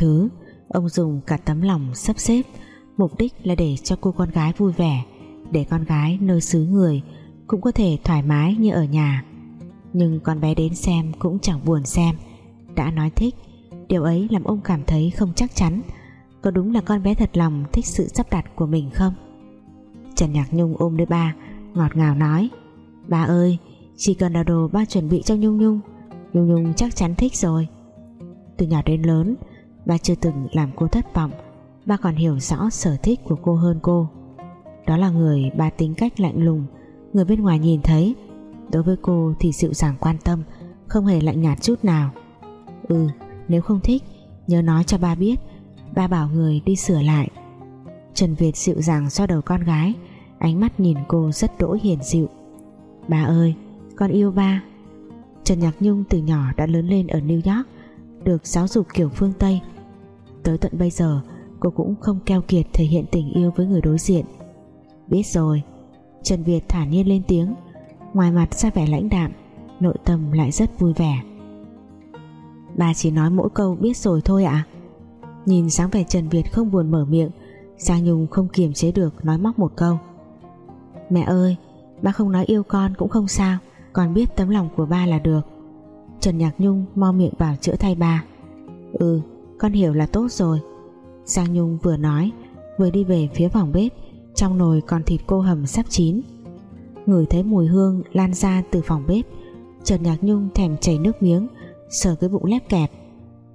thứ. Ông dùng cả tấm lòng sắp xếp, mục đích là để cho cô con gái vui vẻ, để con gái nơi xứ người cũng có thể thoải mái như ở nhà. Nhưng con bé đến xem cũng chẳng buồn xem. Đã nói thích, điều ấy làm ông cảm thấy không chắc chắn. Có đúng là con bé thật lòng thích sự sắp đặt của mình không? Trần Nhạc Nhung ôm lấy ba, ngọt ngào nói, ba ơi, chỉ cần là đồ ba chuẩn bị cho Nhung Nhung Nhung Nhung chắc chắn thích rồi. Từ nhỏ đến lớn ba chưa từng làm cô thất vọng ba còn hiểu rõ sở thích của cô hơn cô. Đó là người ba tính cách lạnh lùng, người bên ngoài nhìn thấy. Đối với cô thì dịu dàng quan tâm, không hề lạnh nhạt chút nào. Ừ nếu không thích, nhớ nói cho ba biết. Ba bảo người đi sửa lại. Trần Việt dịu dàng xoa đầu con gái, ánh mắt nhìn cô rất đỗi hiền dịu. Ba ơi, con yêu ba. Trần Nhạc Nhung từ nhỏ đã lớn lên ở New York, được giáo dục kiểu phương Tây tới tận bây giờ, cô cũng không keo kiệt thể hiện tình yêu với người đối diện. Biết rồi. Trần Việt thả nhiên lên tiếng. Ngoài mặt ra vẻ lãnh đạm, nội tâm lại rất vui vẻ. Bà chỉ nói mỗi câu biết rồi thôi ạ. À? nhìn sáng vẻ Trần Việt không buồn mở miệng, Giang Nhung không kiềm chế được nói móc một câu. Mẹ ơi, ba không nói yêu con cũng không sao, con biết tấm lòng của ba là được. Trần Nhạc Nhung mo miệng bảo chữa thay ba. Ừ con hiểu là tốt rồi. Giang Nhung vừa nói, vừa đi về phía phòng bếp, trong nồi còn thịt cô hầm sắp chín. Ngửi thấy mùi hương lan ra từ phòng bếp Trần Nhạc Nhung thèm chảy nước miếng, sờ cái bụng lép kẹp.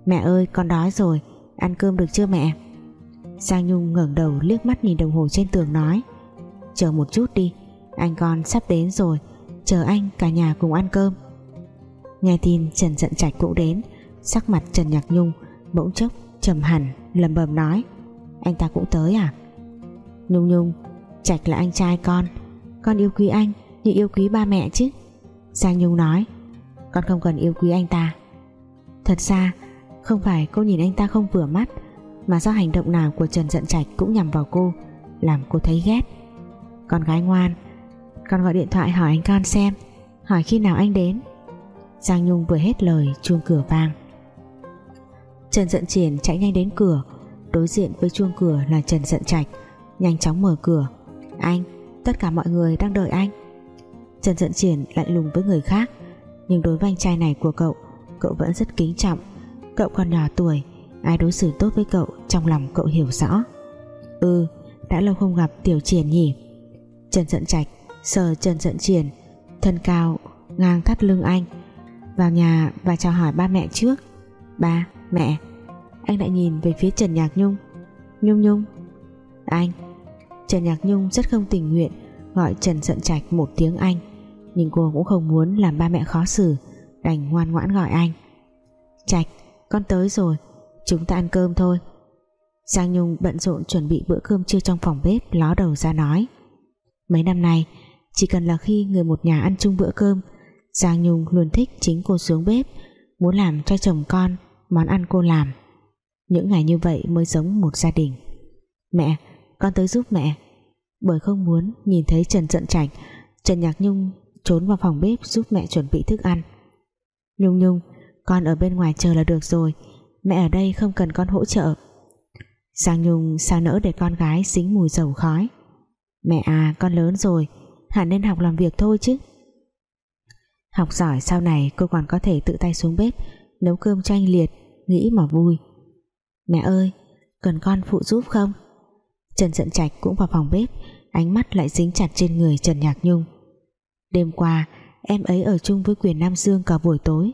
Mẹ ơi, con đói rồi, ăn cơm được chưa mẹ? Giang Nhung ngẩng đầu liếc mắt nhìn đồng hồ trên tường nói, chờ một chút đi, anh con sắp đến rồi, chờ anh cả nhà cùng ăn cơm. Nghe tin Trần giận Trạch cũng đến, sắc mặt Trần Nhạc Nhung bỗng chốc trầm hẳn lầm bầm nói, anh ta cũng tới à? Nhung Nhung, Trạch là anh trai con con yêu quý anh như yêu quý ba mẹ chứ. Giang Nhung nói, con không cần yêu quý anh ta. Thật ra, không phải cô nhìn anh ta không vừa mắt, mà do hành động nào của Trần Dận Trạch cũng nhằm vào cô, làm cô thấy ghét. Con gái ngoan, con gọi điện thoại hỏi anh con xem, hỏi khi nào anh đến. Giang Nhung vừa hết lời chuông cửa vang. Trần Dận Triển chạy nhanh đến cửa. Đối diện với chuông cửa là Trần Dận Trạch. Nhanh chóng mở cửa. Anh, tất cả mọi người đang đợi anh. Trần Dận Triển lạnh lùng với người khác. Nhưng đối với anh trai này của cậu cậu vẫn rất kính trọng. Cậu còn nhỏ tuổi, ai đối xử tốt với cậu trong lòng cậu hiểu rõ. Ừ đã lâu không gặp tiểu triển nhỉ? Trần Dận Trạch, sờ Trần Dận Triển, thân cao, ngang thắt lưng anh. Vào nhà và chào hỏi ba mẹ trước. Ba mẹ, anh lại nhìn về phía Trần Nhạc Nhung. Nhung Nhung, anh. Trần Nhạc Nhung rất không tình nguyện gọi Trần Sận Trạch một tiếng anh, nhưng cô cũng không muốn làm ba mẹ khó xử, đành ngoan ngoãn gọi anh. Trạch, con tới rồi, chúng ta ăn cơm thôi. Giang Nhung bận rộn chuẩn bị bữa cơm trưa trong phòng bếp, ló đầu ra nói. Mấy năm nay, chỉ cần là khi người một nhà ăn chung bữa cơm, Giang Nhung luôn thích chính cô xuống bếp, muốn làm cho chồng con món ăn cô làm. Những ngày như vậy mới giống một gia đình. Mẹ, con tới giúp mẹ. Bởi không muốn nhìn thấy Trần giận Trạch Trần Nhạc Nhung trốn vào phòng bếp giúp mẹ chuẩn bị thức ăn. Nhung Nhung, con ở bên ngoài chờ là được rồi. Mẹ ở đây không cần con hỗ trợ. Giang Nhung sao nỡ để con gái dính mùi dầu khói. Mẹ à con lớn rồi, hẳn nên học làm việc thôi chứ. Học giỏi sau này cô còn có thể tự tay xuống bếp, nấu cơm cho anh Liệt nghĩ mà vui. Mẹ ơi, cần con phụ giúp không? Trần Dận Trạch cũng vào phòng bếp, ánh mắt lại dính chặt trên người Trần Nhạc Nhung. Đêm qua, em ấy ở chung với quyền Nam Dương cả buổi tối.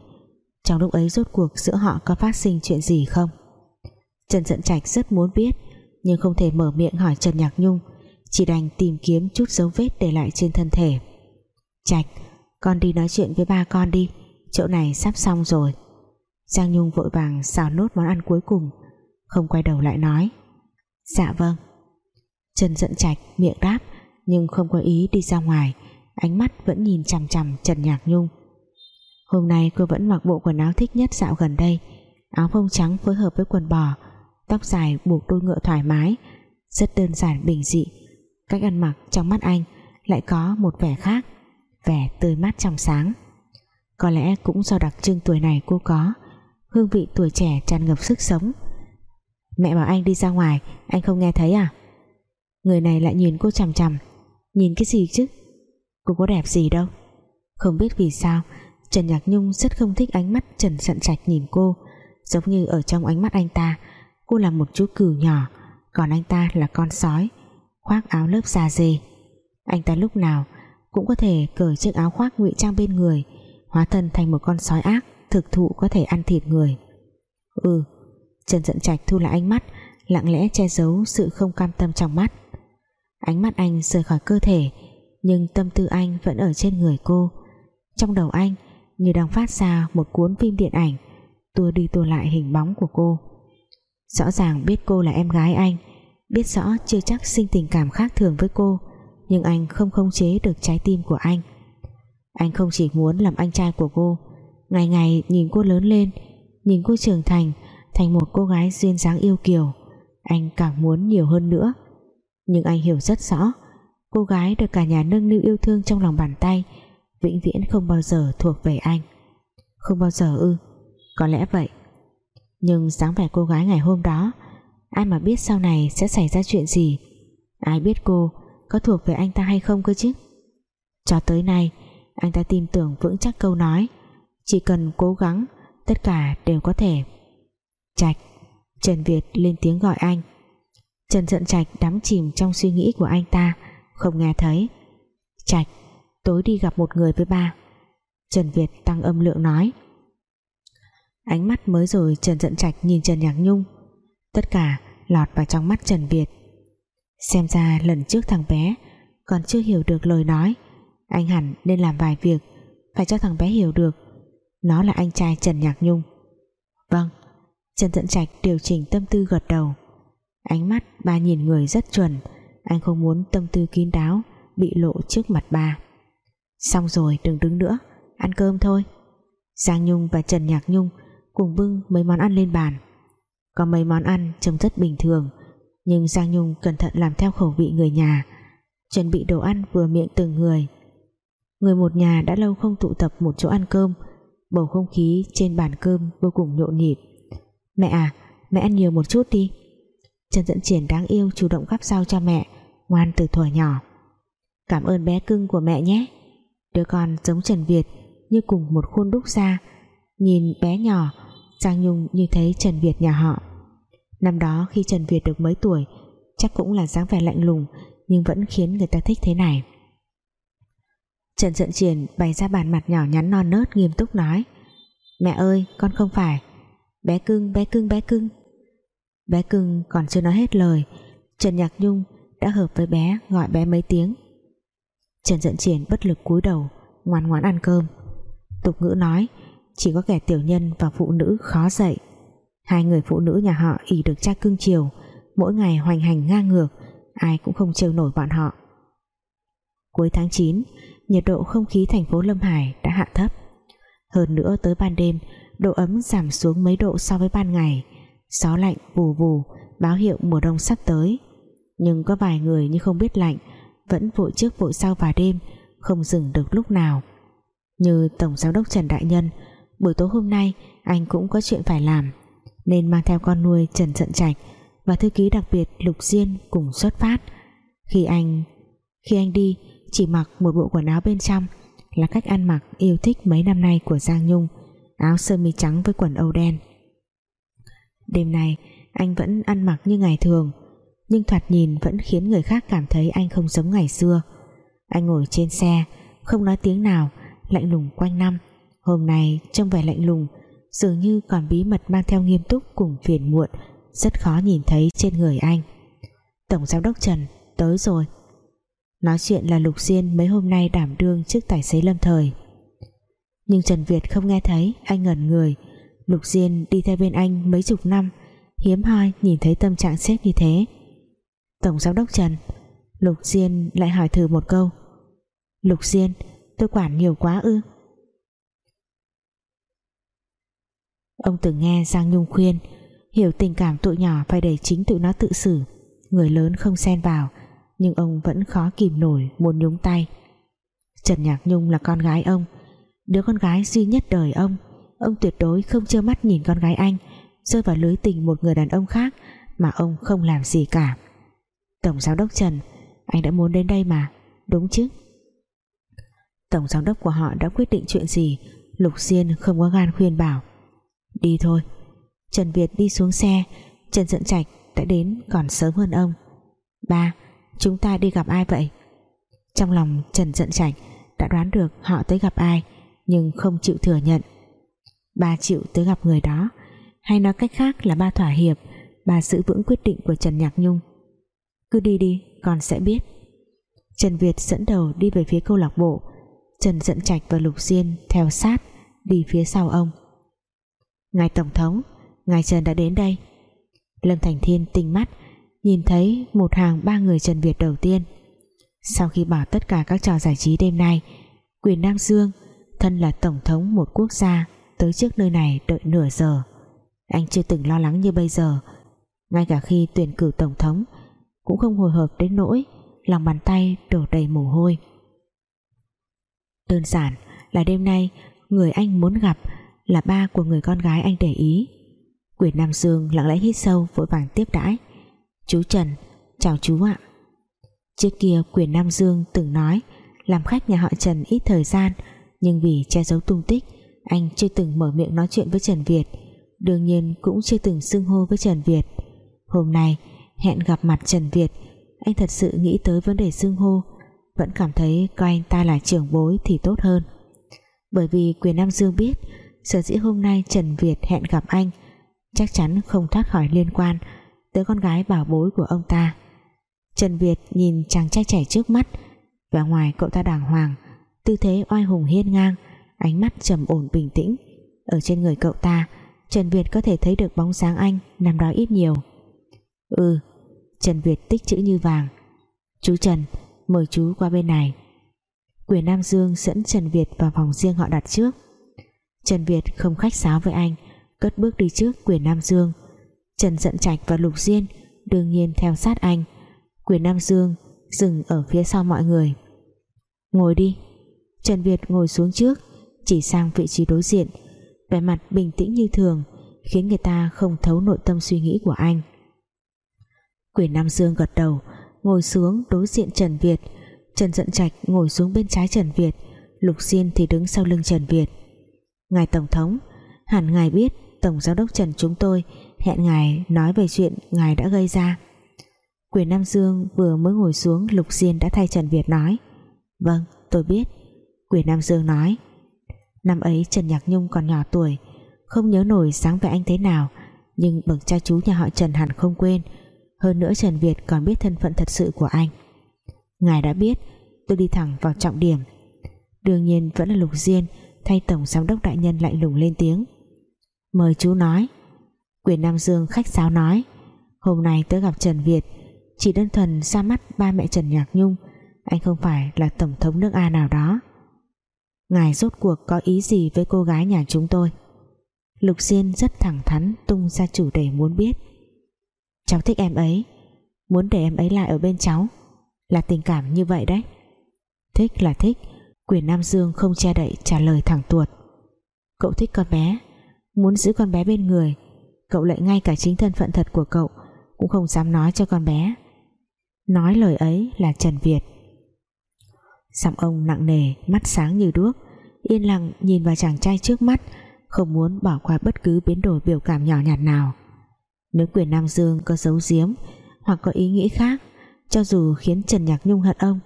Trong lúc ấy rốt cuộc giữa họ có phát sinh chuyện gì không? Trần Dận Trạch rất muốn biết, nhưng không thể mở miệng hỏi Trần Nhạc Nhung, chỉ đành tìm kiếm chút dấu vết để lại trên thân thể. Trạch, con đi nói chuyện với ba con đi, chỗ này sắp xong rồi. Giang Nhung vội vàng xào nốt món ăn cuối cùng, không quay đầu lại nói. Dạ vâng. Trần giận Trạch miệng đáp, nhưng không có ý đi ra ngoài, ánh mắt vẫn nhìn chằm chằm Trần Nhạc Nhung. Hôm nay cô vẫn mặc bộ quần áo thích nhất dạo gần đây, áo phông trắng phối hợp với quần bò, tóc dài buộc đuôi ngựa thoải mái, rất đơn giản bình dị. Cách ăn mặc trong mắt anh lại có một vẻ khác, vẻ tươi mát trong sáng. Có lẽ cũng do đặc trưng tuổi này cô có hương vị tuổi trẻ tràn ngập sức sống. Mẹ bảo anh đi ra ngoài, Anh không nghe thấy à? Người này lại nhìn cô chằm chằm. Nhìn cái gì chứ? Cô có đẹp gì đâu. Không biết vì sao, Trần Nhạc Nhung rất không thích ánh mắt Trần Sận Trạch nhìn cô. Giống như ở trong ánh mắt anh ta, Cô là một chú cừu nhỏ, Còn anh ta là con sói, Khoác áo lớp da dê. Anh ta lúc nào cũng có thể cởi chiếc áo khoác ngụy trang bên người, Hóa thân thành một con sói ác. Thực thụ có thể ăn thịt người. Ừ Trần Dận Trạch thu lại ánh mắt, Lặng lẽ che giấu sự không cam tâm trong mắt. Ánh mắt anh rời khỏi cơ thể, Nhưng tâm tư anh vẫn ở trên người cô. Trong đầu anh, Như đang phát ra một cuốn phim điện ảnh, Tua đi tua lại hình bóng của cô. Rõ ràng biết cô là em gái anh, Biết rõ chưa chắc sinh tình cảm khác thường với cô, Nhưng anh không khống chế được trái tim của anh. Anh không chỉ muốn làm anh trai của cô Ngày ngày nhìn cô lớn lên, Nhìn cô trưởng thành Thành một cô gái duyên dáng yêu kiều. Anh càng muốn nhiều hơn nữa. Nhưng anh hiểu rất rõ, Cô gái được cả nhà nâng niu yêu thương trong lòng bàn tay, Vĩnh viễn không bao giờ thuộc về anh. Không bao giờ ư? Có lẽ vậy. Nhưng dáng vẻ cô gái ngày hôm đó, Ai mà biết sau này sẽ xảy ra chuyện gì? Ai biết cô Có thuộc về anh ta hay không cơ chứ? Cho tới nay, Anh ta tin tưởng vững chắc câu nói. Chỉ cần cố gắng, Tất cả đều có thể. Trạch, Trần Việt lên tiếng gọi anh. Trần Trận Trạch đắm chìm trong suy nghĩ của anh ta, Không nghe thấy. Trạch, Tối đi gặp một người với ba. Trần Việt tăng âm lượng nói. Ánh mắt mới rồi Trần Trận Trạch nhìn Trần Nhạc Nhung. Tất cả lọt vào trong mắt Trần Việt. Xem ra lần trước thằng bé Còn chưa hiểu được lời nói. Anh hẳn nên làm vài việc, Phải cho thằng bé hiểu được. Nó là anh trai Trần Nhạc Nhung. Vâng. Trần Dẫn Trạch điều chỉnh tâm tư gật đầu. Ánh mắt ba nhìn người rất chuẩn. Anh không muốn tâm tư kín đáo Bị lộ trước mặt ba. Xong rồi đừng đứng nữa. Ăn cơm thôi. Giang Nhung và Trần Nhạc Nhung Cùng bưng mấy món ăn lên bàn. Có mấy món ăn trông rất bình thường Nhưng Giang Nhung cẩn thận làm theo khẩu vị người nhà Chuẩn bị đồ ăn vừa miệng từng người. Người một nhà đã lâu không tụ tập một chỗ ăn cơm Bầu không khí trên bàn cơm vô cùng nhộn nhịp. Mẹ à mẹ ăn nhiều một chút đi. Trần Dẫn Triển đáng yêu chủ động gắp rau cho mẹ, Ngoan từ thuở nhỏ. Cảm ơn bé cưng của mẹ nhé. Đứa con giống Trần Việt Như cùng một khuôn đúc ra, Nhìn bé nhỏ, Giang Nhung như thấy Trần Việt nhà họ. Năm đó khi Trần Việt được mấy tuổi, Chắc cũng là dáng vẻ lạnh lùng Nhưng vẫn khiến người ta thích thế này. Trần Dẫn Triển bày ra bàn mặt nhỏ nhắn non nớt Nghiêm túc nói, Mẹ ơi, con không phải. Bé cưng bé cưng bé cưng. Bé cưng còn chưa nói hết lời, Trần Nhạc Nhung đã hợp với bé Gọi bé mấy tiếng. Trần Dẫn Triển bất lực cúi đầu, Ngoan ngoãn ăn cơm. Tục ngữ nói, Chỉ có kẻ tiểu nhân và phụ nữ khó dạy Hai người phụ nữ nhà họ ỉ được cha cưng chiều, Mỗi ngày hoành hành ngang ngược, Ai cũng không trêu nổi bọn họ. Cuối tháng 9 Nhiệt độ không khí thành phố Lâm Hải đã hạ thấp. Hơn nữa tới ban đêm, độ ấm giảm xuống mấy độ so với ban ngày. Gió lạnh vù vù, báo hiệu mùa đông sắp tới. Nhưng có vài người như không biết lạnh, vẫn vội trước vội sau vào đêm, không dừng được lúc nào. Như Tổng Giám đốc Trần Đại Nhân, buổi tối hôm nay, anh cũng có chuyện phải làm, nên mang theo con nuôi Trần Trận Trạch và thư ký đặc biệt Lục Diên cùng xuất phát. Khi anh khi anh đi chỉ mặc một bộ quần áo bên trong là cách ăn mặc yêu thích mấy năm nay của Giang Nhung. Áo sơ mi trắng với quần âu đen. Đêm nay, anh vẫn ăn mặc như ngày thường, nhưng thoạt nhìn vẫn khiến người khác cảm thấy anh không giống ngày xưa. Anh ngồi trên xe, không nói tiếng nào, lạnh lùng quanh năm. Hôm nay, trông vẻ lạnh lùng, dường như còn bí mật mang theo nghiêm túc cùng phiền muộn, rất khó nhìn thấy trên người anh. Tổng giám đốc Trần, tới rồi nói chuyện là Lục Diên mấy hôm nay đảm đương trước tài xế lâm thời. Nhưng Trần Việt không nghe thấy, anh ngẩn người. Lục Diên đi theo bên anh mấy chục năm, hiếm hoi nhìn thấy tâm trạng sếp như thế. Tổng giám đốc Trần, Lục Diên lại hỏi thử một câu. Lục Diên, tôi quản nhiều quá ư? Ông từng nghe Giang Nhung khuyên, Hiểu tình cảm tụi nhỏ phải để chính tụi nó tự xử. Người lớn không xen vào nhưng ông vẫn khó kìm nổi, muốn nhúng tay. Trần Nhạc Nhung là con gái ông, Đứa con gái duy nhất đời ông. Ông tuyệt đối không trơ mắt nhìn con gái anh, Rơi vào lưới tình một người đàn ông khác mà ông không làm gì cả. Tổng Giám đốc Trần, Anh đã muốn đến đây mà, Đúng chứ? Tổng Giám đốc của họ đã quyết định chuyện gì? Lục Diên không có gan khuyên bảo. Đi thôi. Trần Việt đi xuống xe. Trần Dận Trạch đã đến còn sớm hơn ông. Ba Chúng ta đi gặp ai vậy? Trong lòng Trần Dẫn Trạch Đã đoán được họ tới gặp ai, Nhưng không chịu thừa nhận. Ba chịu tới gặp người đó, Hay nói cách khác là ba thỏa hiệp, Ba giữ vững quyết định của Trần Nhạc Nhung. Cứ đi đi, con sẽ biết. Trần Việt dẫn đầu đi về phía câu lạc bộ. Trần Dẫn Trạch và Lục Diên theo sát đi phía sau ông. Ngài Tổng thống, Ngài Trần đã đến đây. Lâm Thành Thiên tinh mắt nhìn thấy một hàng ba người Trần Việt đầu tiên. Sau khi bỏ tất cả các trò giải trí đêm nay, quyền Nam Dương, thân là tổng thống một quốc gia, tới trước nơi này đợi nửa giờ. Anh chưa từng lo lắng như bây giờ. Ngay cả khi tuyển cử tổng thống, cũng không hồi hộp đến nỗi lòng bàn tay đổ đầy mồ hôi. Đơn giản là đêm nay, người anh muốn gặp là ba của người con gái anh để ý. Quyền Nam Dương lặng lẽ hít sâu, vội vàng tiếp đãi. Chú Trần. Chào chú ạ. Trước kia quyền Nam Dương từng nói, Làm khách nhà họ Trần ít thời gian, Nhưng vì che giấu tung tích, Anh chưa từng mở miệng nói chuyện với Trần Việt. Đương nhiên cũng chưa từng xưng hô với Trần Việt. Hôm nay, hẹn gặp mặt Trần Việt, Anh thật sự nghĩ tới vấn đề xưng hô, Vẫn cảm thấy coi anh ta là trưởng bối thì tốt hơn. Bởi vì quyền Nam Dương biết, Sở dĩ hôm nay Trần Việt hẹn gặp anh, Chắc chắn không thoát khỏi liên quan tới con gái bảo bối của ông ta. Trần Việt nhìn chàng trai trẻ trước mắt và ngoài cậu ta đàng hoàng, tư thế oai hùng hiên ngang, ánh mắt trầm ổn bình tĩnh. Ở trên người cậu ta, Trần Việt có thể thấy được bóng dáng anh năm đó ít nhiều. Ừ Trần Việt tích chữ như vàng. Chú Trần, mời chú qua bên này. Quyền Nam Dương dẫn Trần Việt vào phòng riêng họ đặt trước. Trần Việt không khách sáo với anh, cất bước đi trước quyền Nam Dương. Trần Dận Trạch và Lục Diên đương nhiên theo sát anh. Quyền Nam Dương dừng ở phía sau mọi người. Ngồi đi. Trần Việt ngồi xuống trước, chỉ sang vị trí đối diện. Vẻ mặt bình tĩnh như thường, khiến người ta không thấu nội tâm suy nghĩ của anh. Quyền Nam Dương gật đầu, ngồi xuống đối diện Trần Việt. Trần Dận Trạch ngồi xuống bên trái Trần Việt, Lục Diên thì đứng sau lưng Trần Việt. Ngài Tổng thống, hẳn ngài biết Tổng Giám đốc Trần chúng tôi hẹn ngài nói về chuyện ngài đã gây ra. Quyền Nam Dương vừa mới ngồi xuống, Lục Diên đã thay Trần Việt nói vâng tôi biết. Quyền Nam Dương nói, năm ấy Trần Nhạc Nhung còn nhỏ tuổi, không nhớ nổi sáng vẻ anh thế nào, nhưng bậc cha chú nhà họ Trần hẳn không quên. Hơn nữa Trần Việt còn biết thân phận thật sự của anh. Ngài đã biết, tôi đi thẳng vào trọng điểm. Đương nhiên vẫn là Lục Diên thay Tổng Giám đốc Đại Nhân lạnh lùng lên tiếng. Mời chú nói quyền Nam Dương khách sáo nói, hôm nay tớ gặp Trần Việt, chỉ đơn thuần ra mắt ba mẹ Trần Nhạc Nhung, anh không phải là tổng thống nước A nào đó. Ngài rốt cuộc có ý gì với cô gái nhà chúng tôi? Lục Diên rất thẳng thắn tung ra chủ đề muốn biết. Cháu thích em ấy, muốn để em ấy lại ở bên cháu, là tình cảm như vậy đấy. Thích là thích, quyền Nam Dương không che đậy trả lời thẳng tuột. Cậu thích con bé, muốn giữ con bé bên người cậu lại ngay cả chính thân phận thật của cậu, cũng không dám nói cho con bé. Nói lời ấy là Trần Việt. Giọng ông nặng nề, mắt sáng như đuốc, yên lặng nhìn vào chàng trai trước mắt, không muốn bỏ qua bất cứ biến đổi biểu cảm nhỏ nhặt nào. Nếu quyền Nam Dương có giấu giếm hoặc có ý nghĩ khác, cho dù khiến Trần Nhạc Nhung hận ông,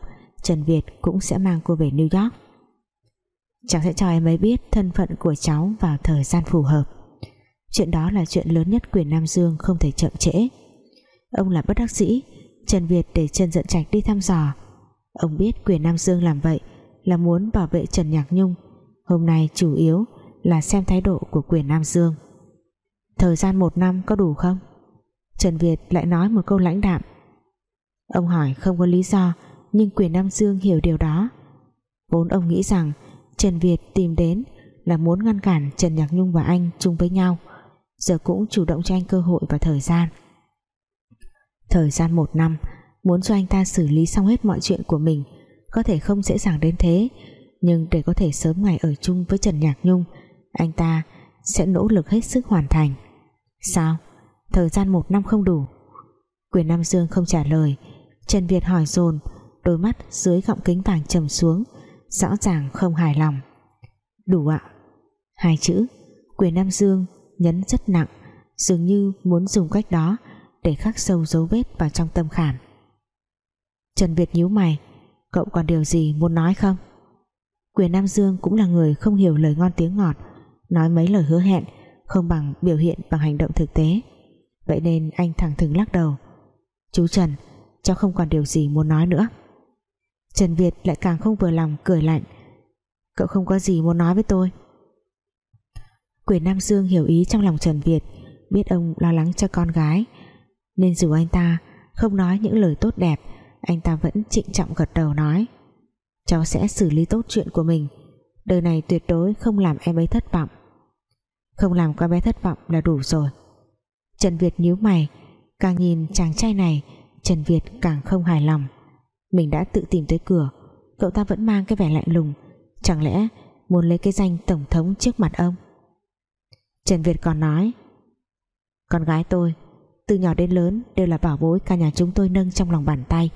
Trần Việt cũng sẽ mang cô về New York. Cháu sẽ cho em ấy biết thân phận của cháu vào thời gian phù hợp chuyện đó là chuyện lớn nhất quyền Nam Dương không thể chậm trễ. Ông là bất đắc dĩ, Trần Việt để Trần Dận Trạch đi thăm dò. Ông biết quyền Nam Dương làm vậy là muốn bảo vệ Trần Nhạc Nhung. Hôm nay chủ yếu là xem thái độ của quyền Nam Dương. Thời gian một năm có đủ không? Trần Việt lại nói một câu lãnh đạm. Ông hỏi không có lý do, nhưng quyền Nam Dương hiểu điều đó. Vốn ông nghĩ rằng Trần Việt tìm đến là muốn ngăn cản Trần Nhạc Nhung và anh chung với nhau giờ cũng chủ động cho anh cơ hội và thời gian. Thời gian một năm, muốn cho anh ta xử lý xong hết mọi chuyện của mình, có thể không dễ dàng đến thế, nhưng để có thể sớm ngày ở chung với Trần Nhạc Nhung, anh ta sẽ nỗ lực hết sức hoàn thành. Sao? Thời gian một năm không đủ. Quyền Nam Dương không trả lời. Trần Việt hỏi dồn, Đôi mắt dưới gọng kính vàng trầm xuống, Rõ ràng không hài lòng. Đủ ạ. Hai chữ, Quyền Nam Dương nhấn rất nặng, Dường như muốn dùng cách đó Để khắc sâu dấu vết vào trong tâm khảm. Trần Việt nhíu mày, Cậu còn điều gì muốn nói không? Quyền Nam Dương cũng là người không hiểu lời ngon tiếng ngọt, Nói mấy lời hứa hẹn, Không bằng biểu hiện bằng hành động thực tế. Vậy nên anh thẳng thừng lắc đầu. Chú Trần, Cháu không còn điều gì muốn nói nữa. Trần Việt lại càng không vừa lòng cười lạnh. Cậu không có gì muốn nói với tôi. Quyền Nam Dương hiểu ý trong lòng Trần Việt, Biết ông lo lắng cho con gái. Nên dù anh ta không nói những lời tốt đẹp, Anh ta vẫn trịnh trọng gật đầu nói, Cháu sẽ xử lý tốt chuyện của mình. Đời này tuyệt đối không làm em ấy thất vọng. Không làm con bé thất vọng là đủ rồi. Trần Việt nhíu mày, Càng nhìn chàng trai này, Trần Việt càng không hài lòng. Mình đã tự tìm tới cửa, Cậu ta vẫn mang cái vẻ lạnh lùng. Chẳng lẽ muốn lấy cái danh tổng thống trước mặt ông? Trần Việt còn nói, Con gái tôi, Từ nhỏ đến lớn đều là bảo bối Cả nhà chúng tôi nâng trong lòng bàn tay,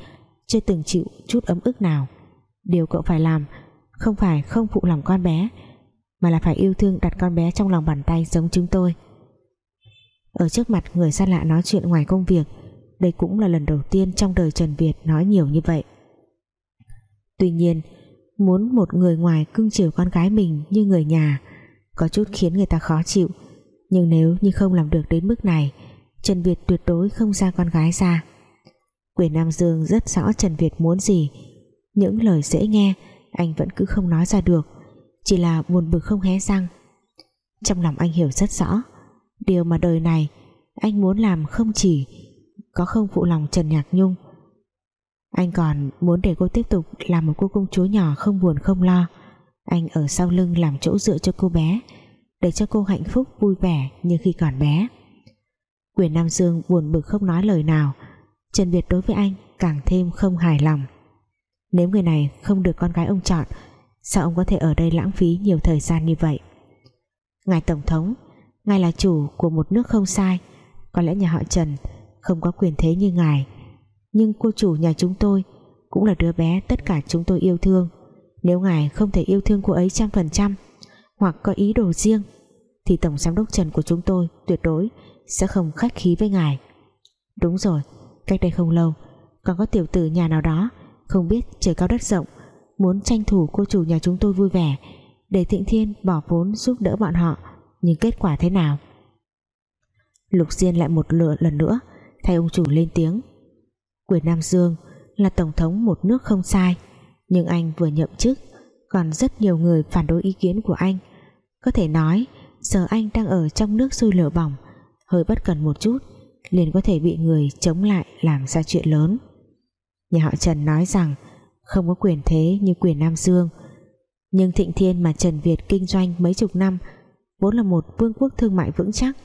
Chưa từng chịu chút ấm ức nào. Điều cậu phải làm Không phải không phụ lòng con bé, Mà là phải yêu thương đặt con bé trong lòng bàn tay giống chúng tôi. Ở trước mặt người xa lạ nói chuyện ngoài công việc, Đây cũng là lần đầu tiên trong đời Trần Việt nói nhiều như vậy. Tuy nhiên, Muốn một người ngoài cưng chiều con gái mình như người nhà có chút khiến người ta khó chịu. Nhưng nếu như không làm được đến mức này, Trần Việt tuyệt đối không ra con gái ra. Quyền Nam Dương rất rõ Trần Việt muốn gì. Những lời dễ nghe, anh vẫn cứ không nói ra được, chỉ là buồn bực không hé răng. Trong lòng anh hiểu rất rõ, điều mà đời này anh muốn làm không chỉ có không phụ lòng Trần Nhạc Nhung, anh còn muốn để cô tiếp tục làm một cô công chúa nhỏ không buồn không lo. Anh ở sau lưng làm chỗ dựa cho cô bé để cho cô hạnh phúc, vui vẻ như khi còn bé. Quyền Nam Dương buồn bực không nói lời nào. Trần Việt đối với anh càng thêm không hài lòng. Nếu người này không được con gái ông chọn, Sao ông có thể ở đây lãng phí nhiều thời gian như vậy? Ngài Tổng thống, Ngài là chủ của một nước không sai. Có lẽ nhà họ Trần Không có quyền thế như ngài. Nhưng cô chủ nhà chúng tôi Cũng là đứa bé tất cả chúng tôi yêu thương. Nếu ngài không thể yêu thương cô ấy trăm phần trăm hoặc có ý đồ riêng, Thì Tổng Giám đốc Trần của chúng tôi Tuyệt đối sẽ không khách khí với ngài. Đúng rồi, Cách đây không lâu, Còn có tiểu tử nhà nào đó, không biết trời cao đất rộng, muốn tranh thủ cô chủ nhà chúng tôi vui vẻ, để Thịnh Thiên bỏ vốn giúp đỡ bọn họ, nhưng kết quả thế nào? Lục Diên lại một lựa, lần nữa, thay ông chủ lên tiếng. Quyền Nam Dương là tổng thống một nước không sai, nhưng anh vừa nhậm chức, còn rất nhiều người phản đối ý kiến của anh có thể nói, giờ anh đang ở trong nước sôi lửa bỏng, hơi bất cần một chút, liền có thể bị người chống lại làm ra chuyện lớn. Nhà họ Trần nói rằng, không có quyền thế như quyền Nam Dương. Nhưng Thịnh Thiên mà Trần Việt kinh doanh mấy chục năm, vốn là một vương quốc thương mại vững chắc,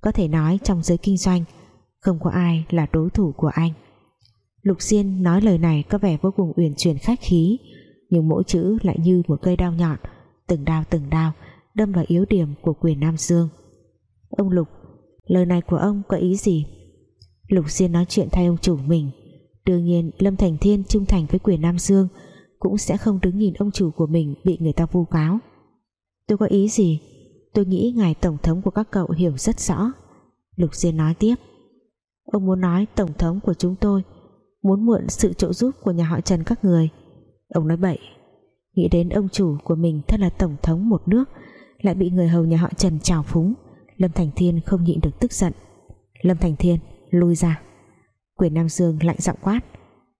có thể nói trong giới kinh doanh, không có ai là đối thủ của anh. Lục Diên nói lời này có vẻ vô cùng uyển chuyển khách khí, nhưng mỗi chữ lại như một cây đao nhọn, từng đao từng đao đâm vào yếu điểm của quyền Nam Dương. Ông Lục, lời này của ông có ý gì? Lục Diên nói chuyện thay ông chủ mình. Đương nhiên, Lâm Thành Thiên trung thành với quyền Nam Dương Cũng sẽ không đứng nhìn ông chủ của mình Bị người ta vu cáo. Tôi có ý gì? Tôi nghĩ ngài tổng thống của các cậu hiểu rất rõ. Lục Diên nói tiếp. Ông muốn nói tổng thống của chúng tôi Muốn mượn sự trợ giúp của nhà họ Trần các người. Ông nói bậy. Nghĩ đến ông chủ của mình thật là tổng thống một nước lại bị người hầu nhà họ Trần trào phúng. Lâm Thành Thiên không nhịn được tức giận. Lâm Thành Thiên lui ra. Quyền Nam Dương lạnh giọng quát,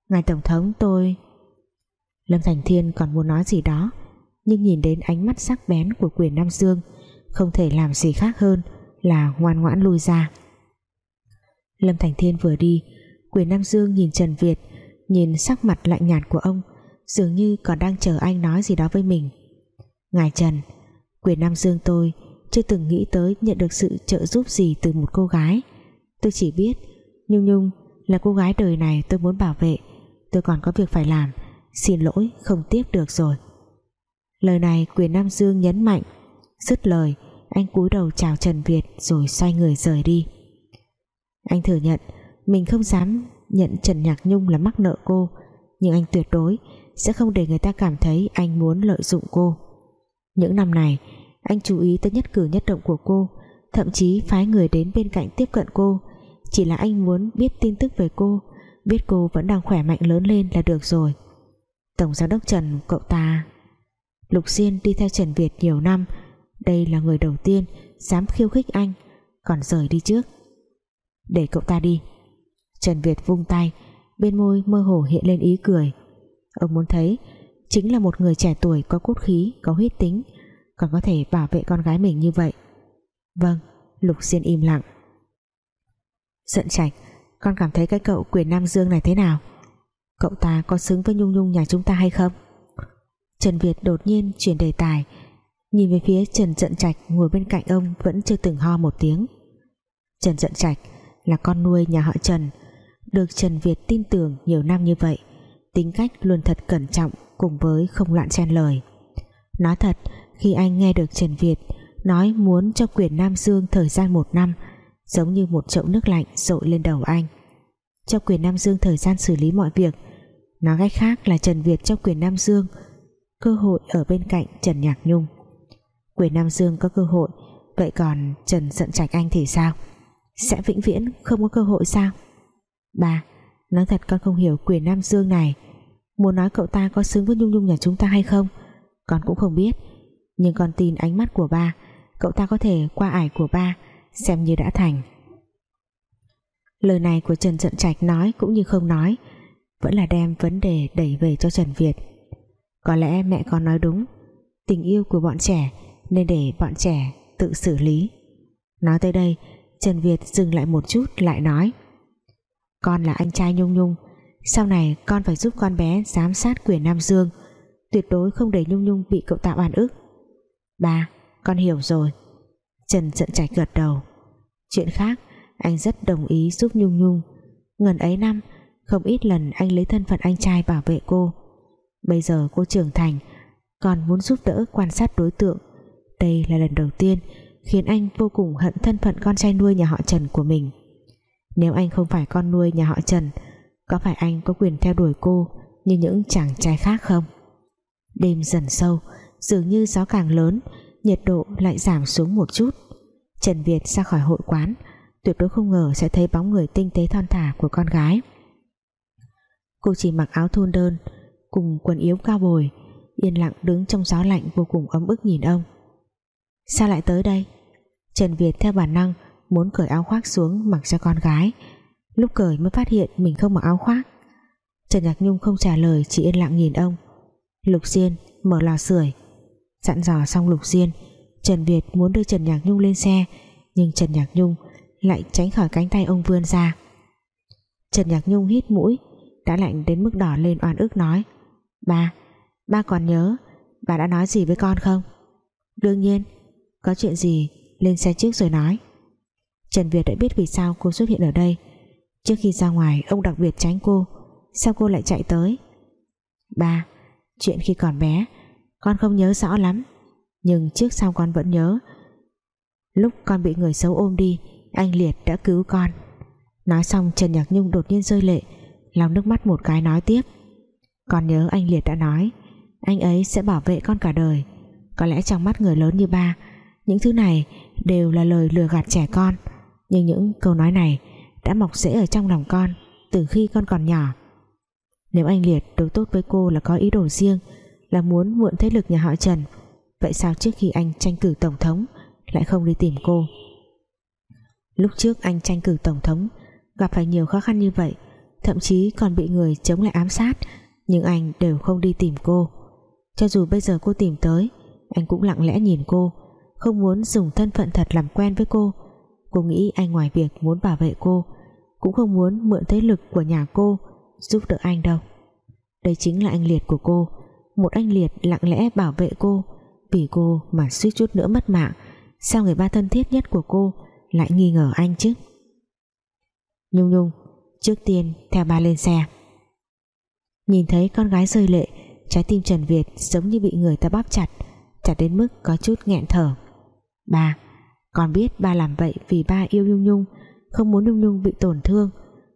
Ngài Tổng thống, tôi Lâm Thành Thiên còn muốn nói gì đó, Nhưng nhìn đến ánh mắt sắc bén của quyền Nam Dương, Không thể làm gì khác hơn Là ngoan ngoãn lui ra. Lâm Thành Thiên vừa đi, Quyền Nam Dương nhìn Trần Việt, Nhìn sắc mặt lạnh nhạt của ông, Dường như còn đang chờ anh nói gì đó với mình. Ngài Trần Quyền Nam Dương tôi Chưa từng nghĩ tới nhận được sự trợ giúp gì từ một cô gái. Tôi chỉ biết, Nhung Nhung là cô gái đời này tôi muốn bảo vệ. Tôi còn có việc phải làm, xin lỗi, không tiếp được rồi. Lời này quyền Nam Dương nhấn mạnh. Dứt lời, anh cúi đầu chào Trần Việt rồi xoay người rời đi. Anh thừa nhận, mình không dám nhận Trần Nhạc Nhung là mắc nợ cô, nhưng anh tuyệt đối sẽ không để người ta cảm thấy anh muốn lợi dụng cô. Những năm này anh chú ý tới nhất cử nhất động của cô, thậm chí phái người đến bên cạnh tiếp cận cô. Chỉ là anh muốn biết tin tức về cô, biết cô vẫn đang khỏe mạnh lớn lên là được rồi. Tổng giám đốc Trần, cậu ta. Lục Diên đi theo Trần Việt nhiều năm, đây là người đầu tiên dám khiêu khích anh, còn rời đi trước. Để cậu ta đi. Trần Việt vung tay, bên môi mơ hồ hiện lên ý cười. Ông muốn thấy, chính là một người trẻ tuổi có cốt khí, có huyết tính còn có thể bảo vệ con gái mình như vậy. Vâng Lục Diên im lặng. Giận trạch, con cảm thấy cái cậu quyền Nam Dương này thế nào? Cậu ta có xứng với Nhung Nhung nhà chúng ta hay không? Trần Việt đột nhiên chuyển đề tài. Nhìn về phía Trần Trận Trạch, ngồi bên cạnh ông vẫn chưa từng ho một tiếng. Trần Trận Trạch là con nuôi nhà họ Trần. Được Trần Việt tin tưởng nhiều năm như vậy, tính cách luôn thật cẩn trọng cùng với không loạn chen lời. Nói thật khi anh nghe được Trần Việt nói muốn cho quyền Nam Dương thời gian một năm, giống như một chậu nước lạnh dội lên đầu anh. Cho quyền Nam Dương thời gian xử lý mọi việc, nói cách khác là Trần Việt cho quyền Nam Dương cơ hội ở bên cạnh Trần Nhạc Nhung. Quyền Nam Dương có cơ hội, vậy còn Trần giận trạch anh thì sao? Sẽ vĩnh viễn không có cơ hội sao? Bà nói thật con không hiểu quyền Nam Dương này, muốn nói cậu ta có xứng với Nhung Nhung nhà chúng ta hay không? Con cũng không biết nhưng con tin ánh mắt của ba, cậu ta có thể qua ải của ba, xem như đã thành. Lời này của Trần Trận Trạch nói cũng như không nói, vẫn là đem vấn đề đẩy về cho Trần Việt. Có lẽ mẹ con nói đúng, tình yêu của bọn trẻ nên để bọn trẻ tự xử lý. Nói tới đây, Trần Việt dừng lại một chút, lại nói, con là anh trai Nhung Nhung, sau này con phải giúp con bé giám sát quyền Nam Dương. Tuyệt đối không để Nhung Nhung bị cậu ta oan ức ba, con hiểu rồi. Trần giận trạch gật đầu. Chuyện khác, anh rất đồng ý giúp Nhung Nhung. Ngần ấy năm, không ít lần anh lấy thân phận anh trai bảo vệ cô. Bây giờ cô trưởng thành, còn muốn giúp đỡ quan sát đối tượng. Đây là lần đầu tiên khiến anh vô cùng hận thân phận con trai nuôi nhà họ Trần của mình. Nếu anh không phải con nuôi nhà họ Trần, có phải anh có quyền theo đuổi cô như những chàng trai khác không? Đêm dần sâu dường như gió càng lớn, nhiệt độ lại giảm xuống một chút. Trần Việt ra khỏi hội quán, tuyệt đối không ngờ sẽ thấy bóng người tinh tế thon thả của con gái. Cô chỉ mặc áo thun đơn, cùng quần yếu cao bồi, yên lặng đứng trong gió lạnh vô cùng ấm ức nhìn ông. Sao lại tới đây? Trần Việt theo bản năng muốn cởi áo khoác xuống mặc cho con gái. Lúc cởi mới phát hiện mình không mặc áo khoác. Trần Nhạc Nhung không trả lời, chỉ yên lặng nhìn ông. Lục Diên, mở lò sưởi dặn dò xong Lục Diên, Trần Việt muốn đưa Trần Nhạc Nhung lên xe, nhưng Trần Nhạc Nhung lại tránh khỏi cánh tay ông vươn ra. Trần Nhạc Nhung hít mũi, đã lạnh đến mức đỏ lên oan ức nói, ba ba còn nhớ, bà đã nói gì với con không? Đương nhiên, có chuyện gì lên xe trước rồi nói. Trần Việt đã biết vì sao cô xuất hiện ở đây. Trước khi ra ngoài, ông đặc biệt tránh cô, Sao cô lại chạy tới? Ba, Chuyện khi còn bé con không nhớ rõ lắm, Nhưng trước sau con vẫn nhớ. Lúc con bị người xấu ôm đi, Anh Liệt đã cứu con. Nói xong, Trần Nhạc Nhung đột nhiên rơi lệ Lòng nước mắt một cái nói tiếp. Con nhớ anh Liệt đã nói, Anh ấy sẽ bảo vệ con cả đời. Có lẽ trong mắt người lớn như ba, Những thứ này đều là lời lừa gạt trẻ con. Nhưng những câu nói này Đã mọc rễ ở trong lòng con Từ khi con còn nhỏ. Nếu anh Liệt đối tốt với cô là có ý đồ riêng là muốn mượn thế lực nhà họ Trần. Vậy sao trước khi anh tranh cử tổng thống Lại không đi tìm cô? Lúc trước anh tranh cử tổng thống, Gặp phải nhiều khó khăn như vậy, Thậm chí còn bị người chống lại ám sát, Nhưng anh đều không đi tìm cô. Cho dù bây giờ cô tìm tới, Anh cũng lặng lẽ nhìn cô, Không muốn dùng thân phận thật làm quen với cô. Cô nghĩ anh ngoài việc muốn bảo vệ cô, Cũng không muốn mượn thế lực của nhà cô Giúp đỡ anh đâu. Đây chính là anh Liệt của cô. Một anh Liệt lặng lẽ bảo vệ cô, Vì cô mà suýt chút nữa mất mạng. Sao người ba thân thiết nhất của cô Lại nghi ngờ anh chứ? Nhung Nhung, Trước tiên theo ba lên xe. Nhìn thấy con gái rơi lệ, Trái tim Trần Việt giống như bị người ta bóp chặt Chặt đến mức có chút nghẹn thở. Ba, Con biết ba làm vậy vì ba yêu Nhung Nhung, Không muốn Nhung Nhung bị tổn thương.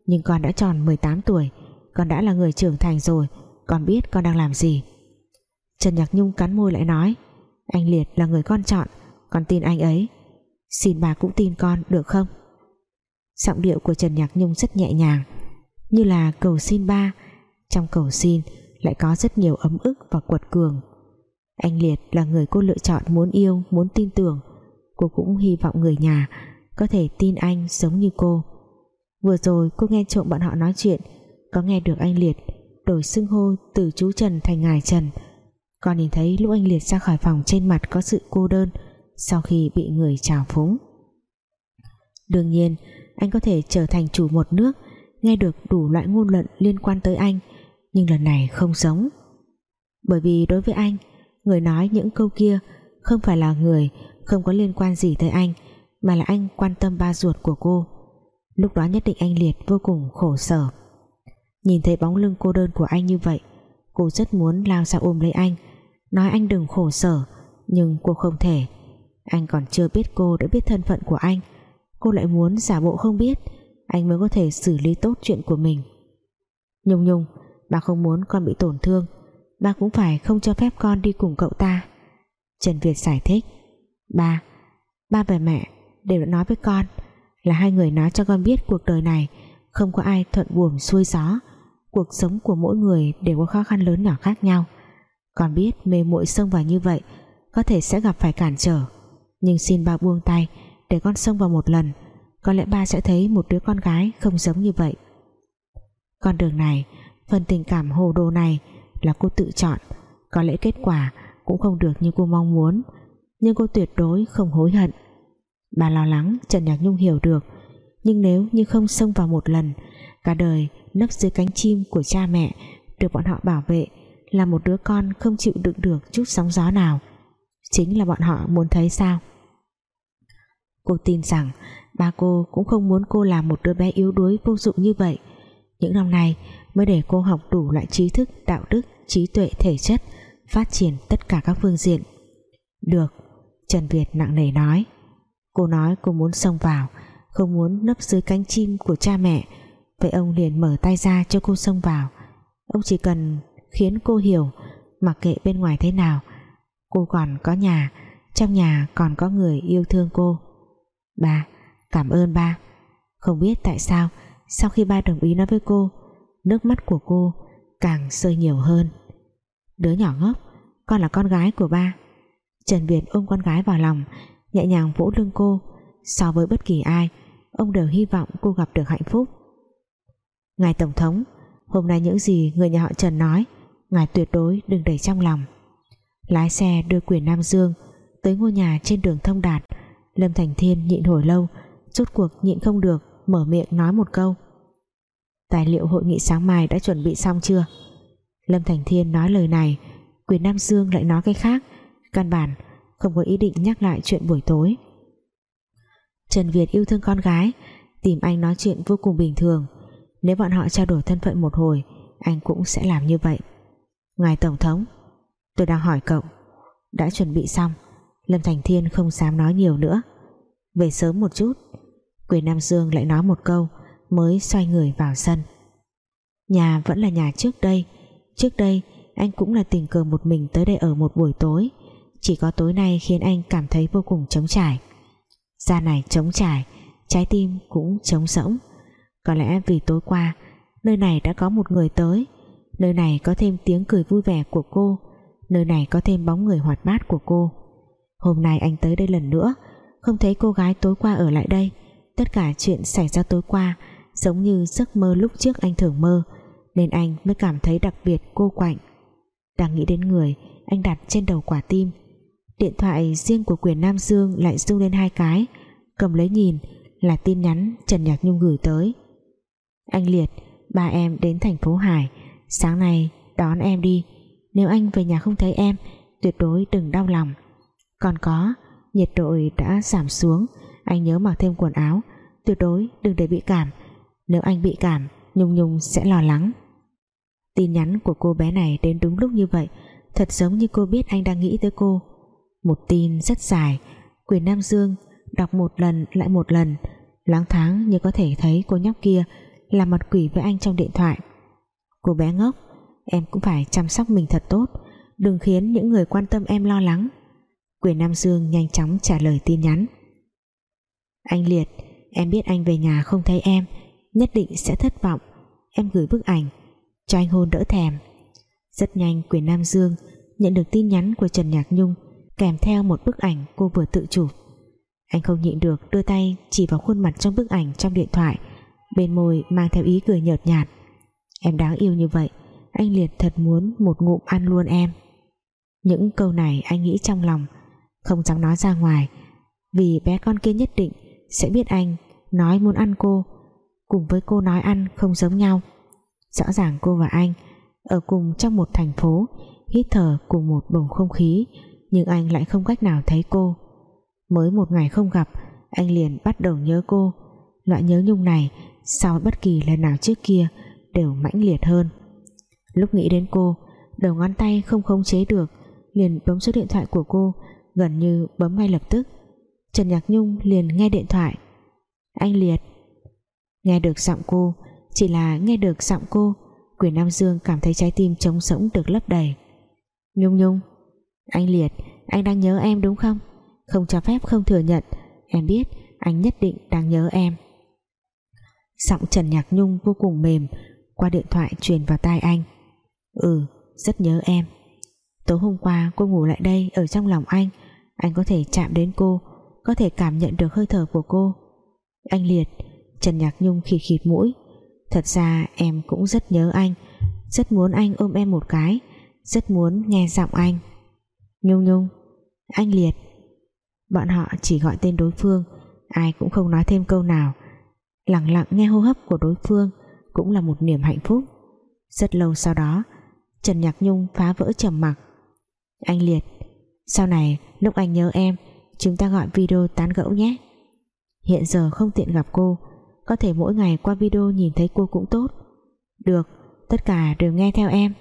Nhưng con đã tròn 18 tuổi, con đã là người trưởng thành rồi, con biết con đang làm gì. Trần Nhạc Nhung cắn môi lại nói, anh Liệt là người con chọn, con tin anh ấy. Xin bà cũng tin con, được không? Giọng điệu của Trần Nhạc Nhung rất nhẹ nhàng, như là cầu xin ba. Trong cầu xin, lại có rất nhiều ấm ức và quật cường. Anh Liệt là người cô lựa chọn muốn yêu, muốn tin tưởng. Cô cũng hy vọng người nhà có thể tin anh giống như cô. Vừa rồi cô nghe trộm bọn họ nói chuyện, có nghe được anh Liệt đổi xưng hô từ chú Trần thành ngài Trần còn nhìn thấy lúc anh Liệt ra khỏi phòng trên mặt có sự cô đơn sau khi bị người trào phúng. Đương nhiên, anh có thể trở thành chủ một nước, nghe được đủ loại ngôn luận liên quan tới anh, nhưng lần này không giống. Bởi vì đối với anh, người nói những câu kia không phải là người, không có liên quan gì tới anh, mà là anh quan tâm ba ruột của cô. Lúc đó nhất định anh Liệt vô cùng khổ sở. Nhìn thấy bóng lưng cô đơn của anh như vậy, cô rất muốn lao ra ôm lấy anh nói anh đừng khổ sở, nhưng cô không thể. Anh còn chưa biết cô đã biết thân phận của anh. Cô lại muốn giả bộ không biết, anh mới có thể xử lý tốt chuyện của mình. Nhung Nhung, bà không muốn con bị tổn thương. Ba cũng phải không cho phép con đi cùng cậu ta. Trần Việt giải thích. Ba ba và mẹ đều đã nói với con là hai người nói cho con biết cuộc đời này không có ai thuận buồm xuôi gió. Cuộc sống của mỗi người đều có khó khăn lớn nhỏ khác nhau con biết mê muội xông vào như vậy, có thể sẽ gặp phải cản trở. Nhưng xin ba buông tay, để con xông vào một lần, có lẽ ba sẽ thấy một đứa con gái không giống như vậy. Con đường này, phần tình cảm hồ đồ này là cô tự chọn, có lẽ kết quả cũng không được như cô mong muốn, nhưng cô tuyệt đối không hối hận. Bà lo lắng, Trần Nhạc Nhung hiểu được, nhưng nếu như không xông vào một lần, cả đời nấp dưới cánh chim của cha mẹ được bọn họ bảo vệ là một đứa con không chịu đựng được chút sóng gió nào. Chính là bọn họ muốn thấy sao? Cô tin rằng ba cô cũng không muốn cô là một đứa bé yếu đuối vô dụng như vậy. Những năm này mới để cô học đủ loại trí thức, đạo đức, trí tuệ, thể chất, phát triển tất cả các phương diện. Được, Trần Việt nặng nề nói. Cô nói cô muốn xông vào, không muốn nấp dưới cánh chim của cha mẹ. Vậy ông liền mở tay ra cho cô xông vào. Ông chỉ cần khiến cô hiểu mặc kệ bên ngoài thế nào. Cô còn có nhà, trong nhà còn có người yêu thương cô. Ba, cảm ơn ba. Không biết tại sao, sau khi ba đồng ý nói với cô, nước mắt của cô càng rơi nhiều hơn. Đứa nhỏ ngốc, con là con gái của ba. Trần Việt ôm con gái vào lòng, nhẹ nhàng vỗ lưng cô. So với bất kỳ ai, ông đều hy vọng cô gặp được hạnh phúc. Ngài tổng thống, hôm nay những gì người nhà họ Trần nói ngài tuyệt đối đừng để trong lòng. Lái xe đưa quyền Nam Dương tới ngôi nhà trên đường thông đạt, Lâm Thành Thiên nhịn hồi lâu, rốt cuộc nhịn không được, mở miệng nói một câu. Tài liệu hội nghị sáng mai đã chuẩn bị xong chưa? Lâm Thành Thiên nói lời này, quyền Nam Dương lại nói cái khác, căn bản không có ý định nhắc lại chuyện buổi tối. Trần Việt yêu thương con gái, tìm anh nói chuyện vô cùng bình thường. Nếu bọn họ trao đổi thân phận một hồi, anh cũng sẽ làm như vậy ngài tổng thống, tôi đang hỏi cậu. Đã chuẩn bị xong, Lâm Thành Thiên không dám nói nhiều nữa. Về sớm một chút, Quyền Nam Dương lại nói một câu mới xoay người vào sân. Nhà vẫn là nhà trước đây. Trước đây, anh cũng là tình cờ một mình tới đây ở một buổi tối. Chỉ có tối nay khiến anh cảm thấy vô cùng trống trải. Da này trống trải, trái tim cũng trống rỗng. Có lẽ vì tối qua, nơi này đã có một người tới nơi này có thêm tiếng cười vui vẻ của cô. Nơi này có thêm bóng người hoạt bát của cô. Hôm nay anh tới đây lần nữa, không thấy cô gái tối qua ở lại đây. Tất cả chuyện xảy ra tối qua giống như giấc mơ lúc trước anh thường mơ, nên anh mới cảm thấy đặc biệt cô quạnh. Đang nghĩ đến người, anh đặt trên đầu quả tim. Điện thoại riêng của quyền Nam Dương lại rung lên hai cái. Cầm lấy nhìn, là tin nhắn Trần Nhạc Nhung gửi tới. Anh Liệt, ba em đến thành phố Hải sáng nay, đón em đi. Nếu anh về nhà không thấy em, tuyệt đối đừng đau lòng. Còn có, nhiệt độ đã giảm xuống. Anh nhớ mặc thêm quần áo. Tuyệt đối đừng để bị cảm. Nếu anh bị cảm, Nhung Nhung sẽ lo lắng. Tin nhắn của cô bé này đến đúng lúc như vậy. Thật giống như cô biết anh đang nghĩ tới cô. Một tin rất dài. Quyền Nam Dương đọc một lần lại một lần. Láng tháng như có thể thấy cô nhóc kia là mặt quỷ với anh trong điện thoại cô bé ngốc, em cũng phải chăm sóc mình thật tốt, đừng khiến những người quan tâm em lo lắng. Quyền Nam Dương nhanh chóng trả lời tin nhắn. Anh Liệt, em biết anh về nhà không thấy em, nhất định sẽ thất vọng. Em gửi bức ảnh, cho anh hôn đỡ thèm. Rất nhanh, quyền Nam Dương nhận được tin nhắn của Trần Nhạc Nhung, kèm theo một bức ảnh cô vừa tự chụp. Anh không nhịn được đưa tay chỉ vào khuôn mặt trong bức ảnh trong điện thoại, bên môi mang theo ý cười nhợt nhạt em đáng yêu như vậy, anh Liệt thật muốn một ngụm ăn luôn em. Những câu này anh nghĩ trong lòng, không dám nói ra ngoài, vì bé con kia nhất định sẽ biết anh nói muốn ăn cô. Cùng với cô nói ăn không giống nhau. Rõ ràng cô và anh ở cùng trong một thành phố, hít thở cùng một bầu không khí, nhưng anh lại không cách nào thấy cô. Mới một ngày không gặp, anh liền bắt đầu nhớ cô. Loại nhớ nhung này, sau bất kỳ lần nào trước kia đều mãnh liệt hơn. Lúc nghĩ đến cô, đầu ngón tay không khống chế được, liền bấm số điện thoại của cô, gần như bấm ngay lập tức. Trần Nhạc Nhung liền nghe điện thoại. Anh Liệt. Nghe được giọng cô, chỉ là nghe được giọng cô, Quyền Nam Dương cảm thấy trái tim trống rỗng được lấp đầy. Nhung Nhung. Anh Liệt, Anh đang nhớ em đúng không? Không cho phép, không thừa nhận. Em biết, anh nhất định đang nhớ em. Giọng Trần Nhạc Nhung vô cùng mềm qua điện thoại truyền vào tai anh. Ừ rất nhớ em. Tối hôm qua cô ngủ lại đây Ở trong lòng anh. Anh có thể chạm đến cô, Có thể cảm nhận được hơi thở của cô. Anh Liệt, Trần Nhạc Nhung khịt khịt mũi. Thật ra em cũng rất nhớ anh. Rất muốn anh ôm em một cái. Rất muốn nghe giọng anh. Nhung Nhung, Anh Liệt. Bọn họ chỉ gọi tên đối phương. Ai cũng không nói thêm câu nào. Lặng lặng nghe hô hấp của đối phương. Cũng là một niềm hạnh phúc. Rất lâu sau đó, Trần Nhạc Nhung phá vỡ trầm mặc. Anh Liệt, Sau này lúc anh nhớ em, Chúng ta gọi video tán gẫu nhé. Hiện giờ không tiện gặp cô, có thể mỗi ngày qua video nhìn thấy cô cũng tốt. Được, tất cả đều nghe theo em.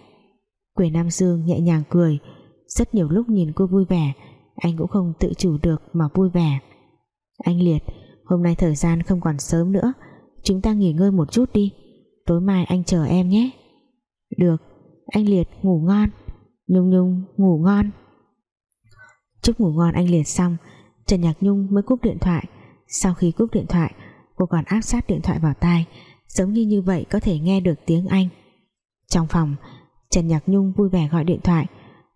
Quỷ Nam Dương nhẹ nhàng cười. Rất nhiều lúc nhìn cô vui vẻ, anh cũng không tự chủ được mà vui vẻ. Anh Liệt, hôm nay thời gian không còn sớm nữa, chúng ta nghỉ ngơi một chút đi tối mai anh chờ em nhé. Được, anh Liệt ngủ ngon. Nhung Nhung ngủ ngon. Chúc ngủ ngon anh Liệt xong, Trần Nhạc Nhung mới cúp điện thoại. Sau khi cúp điện thoại, cô còn áp sát điện thoại vào tai. Giống như như vậy có thể nghe được tiếng Anh. Trong phòng, Trần Nhạc Nhung vui vẻ gọi điện thoại.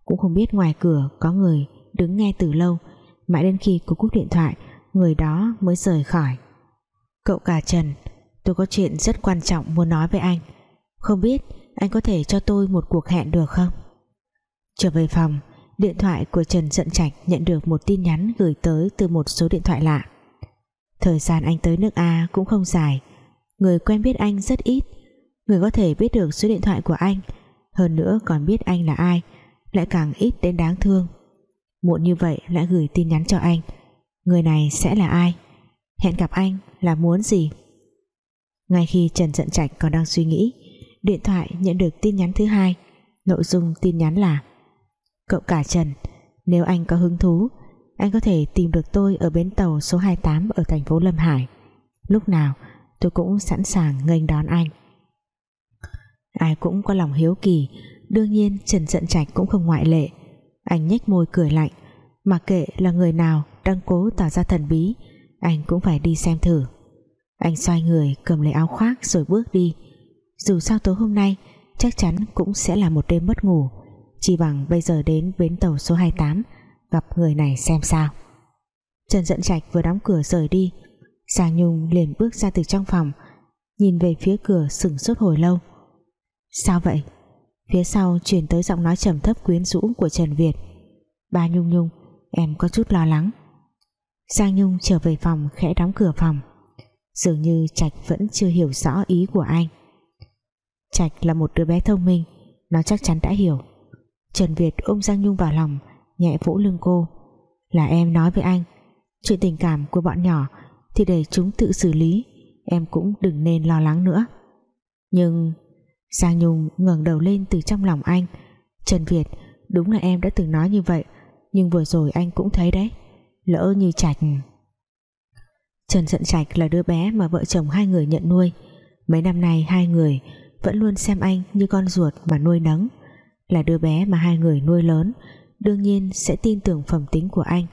Cũng không biết ngoài cửa có người đứng nghe từ lâu. Mãi đến khi cô cúp điện thoại, người đó mới rời khỏi. Cậu cả Trần tôi có chuyện rất quan trọng muốn nói với anh. Không biết anh có thể cho tôi một cuộc hẹn được không? Trở về phòng, điện thoại của Trần Dận Trạch nhận được một tin nhắn gửi tới từ một số điện thoại lạ. Thời gian anh tới nước A cũng không dài. Người quen biết anh rất ít. Người có thể biết được số điện thoại của anh, Hơn nữa còn biết anh là ai, Lại càng ít đến đáng thương. Muộn như vậy lại gửi tin nhắn cho anh. Người này sẽ là ai? Hẹn gặp anh là muốn gì? Ngay khi Trần Trận Trạch còn đang suy nghĩ, Điện thoại nhận được tin nhắn thứ hai. Nội dung tin nhắn là, Cậu cả Trần, Nếu anh có hứng thú, anh có thể tìm được tôi ở bến tàu số 28 ở thành phố Lâm Hải. Lúc nào, tôi cũng sẵn sàng nghênh đón anh. Ai cũng có lòng hiếu kỳ, đương nhiên Trần Dận Trạch cũng không ngoại lệ. Anh nhếch môi cười lạnh, mặc kệ là người nào đang cố tỏ ra thần bí, anh cũng phải đi xem thử anh xoay người, cầm lấy áo khoác rồi bước đi. Dù sao tối hôm nay, chắc chắn cũng sẽ là một đêm mất ngủ. Chỉ bằng bây giờ đến bến tàu số 28 gặp người này xem sao. Trần Dẫn Trạch vừa đóng cửa rời đi. Giang Nhung liền bước ra từ trong phòng, nhìn về phía cửa sửng sốt hồi lâu. Sao vậy? Phía sau truyền tới giọng nói trầm thấp quyến rũ của Trần Việt. Ba Nhung Nhung, em có chút lo lắng. Giang Nhung trở về phòng, khẽ đóng cửa phòng dường như Trạch vẫn chưa hiểu rõ ý của anh. Trạch là một đứa bé thông minh, nó chắc chắn đã hiểu. Trần Việt ôm Giang Nhung vào lòng, nhẹ vỗ lưng cô. Là em nói với anh, chuyện tình cảm của bọn nhỏ thì để chúng tự xử lý, em cũng đừng nên lo lắng nữa. Nhưng Giang Nhung ngẩng đầu lên từ trong lòng anh. Trần Việt, đúng là em đã từng nói như vậy, nhưng vừa rồi anh cũng thấy đấy. Lỡ như Trạch Trần Trận Trạch là đứa bé mà vợ chồng hai người nhận nuôi. Mấy năm nay hai người vẫn luôn xem anh như con ruột mà nuôi nấng. Là đứa bé mà hai người nuôi lớn, đương nhiên sẽ tin tưởng phẩm tính của anh.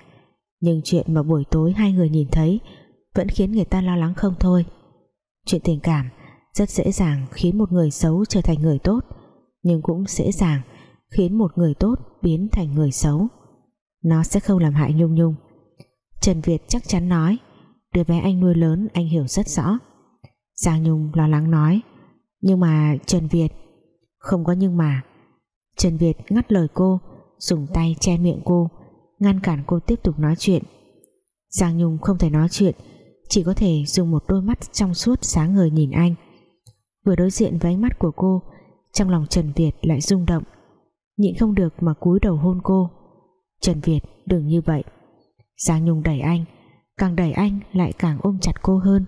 Nhưng chuyện mà buổi tối hai người nhìn thấy vẫn khiến người ta lo lắng không thôi. Chuyện tình cảm rất dễ dàng khiến một người xấu trở thành người tốt, nhưng cũng dễ dàng khiến một người tốt biến thành người xấu. Nó sẽ không làm hại Nhung Nhung. Trần Việt chắc chắn nói đứa bé anh nuôi lớn, anh hiểu rất rõ. Giang Nhung lo lắng nói, nhưng mà Trần Việt không có nhưng mà. Trần Việt ngắt lời cô, dùng tay che miệng cô, ngăn cản cô tiếp tục nói chuyện. Giang Nhung không thể nói chuyện, chỉ có thể dùng một đôi mắt trong suốt sáng ngời nhìn anh. Vừa đối diện với ánh mắt của cô, trong lòng Trần Việt lại rung động. Nhịn không được mà cúi đầu hôn cô. Trần Việt, đừng như vậy. Giang Nhung đẩy anh càng đẩy anh lại càng ôm chặt cô hơn.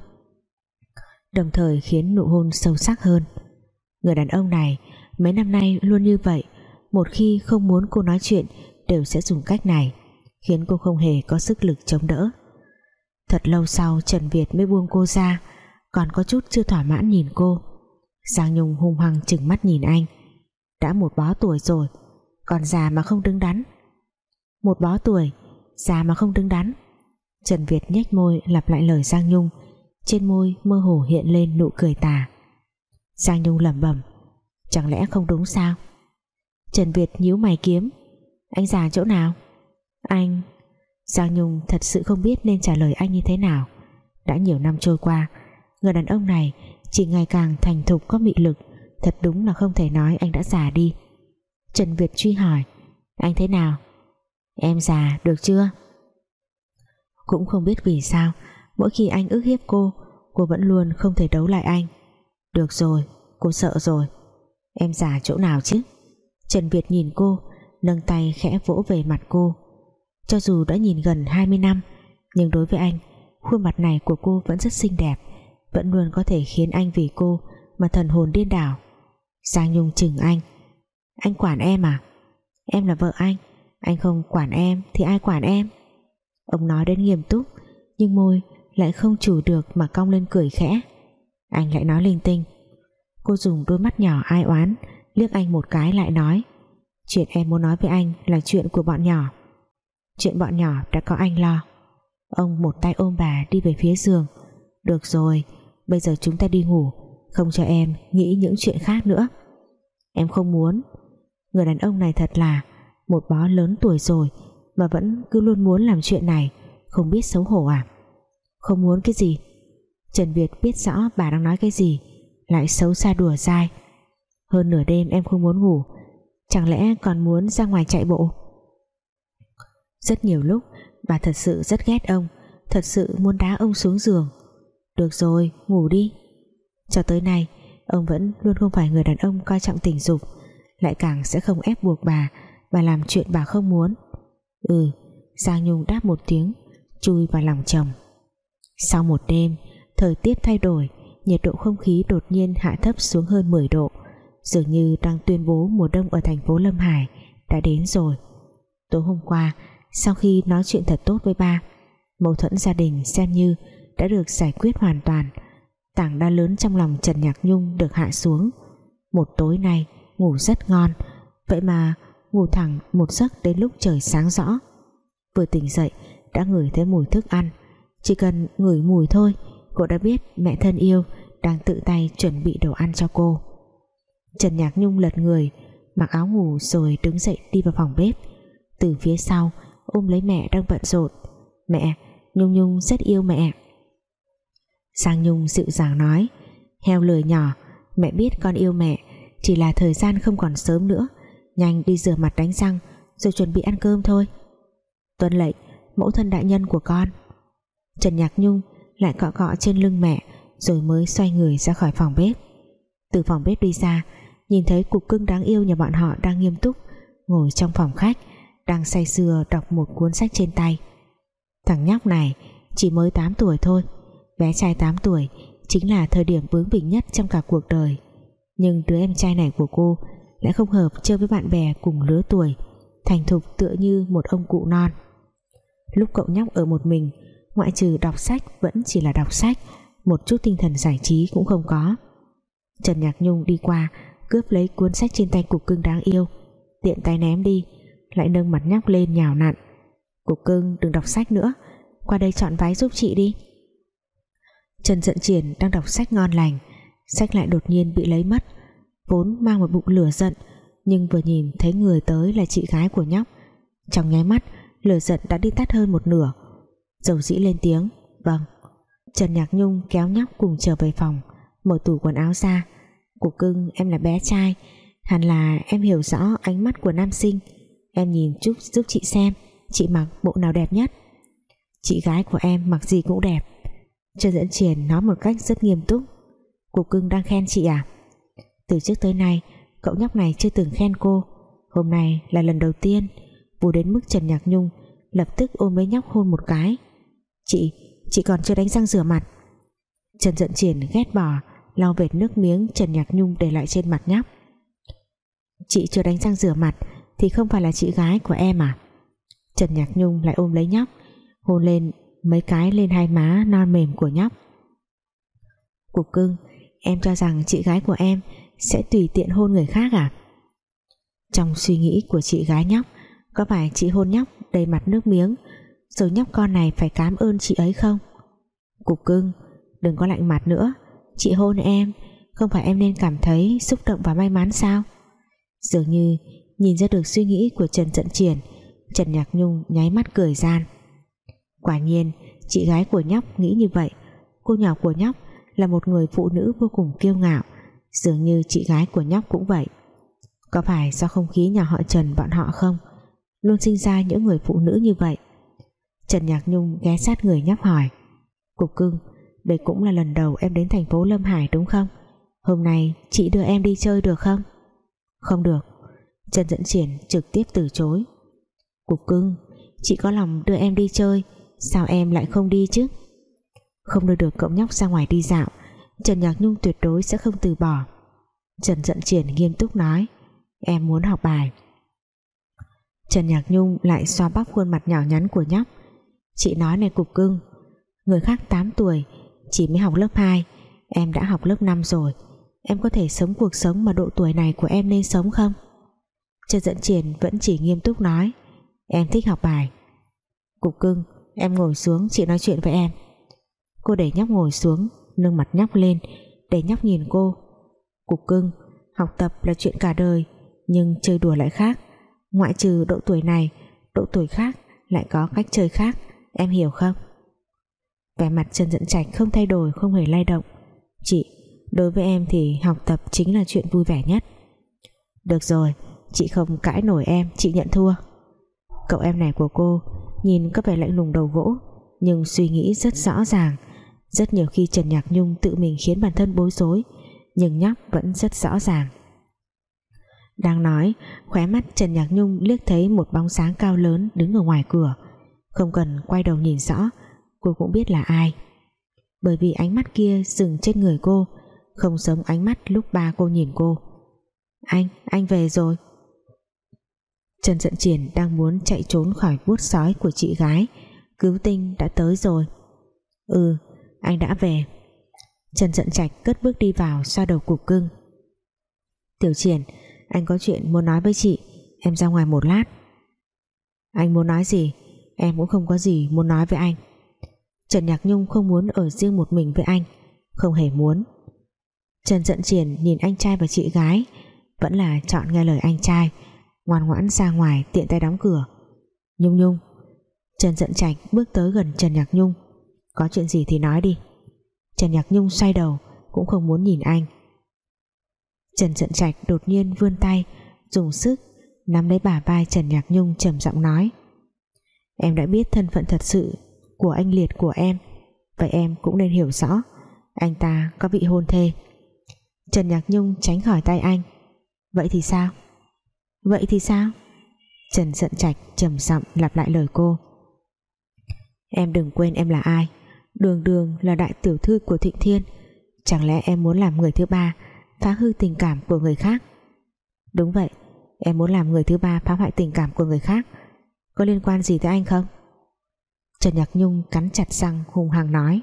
Đồng thời khiến nụ hôn sâu sắc hơn. Người đàn ông này, mấy năm nay luôn như vậy. Một khi không muốn cô nói chuyện, đều sẽ dùng cách này, khiến cô không hề có sức lực chống đỡ. Thật lâu sau Trần Việt mới buông cô ra, còn có chút chưa thỏa mãn nhìn cô. Giang Nhung hung hăng chừng mắt nhìn anh. Đã một bó tuổi rồi, còn già mà không đứng đắn. Một bó tuổi, già mà không đứng đắn. Trần Việt nhếch môi, lặp lại lời Giang Nhung. Trên môi mơ hồ hiện lên nụ cười tà. Giang Nhung lẩm bẩm, chẳng lẽ không đúng sao? Trần Việt nhíu mày kiếm, anh già chỗ nào? Anh Giang Nhung thật sự không biết nên trả lời anh như thế nào. Đã nhiều năm trôi qua, người đàn ông này chỉ ngày càng thành thục có mị lực, thật đúng là không thể nói anh đã già đi. Trần Việt truy hỏi, anh thế nào? Em già, được chưa? Cũng không biết vì sao, mỗi khi anh ức hiếp cô cô vẫn luôn không thể đấu lại anh. Được rồi, cô sợ rồi. Em giả chỗ nào chứ? Trần Việt nhìn cô, nâng tay khẽ vỗ về mặt cô. Cho dù đã nhìn gần 20 năm, nhưng đối với anh, khuôn mặt này của cô vẫn rất xinh đẹp, vẫn luôn có thể khiến anh vì cô mà thần hồn điên đảo. Giang Nhung chừng anh. Anh quản em à? Em là vợ anh anh không quản em thì ai quản em? Ông nói đến nghiêm túc, nhưng môi lại không chủ được mà cong lên cười khẽ. Anh lại nói linh tinh. Cô dùng đôi mắt nhỏ ai oán, liếc anh một cái lại nói, chuyện em muốn nói với anh là chuyện của bọn nhỏ. Chuyện bọn nhỏ đã có anh lo. Ông một tay ôm bà đi về phía giường. Được rồi, bây giờ chúng ta đi ngủ, không cho em nghĩ những chuyện khác nữa. Em không muốn. Người đàn ông này thật là một bó lớn tuổi rồi mà vẫn cứ luôn muốn làm chuyện này, không biết xấu hổ à? Không muốn cái gì? Trần Việt biết rõ bà đang nói cái gì, lại xấu xa đùa dai. Hơn nửa đêm em không muốn ngủ, chẳng lẽ còn muốn ra ngoài chạy bộ? Rất nhiều lúc, bà thật sự rất ghét ông, thật sự muốn đá ông xuống giường. Được rồi, ngủ đi. Cho tới nay, ông vẫn luôn không phải người đàn ông coi trọng tình dục, lại càng sẽ không ép buộc bà bà làm chuyện bà không muốn ừ Giang Nhung đáp một tiếng, chui vào lòng chồng. Sau một đêm, thời tiết thay đổi, nhiệt độ không khí đột nhiên hạ thấp xuống hơn 10 độ. Dường như đang tuyên bố mùa đông ở thành phố Lâm Hải đã đến rồi. Tối hôm qua, sau khi nói chuyện thật tốt với ba, mâu thuẫn gia đình xem như đã được giải quyết hoàn toàn. Tảng đá lớn trong lòng Trần Nhạc Nhung được hạ xuống. Một tối nay, ngủ rất ngon, vậy mà ngủ thẳng một giấc đến lúc trời sáng rõ. Vừa tỉnh dậy, đã ngửi thấy mùi thức ăn. Chỉ cần ngửi mùi thôi, cô đã biết mẹ thân yêu đang tự tay chuẩn bị đồ ăn cho cô. Trần Nhạc Nhung lật người, mặc áo ngủ rồi đứng dậy đi vào phòng bếp. Từ phía sau, ôm lấy mẹ đang bận rộn. Mẹ, Nhung Nhung rất yêu mẹ. Sang Nhung dịu dàng nói, heo lười nhỏ, mẹ biết con yêu mẹ, chỉ là thời gian không còn sớm nữa nhanh đi rửa mặt đánh răng, rồi chuẩn bị ăn cơm thôi. Tuân lệnh, mẫu thân đại nhân của con. Trần Nhạc Nhung lại cọ cọ trên lưng mẹ, rồi mới xoay người ra khỏi phòng bếp. Từ phòng bếp đi ra, nhìn thấy cục cưng đáng yêu nhà bọn họ đang nghiêm túc, ngồi trong phòng khách, đang say sưa đọc một cuốn sách trên tay. Thằng nhóc này chỉ mới 8 tuổi thôi, bé trai 8 tuổi chính là thời điểm bướng bỉnh nhất trong cả cuộc đời. Nhưng đứa em trai này của cô lại không hợp chơi với bạn bè cùng lứa tuổi, thành thục tựa như một ông cụ non. Lúc cậu nhóc ở một mình, ngoại trừ đọc sách vẫn chỉ là đọc sách, một chút tinh thần giải trí cũng không có. Trần Nhạc Nhung đi qua, cướp lấy cuốn sách trên tay cục cưng đáng yêu, tiện tay ném đi, lại nâng mặt nhóc lên nhào nặn. Cục cưng, đừng đọc sách nữa, qua đây chọn váy giúp chị đi. Trần Dận Triển đang đọc sách ngon lành, sách lại đột nhiên bị lấy mất vốn mang một bụng lửa giận, nhưng vừa nhìn thấy người tới là chị gái của nhóc. Trong nháy mắt, lửa giận đã đi tắt hơn một nửa. Dầu dĩ lên tiếng vâng. Trần Nhạc Nhung kéo nhóc cùng trở về phòng, mở tủ quần áo ra. Cục cưng, em là bé trai, Hẳn là em hiểu rõ ánh mắt của nam sinh. Em nhìn chút giúp chị xem, Chị mặc bộ nào đẹp nhất? Chị gái của em mặc gì cũng đẹp. Trần Dẫn Triển nói một cách rất nghiêm túc. Cục cưng đang khen chị à? Từ trước tới nay Cậu nhóc này chưa từng khen cô. Hôm nay là lần đầu tiên Vù đến mức Trần Nhạc Nhung Lập tức ôm lấy nhóc hôn một cái. Chị, chị còn chưa đánh răng rửa mặt. Trần Dận Triển ghét bỏ lau vệt nước miếng Trần Nhạc Nhung để lại trên mặt nhóc. Chị chưa đánh răng rửa mặt thì không phải là chị gái của em à? Trần Nhạc Nhung lại ôm lấy nhóc hôn lên mấy cái lên hai má non mềm của nhóc. Cục cưng em cho rằng chị gái của em sẽ tùy tiện hôn người khác à? Trong suy nghĩ của chị gái nhóc, có phải chị hôn nhóc đầy mặt nước miếng, rồi nhóc con này phải cảm ơn chị ấy không? Cục cưng, đừng có lạnh mặt nữa. Chị hôn em, không phải em nên cảm thấy xúc động và may mắn sao? Dường như nhìn ra được suy nghĩ của Trần trận Triển, Trần Nhạc Nhung nháy mắt cười gian. Quả nhiên, chị gái của nhóc nghĩ như vậy. Cô nhỏ của nhóc là một người phụ nữ vô cùng kiêu ngạo dường như chị gái của nhóc cũng vậy. Có phải do không khí nhà họ Trần bọn họ không? Luôn sinh ra những người phụ nữ như vậy. Trần Nhạc Nhung ghé sát người nhóc hỏi. Cục cưng, đây cũng là lần đầu em đến thành phố Lâm Hải đúng không? Hôm nay chị đưa em đi chơi được không? Không được. Trần Dẫn Triển trực tiếp từ chối. Cục cưng, Chị có lòng đưa em đi chơi, Sao em lại không đi chứ? Không đưa được cậu nhóc ra ngoài đi dạo. Trần Nhạc Nhung tuyệt đối sẽ không từ bỏ. Trần Dận Triển nghiêm túc nói, Em muốn học bài. Trần Nhạc Nhung lại xoa bắp khuôn mặt nhỏ nhắn của nhóc. Chị nói này cục cưng, Người khác 8 tuổi chỉ mới học lớp 2 Em đã học lớp 5 rồi, Em có thể sống cuộc sống mà độ tuổi này của em nên sống không? Trần Dận triển vẫn chỉ nghiêm túc nói, Em thích học bài. Cục cưng, Em ngồi xuống chị nói chuyện với em. Cô để nhóc ngồi xuống Nâng mặt nhóc lên Để nhóc nhìn cô. Cục cưng, Học tập là chuyện cả đời, Nhưng chơi đùa lại khác. Ngoại trừ độ tuổi này, Độ tuổi khác lại có cách chơi khác, Em hiểu không? Vẻ mặt Trần Dẫn Trạch không thay đổi, không hề lay động. Chị, đối với em thì học tập chính là chuyện vui vẻ nhất. Được rồi, chị không cãi nổi em, chị nhận thua. Cậu em này của cô nhìn có vẻ lạnh lùng đầu gỗ, nhưng suy nghĩ rất rõ ràng rất nhiều khi Trần Nhạc Nhung tự mình khiến bản thân bối rối nhưng nhóc vẫn rất rõ ràng. Đang nói khóe mắt Trần Nhạc Nhung liếc thấy một bóng sáng cao lớn đứng ở ngoài cửa. Không cần quay đầu nhìn rõ cô cũng biết là ai. Bởi vì ánh mắt kia dừng trên người cô không giống ánh mắt lúc ba cô nhìn cô. Anh, anh về rồi. Trần Dận Triển đang muốn chạy trốn khỏi vuốt sói của chị gái cứu tinh đã tới rồi. Ừ anh đã về. Trần Trận Trạch cất bước đi vào xoa đầu cục cưng. Tiểu Triển, anh có chuyện muốn nói với chị. Em ra ngoài một lát. Anh muốn nói gì? Em cũng không có gì muốn nói với anh. Trần Nhạc Nhung không muốn ở riêng một mình với anh. Không hề muốn. Trần Trận Triển nhìn anh trai và chị gái. Vẫn là chọn nghe lời anh trai. Ngoan ngoãn ra ngoài tiện tay đóng cửa. Nhung Nhung. Trần Trận Trạch bước tới gần Trần Nhạc Nhung. Có chuyện gì thì nói đi. Trần Nhạc Nhung xoay đầu, Cũng không muốn nhìn anh. Trần Dận Trạch đột nhiên vươn tay, Dùng sức nắm lấy bả vai Trần Nhạc Nhung trầm giọng nói. Em đã biết thân phận thật sự của anh Liệt của em, vậy em cũng nên hiểu rõ, anh ta có vị hôn thê. Trần Nhạc Nhung tránh khỏi tay anh. Vậy thì sao? Vậy thì sao? Trần giận trạch trầm giọng lặp lại lời cô. Em đừng quên em là ai đường đường là đại tiểu thư của Thịnh Thiên. Chẳng lẽ em muốn làm người thứ ba, phá hư tình cảm của người khác? Đúng vậy, em muốn làm người thứ ba phá hoại tình cảm của người khác. Có liên quan gì tới anh không? Trần Nhạc Nhung cắn chặt răng hùng hằng nói.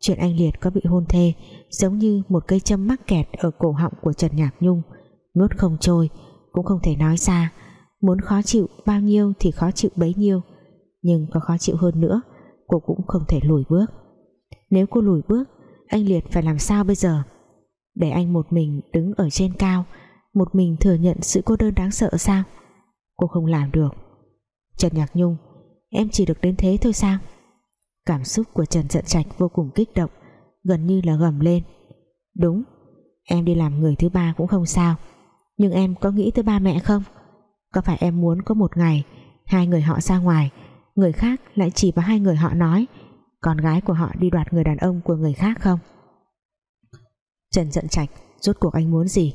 Chuyện anh Liệt có bị hôn thê Giống như một cây châm mắc kẹt Ở cổ họng của Trần Nhạc Nhung. Nuốt không trôi, Cũng không thể nói ra. Muốn khó chịu bao nhiêu thì khó chịu bấy nhiêu, Nhưng có khó chịu hơn nữa. Cô cũng không thể lùi bước. Nếu cô lùi bước, Anh Liệt phải làm sao bây giờ? Để anh một mình đứng ở trên cao, Một mình thừa nhận sự cô đơn đáng sợ sao? Cô không làm được. Trần Nhạc Nhung, Em chỉ được đến thế thôi sao? Cảm xúc của Trần Trận Trạch vô cùng kích động, Gần như là gầm lên. Đúng, Em đi làm người thứ ba cũng không sao. Nhưng em có nghĩ tới ba mẹ không? Có phải em muốn có một ngày Hai người họ ra ngoài Người khác lại chỉ vào hai người họ nói, Con gái của họ đi đoạt người đàn ông của người khác không? Trần giận Trạch, Rốt cuộc anh muốn gì?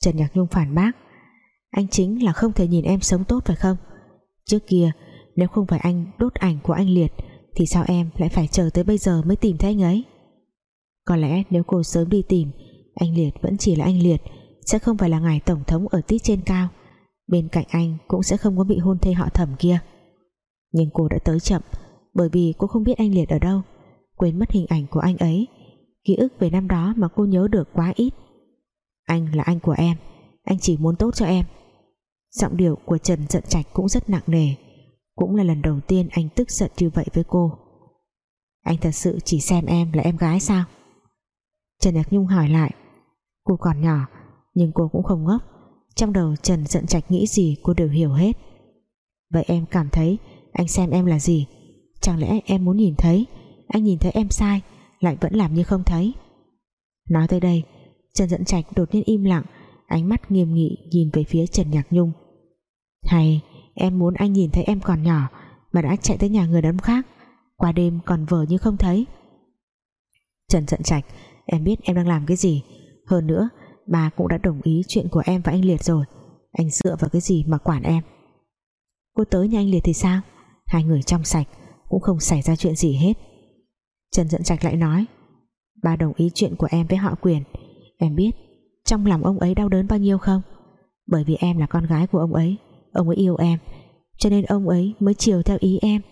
Trần Nhạc Nhung phản bác, Anh chính là không thể nhìn em sống tốt phải không? Trước kia, Nếu không phải anh đốt ảnh của anh Liệt, thì sao em lại phải chờ tới bây giờ mới tìm thấy anh ấy? Có lẽ nếu cô sớm đi tìm, anh Liệt vẫn chỉ là anh Liệt, sẽ không phải là ngài tổng thống ở tít trên cao. Bên cạnh anh cũng sẽ không có bị hôn thê họ thẩm kia nhưng cô đã tới chậm, bởi vì cô không biết anh Liệt ở đâu. Quên mất hình ảnh của anh ấy. Ký ức về năm đó mà cô nhớ được quá ít. Anh là anh của em. Anh chỉ muốn tốt cho em. Giọng điệu của Trần giận trạch cũng rất nặng nề. Cũng là lần đầu tiên anh tức giận như vậy với cô. Anh thật sự chỉ xem em là em gái sao? Trần Nhạc Nhung hỏi lại. Cô còn nhỏ, Nhưng cô cũng không ngốc. Trong đầu Trần giận trạch nghĩ gì cô đều hiểu hết. Vậy em cảm thấy anh xem em là gì? Chẳng lẽ em muốn nhìn thấy? Anh nhìn thấy em sai, Lại vẫn làm như không thấy. Nói tới đây, Trần Dẫn Trạch đột nhiên im lặng, Ánh mắt nghiêm nghị nhìn về phía Trần Nhạc Nhung. Hay, Em muốn anh nhìn thấy em còn nhỏ, Mà đã chạy tới nhà người đàn ông khác, Qua đêm còn vờ như không thấy. Trần dẫn Trạch, Em biết em đang làm cái gì. Hơn nữa, bà cũng đã đồng ý chuyện của em và anh Liệt rồi. Anh dựa vào cái gì mà quản em? Cô tới nhà anh Liệt thì sao? Hai người trong sạch, Cũng không xảy ra chuyện gì hết. Trần Dẫn Trạch lại nói, Ba đồng ý chuyện của em với họ quyền. Em biết Trong lòng ông ấy đau đớn bao nhiêu không? Bởi vì em là con gái của ông ấy Ông ấy yêu em, Cho nên ông ấy mới chiều theo ý em.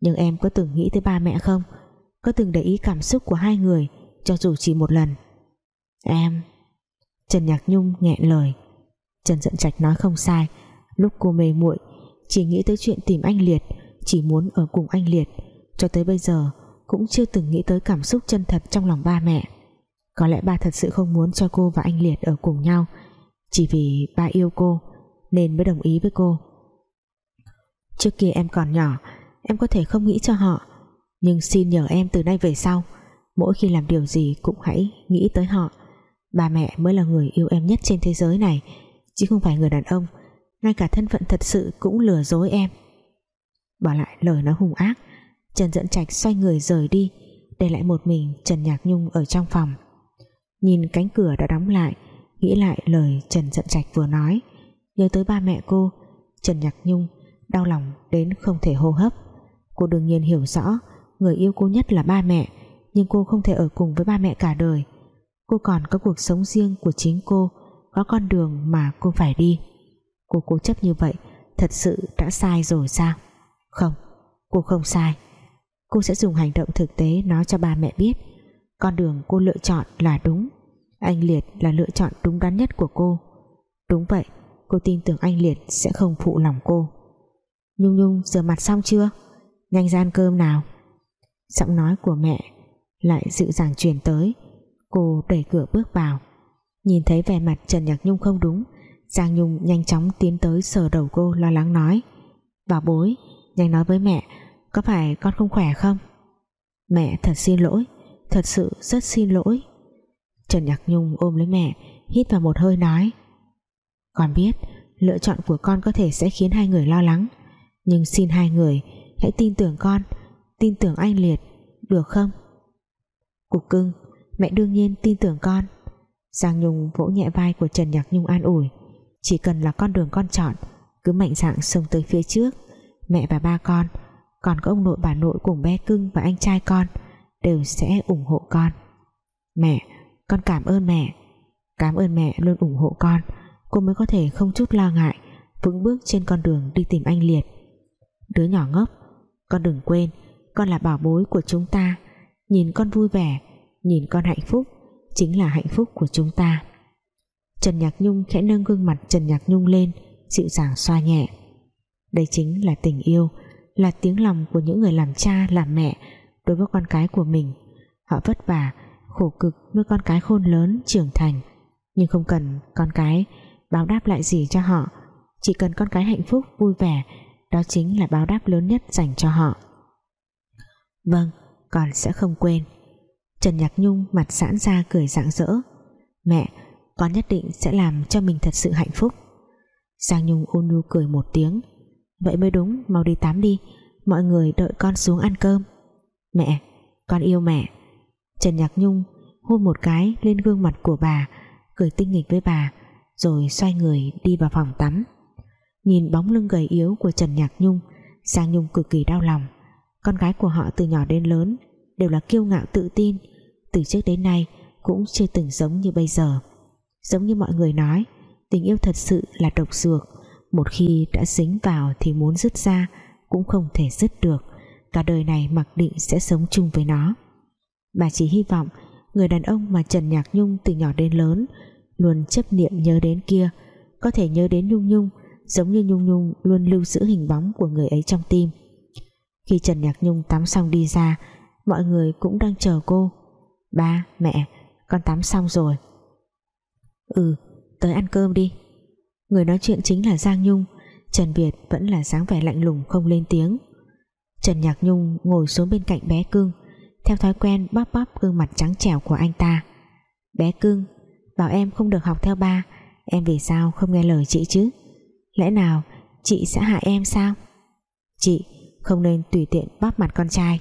Nhưng em có từng nghĩ tới ba mẹ không? Có từng để ý cảm xúc của hai người, Cho dù chỉ một lần? Em. Trần Nhạc Nhung nghẹn lời. Trần Dẫn Trạch nói không sai, Lúc cô mê muội, Chỉ nghĩ tới chuyện tìm anh Liệt chỉ muốn ở cùng anh Liệt. Cho tới bây giờ, cũng chưa từng nghĩ tới cảm xúc chân thật trong lòng ba mẹ. Có lẽ ba thật sự không muốn cho cô và anh Liệt ở cùng nhau. Chỉ vì ba yêu cô, nên mới đồng ý với cô. Trước kia em còn nhỏ, em có thể không nghĩ cho họ. Nhưng xin nhờ em từ nay về sau, mỗi khi làm điều gì cũng hãy nghĩ tới họ. Ba mẹ mới là người yêu em nhất trên thế giới này, chứ không phải người đàn ông. Ngay cả thân phận thật sự cũng lừa dối em bỏ lại lời nói hung ác. Trần Dẫn Trạch xoay người rời đi, để lại một mình Trần Nhạc Nhung ở trong phòng. Nhìn cánh cửa đã đóng lại, nghĩ lại lời Trần Dẫn Trạch vừa nói. Nhớ tới ba mẹ cô, Trần Nhạc Nhung đau lòng đến không thể hô hấp. Cô đương nhiên hiểu rõ, người yêu cô nhất là ba mẹ, nhưng cô không thể ở cùng với ba mẹ cả đời. Cô còn có cuộc sống riêng của chính cô, có con đường mà cô phải đi. Cô cố chấp như vậy, thật sự đã sai rồi sao? Không, cô không sai. Cô sẽ dùng hành động thực tế nói cho ba mẹ biết. Con đường cô lựa chọn là đúng. Anh Liệt là lựa chọn đúng đắn nhất của cô. Đúng vậy, cô tin tưởng anh Liệt sẽ không phụ lòng cô. Nhung Nhung, rửa mặt xong chưa? Nhanh ra ăn cơm nào. Giọng nói của mẹ lại dịu dàng truyền tới. Cô đẩy cửa bước vào. Nhìn thấy vẻ mặt Trần Nhạc Nhung không đúng, Giang Nhung nhanh chóng tiến tới sờ đầu cô lo lắng nói. Bảo bối Nhanh nói với mẹ, Có phải con không khỏe không? Mẹ thật xin lỗi, Thật sự rất xin lỗi. Trần Nhạc Nhung ôm lấy mẹ, Hít vào một hơi nói, con biết, lựa chọn của con có thể sẽ khiến hai người lo lắng, Nhưng xin hai người Hãy tin tưởng con, Tin tưởng anh Liệt, Được không? Cục cưng, Mẹ đương nhiên tin tưởng con. Giang Nhung vỗ nhẹ vai của Trần Nhạc Nhung an ủi, Chỉ cần là con đường con chọn, Cứ mạnh dạn xông tới phía trước. Mẹ và ba con, Còn có ông nội bà nội cùng bé cưng và anh trai con Đều sẽ ủng hộ con. Mẹ, Con cảm ơn mẹ. Cảm ơn mẹ luôn ủng hộ con. Cô mới có thể không chút lo ngại, vững bước trên con đường đi tìm anh Liệt. Đứa nhỏ ngốc, con đừng quên, con là bảo bối của chúng ta. Nhìn con vui vẻ, nhìn con hạnh phúc, chính là hạnh phúc của chúng ta. Trần Nhạc Nhung khẽ nâng gương mặt Trần Nhạc Nhung lên, dịu dàng xoa nhẹ đây chính là tình yêu, là tiếng lòng của những người làm cha, làm mẹ đối với con cái của mình. Họ vất vả, khổ cực nuôi con cái khôn lớn, trưởng thành. Nhưng không cần con cái báo đáp lại gì cho họ. Chỉ cần con cái hạnh phúc, vui vẻ, đó chính là báo đáp lớn nhất dành cho họ. Vâng con sẽ không quên. Trần Nhạc Nhung mặt giãn ra cười rạng rỡ. Mẹ, con nhất định sẽ làm cho mình thật sự hạnh phúc. Giang Nhung ôn nhu cười một tiếng vậy mới đúng, mau đi tắm đi. Mọi người đợi con xuống ăn cơm. Mẹ, con yêu mẹ. Trần Nhạc Nhung hôn một cái lên gương mặt của bà, cười tinh nghịch với bà, rồi xoay người đi vào phòng tắm. Nhìn bóng lưng gầy yếu của Trần Nhạc Nhung Giang Nhung cực kỳ đau lòng. Con gái của họ từ nhỏ đến lớn đều là kiêu ngạo tự tin, từ trước đến nay cũng chưa từng giống như bây giờ. Giống như mọi người nói, tình yêu thật sự là độc dược một khi đã dính vào thì muốn dứt ra cũng không thể dứt được. Cả đời này mặc định sẽ sống chung với nó. Bà chỉ hy vọng người đàn ông mà Trần Nhạc Nhung từ nhỏ đến lớn luôn chấp niệm nhớ đến kia, có thể nhớ đến Nhung Nhung giống như Nhung Nhung luôn lưu giữ hình bóng của người ấy trong tim. Khi Trần Nhạc Nhung tắm xong đi ra, mọi người cũng đang chờ cô. Ba, mẹ, con tắm xong rồi. Ừ tới ăn cơm đi người nói chuyện chính là Giang Nhung. Trần Việt vẫn là dáng vẻ lạnh lùng không lên tiếng. Trần Nhạc Nhung ngồi xuống bên cạnh bé cưng theo thói quen bóp bóp gương mặt trắng trẻo của anh ta. Bé cưng bảo em không được học theo ba, em vì sao không nghe lời chị chứ? Lẽ nào chị sẽ hại em sao? Chị không nên tùy tiện bóp mặt con trai.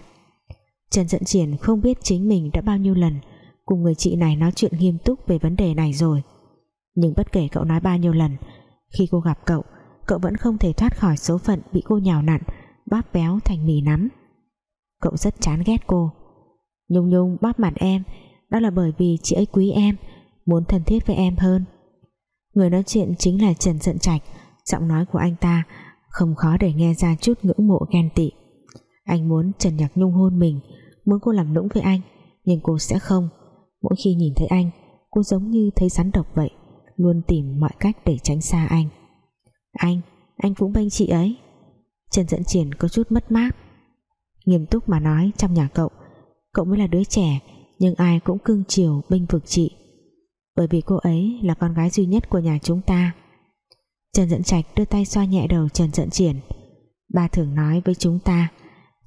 Trần Dẫn Triển không biết chính mình đã bao nhiêu lần cùng người chị này nói chuyện nghiêm túc về vấn đề này rồi. Nhưng bất kể cậu nói bao nhiêu lần khi cô gặp cậu cậu vẫn không thể thoát khỏi số phận bị cô nhào nặn, bóp béo thành mì nắm. Cậu rất chán ghét cô. Nhung Nhung bóp mặt em, đó là bởi vì chị ấy quý em, muốn thân thiết với em hơn. Người nói chuyện chính là Trần Dận Trạch, giọng nói của anh ta không khó để nghe ra chút ngưỡng mộ ghen tị. Anh muốn Trần Nhạc Nhung hôn mình, muốn cô làm nũng với anh, nhưng cô sẽ không. Mỗi khi nhìn thấy anh, cô giống như thấy rắn độc vậy luôn tìm mọi cách để tránh xa anh. Anh anh cũng bênh chị ấy. Trần Dẫn Triển có chút mất mát. Nghiêm túc mà nói trong nhà cậu cậu mới là đứa trẻ, nhưng ai cũng cưng chiều, bênh vực chị. Bởi vì cô ấy là con gái duy nhất của nhà chúng ta. Trần Dẫn Trạch đưa tay xoa nhẹ đầu Trần Dẫn Triển. Ba thường nói với chúng ta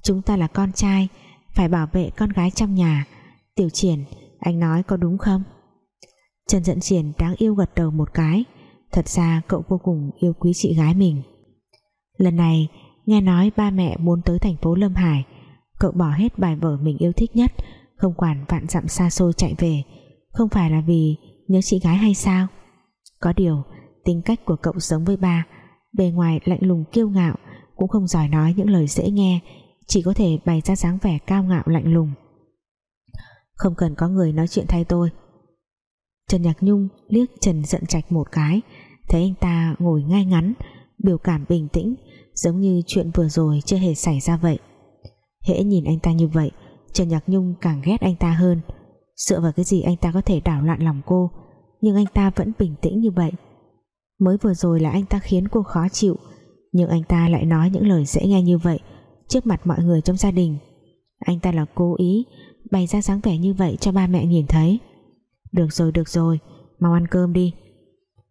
chúng ta là con trai, phải bảo vệ con gái trong nhà. Tiểu Triển, anh nói có đúng không? Trần Dẫn Triển đáng yêu gật đầu một cái. Thật ra cậu vô cùng yêu quý chị gái mình. Lần này, nghe nói ba mẹ muốn tới thành phố Lâm Hải. Cậu bỏ hết bài vở mình yêu thích nhất, không quản vạn dặm xa xôi chạy về. Không phải là vì nhớ chị gái hay sao? Có điều, tính cách của cậu giống với ba. Bề ngoài lạnh lùng kiêu ngạo, cũng không giỏi nói những lời dễ nghe, chỉ có thể bày ra dáng vẻ cao ngạo lạnh lùng. Không cần có người nói chuyện thay tôi. Trần Nhạc Nhung liếc Trần giận trạch một cái, thấy anh ta ngồi ngay ngắn, biểu cảm bình tĩnh, giống như chuyện vừa rồi chưa hề xảy ra vậy. Hễ nhìn anh ta như vậy, Trần Nhạc Nhung càng ghét anh ta hơn. Dựa vào cái gì anh ta có thể đảo loạn lòng cô, nhưng anh ta vẫn bình tĩnh như vậy. Mới vừa rồi là anh ta khiến cô khó chịu, nhưng anh ta lại nói những lời dễ nghe như vậy trước mặt mọi người trong gia đình. Anh ta là cố ý bày ra dáng vẻ như vậy cho ba mẹ nhìn thấy được rồi được rồi. Mau ăn cơm đi.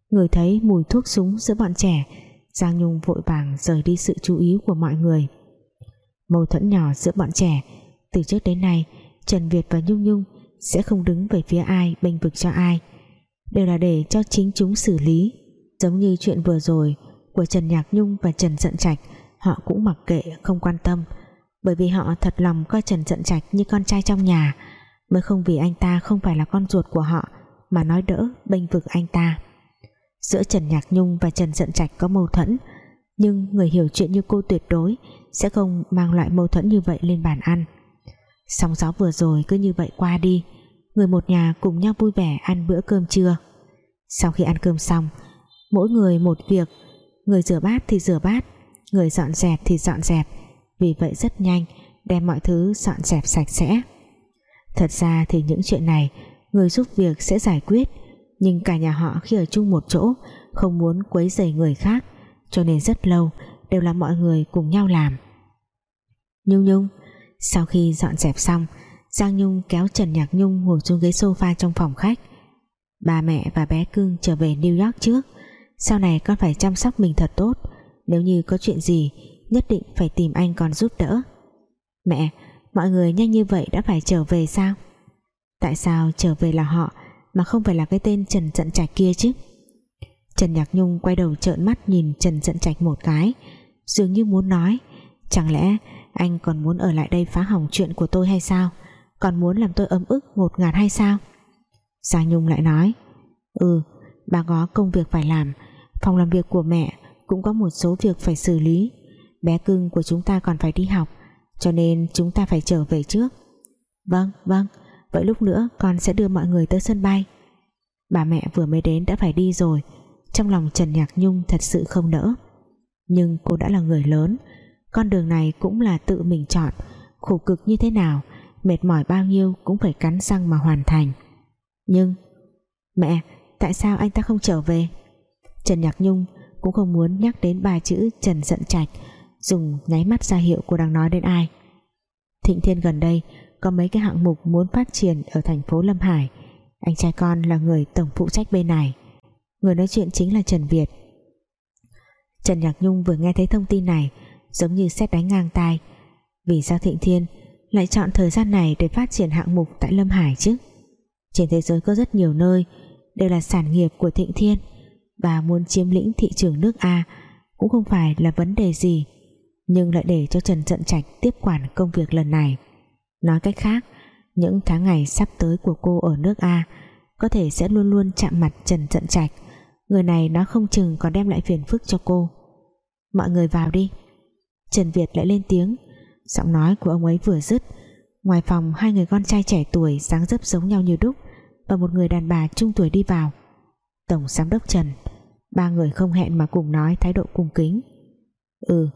Người thấy mùi thuốc súng giữa bọn trẻ, Giang Nhung vội vàng rời đi sự chú ý của mọi người. Mâu thuẫn nhỏ giữa bọn trẻ, từ trước đến nay, Trần Việt và Nhung Nhung sẽ không đứng về phía ai, bênh vực cho ai. Đều là để cho chính chúng xử lý. Giống như chuyện vừa rồi của Trần Nhạc Nhung và Trần Dận Trạch, họ cũng mặc kệ, không quan tâm. Bởi vì họ thật lòng coi Trần Dận Trạch như con trai trong nhà mới không vì anh ta không phải là con ruột của họ, mà nói đỡ, bênh vực anh ta. Giữa Trần Nhạc Nhung và Trần Dận Trạch có mâu thuẫn, nhưng người hiểu chuyện như cô tuyệt đối sẽ không mang loại mâu thuẫn như vậy lên bàn ăn. Sóng gió vừa rồi cứ như vậy qua đi, người một nhà cùng nhau vui vẻ ăn bữa cơm trưa. Sau khi ăn cơm xong, mỗi người một việc, người rửa bát thì rửa bát, người dọn dẹp thì dọn dẹp. Vì vậy rất nhanh, đem mọi thứ dọn dẹp sạch sẽ. Thật ra thì những chuyện này, Người giúp việc sẽ giải quyết. Nhưng cả nhà họ khi ở chung một chỗ, Không muốn quấy rầy người khác, Cho nên rất lâu Đều là mọi người cùng nhau làm. Nhung Nhung, Sau khi dọn dẹp xong, Giang Nhung kéo Trần Nhạc Nhung ngồi xuống ghế sofa trong phòng khách. Ba mẹ và bé cưng trở về New York trước. Sau này con phải chăm sóc mình thật tốt. Nếu như có chuyện gì, Nhất định phải tìm anh con giúp đỡ. Mẹ Mọi người nhanh như vậy đã phải trở về sao? Tại sao trở về là họ, Mà không phải là cái tên Trần Trận Trạch kia chứ? Trần Nhạc Nhung quay đầu trợn mắt nhìn Trần Trận Trạch một cái, Dường như muốn nói, Chẳng lẽ anh còn muốn ở lại đây phá hỏng chuyện của tôi hay sao? Còn muốn làm tôi ấm ức một ngạt hay sao? Giang Nhung lại nói Ừ bà có công việc phải làm, Phòng làm việc của mẹ Cũng có một số việc phải xử lý. Bé cưng của chúng ta còn phải đi học cho nên chúng ta phải trở về trước. Vâng vâng. Vậy lúc nữa con sẽ đưa mọi người tới sân bay. Bà mẹ vừa mới đến đã phải đi rồi. Trong lòng Trần Nhạc Nhung thật sự không nỡ. Nhưng cô đã là người lớn. Con đường này cũng là tự mình chọn. Khổ cực như thế nào, Mệt mỏi bao nhiêu cũng phải cắn răng mà hoàn thành. Nhưng, Mẹ, tại sao anh ta không trở về? Trần Nhạc Nhung cũng không muốn nhắc đến ba chữ Trần giận trạch dùng nháy mắt ra hiệu cô đang nói đến ai. Thịnh Thiên gần đây có mấy cái hạng mục muốn phát triển ở thành phố Lâm Hải. Anh trai con là người tổng phụ trách bên này. Người nói chuyện chính là Trần Việt. Trần Nhạc Nhung vừa nghe thấy thông tin này, giống như xét đánh ngang tai. Vì sao Thịnh Thiên lại chọn thời gian này để phát triển hạng mục tại Lâm Hải chứ? Trên thế giới có rất nhiều nơi đều là sản nghiệp của Thịnh Thiên. Và muốn chiếm lĩnh thị trường nước A cũng không phải là vấn đề gì nhưng lại để cho Trần Trận Trạch tiếp quản công việc lần này. Nói cách khác, những tháng ngày sắp tới của cô ở nước A, có thể sẽ luôn luôn chạm mặt Trần Trận Trạch. Người này nó không chừng còn đem lại phiền phức cho cô. Mọi người vào đi. Trần Việt lại lên tiếng. Giọng nói của ông ấy vừa dứt, ngoài phòng hai người con trai trẻ tuổi dáng dấp giống nhau như đúc và một người đàn bà trung tuổi đi vào. Tổng giám đốc Trần, ba người không hẹn mà cùng nói thái độ cung kính. Ừ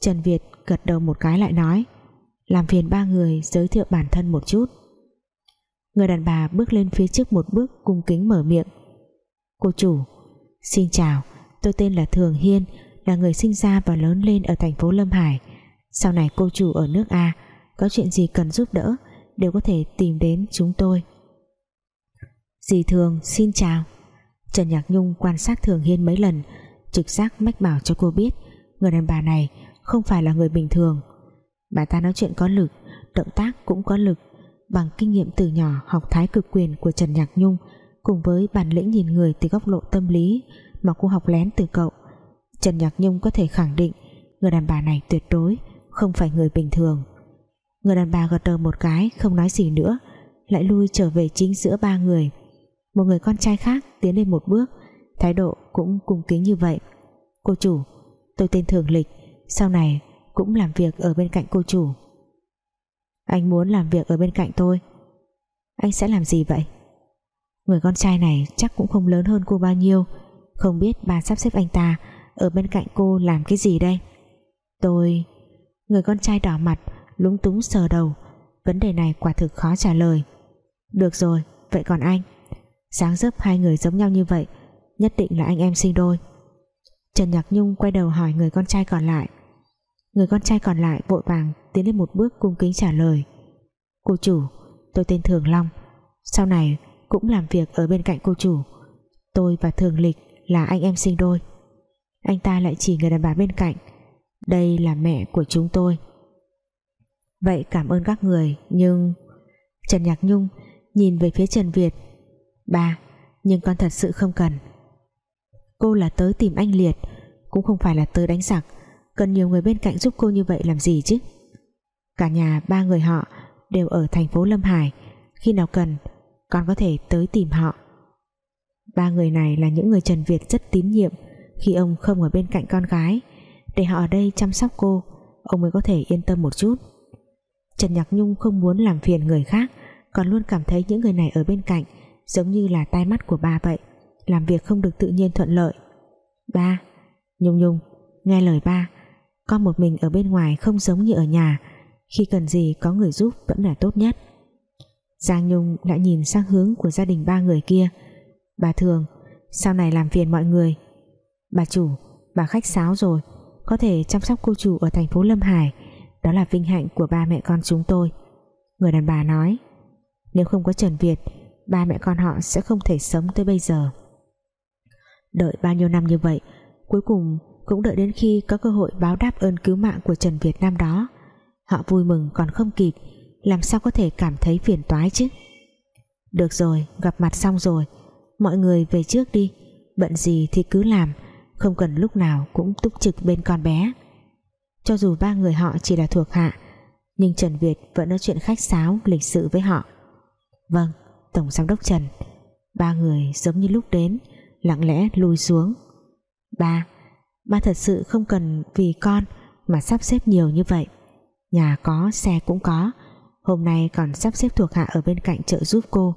Trần Việt gật đầu một cái lại nói, làm phiền ba người giới thiệu bản thân một chút. Người đàn bà bước lên phía trước một bước cung kính mở miệng, cô chủ, xin chào, tôi tên là Thường Hiên, là người sinh ra và lớn lên ở thành phố Lâm Hải. Sau này cô chủ ở nước A, có chuyện gì cần giúp đỡ, đều có thể tìm đến chúng tôi. Dì Thường, xin chào. Trần Nhạc Nhung quan sát Thường Hiên mấy lần, trực giác mách bảo cho cô biết, người đàn bà này không phải là người bình thường. Bà ta nói chuyện có lực, động tác cũng có lực. Bằng kinh nghiệm từ nhỏ học thái cực quyền của Trần Nhạc Nhung, cùng với bản lĩnh nhìn người từ góc độ tâm lý mà cô học lén từ cậu, Trần Nhạc Nhung có thể khẳng định người đàn bà này tuyệt đối không phải người bình thường. Người đàn bà gật đầu một cái, không nói gì nữa, lại lui trở về chính giữa ba người. Một người con trai khác tiến lên một bước, thái độ cũng cung kính như vậy. Cô chủ, tôi tên Thường Lịch sau này cũng làm việc ở bên cạnh cô chủ. Anh muốn làm việc ở bên cạnh tôi, anh sẽ làm gì vậy? Người con trai này chắc cũng không lớn hơn cô bao nhiêu, không biết bà sắp xếp anh ta ở bên cạnh cô làm cái gì đây? Tôi, người con trai đỏ mặt, lúng túng sờ đầu, vấn đề này quả thực khó trả lời. Được rồi, vậy còn anh? Sáng dấp hai người giống nhau như vậy, nhất định là anh em sinh đôi. Trần Nhạc Nhung quay đầu hỏi người con trai còn lại. Người con trai còn lại vội vàng Tiến lên một bước cung kính trả lời. Cô chủ, tôi tên Thường Long. Sau này cũng làm việc ở bên cạnh cô chủ. Tôi và Thường Lịch Là anh em sinh đôi. Anh ta lại chỉ người đàn bà bên cạnh. Đây là mẹ của chúng tôi. Vậy cảm ơn các người, Nhưng Trần Nhạc Nhung nhìn về phía Trần Việt. Ba, Nhưng con thật sự không cần. Cô là tới tìm anh Liệt, Cũng không phải là tới đánh giặc. Cần nhiều người bên cạnh giúp cô như vậy làm gì chứ? Cả nhà, ba người họ Đều ở thành phố Lâm Hải. Khi nào cần, Con có thể tới tìm họ. Ba người này là những người Trần Việt rất tín nhiệm. Khi ông không ở bên cạnh con gái, Để họ ở đây chăm sóc cô, Ông mới có thể yên tâm một chút. Trần Nhạc Nhung không muốn làm phiền người khác, Còn luôn cảm thấy những người này ở bên cạnh Giống như là tai mắt của ba vậy, Làm việc không được tự nhiên thuận lợi. Ba, Nhung Nhung, Nghe lời ba con một mình ở bên ngoài không giống như ở nhà. Khi cần gì có người giúp vẫn là tốt nhất. Giang Nhung lại nhìn sang hướng của gia đình ba người kia. Bà thường Sau này làm phiền mọi người. Bà chủ, bà khách sáo rồi Có thể chăm sóc cô chủ ở thành phố Lâm Hải. Đó là vinh hạnh của ba mẹ con chúng tôi. Người đàn bà nói Nếu không có Trần Việt Ba mẹ con họ sẽ không thể sống tới bây giờ. Đợi bao nhiêu năm như vậy Cuối cùng cũng đợi đến khi có cơ hội báo đáp ơn cứu mạng của Trần Việt nam đó. Họ vui mừng còn không kịp, Làm sao có thể cảm thấy phiền toái chứ? Được rồi, Gặp mặt xong rồi. Mọi người về trước đi. Bận gì thì cứ làm, Không cần lúc nào cũng túc trực bên con bé. Cho dù ba người họ chỉ là thuộc hạ, Nhưng Trần Việt vẫn nói chuyện khách sáo, Lịch sự với họ. Vâng Tổng Giám đốc Trần. Ba người giống như lúc đến, Lặng lẽ lùi xuống. Ba Ba thật sự không cần vì con Mà sắp xếp nhiều như vậy. Nhà có, xe cũng có. Hôm nay còn sắp xếp thuộc hạ ở bên cạnh trợ giúp cô.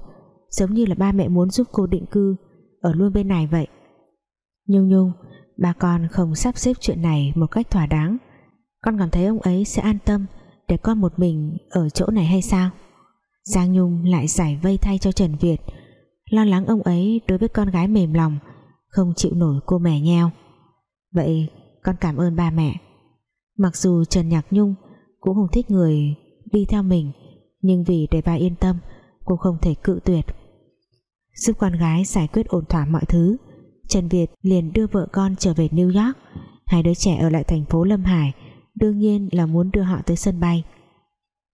Giống như là ba mẹ muốn giúp cô định cư, Ở luôn bên này vậy. Nhung nhung, Ba con không sắp xếp chuyện này một cách thỏa đáng. Con còn thấy ông ấy sẽ an tâm Để con một mình ở chỗ này hay sao? Giang Nhung lại giải vây thay cho Trần Việt, Lo lắng ông ấy đối với con gái mềm lòng, Không chịu nổi cô mẻ nheo. Vậy con cảm ơn ba mẹ. Mặc dù Trần Nhạc Nhung Cũng không thích người đi theo mình Nhưng vì để bà yên tâm Cô không thể cự tuyệt. Giúp con gái giải quyết ổn thỏa mọi thứ Trần Việt liền đưa vợ con trở về New York. Hai đứa trẻ ở lại thành phố Lâm Hải Đương nhiên là muốn đưa họ tới sân bay.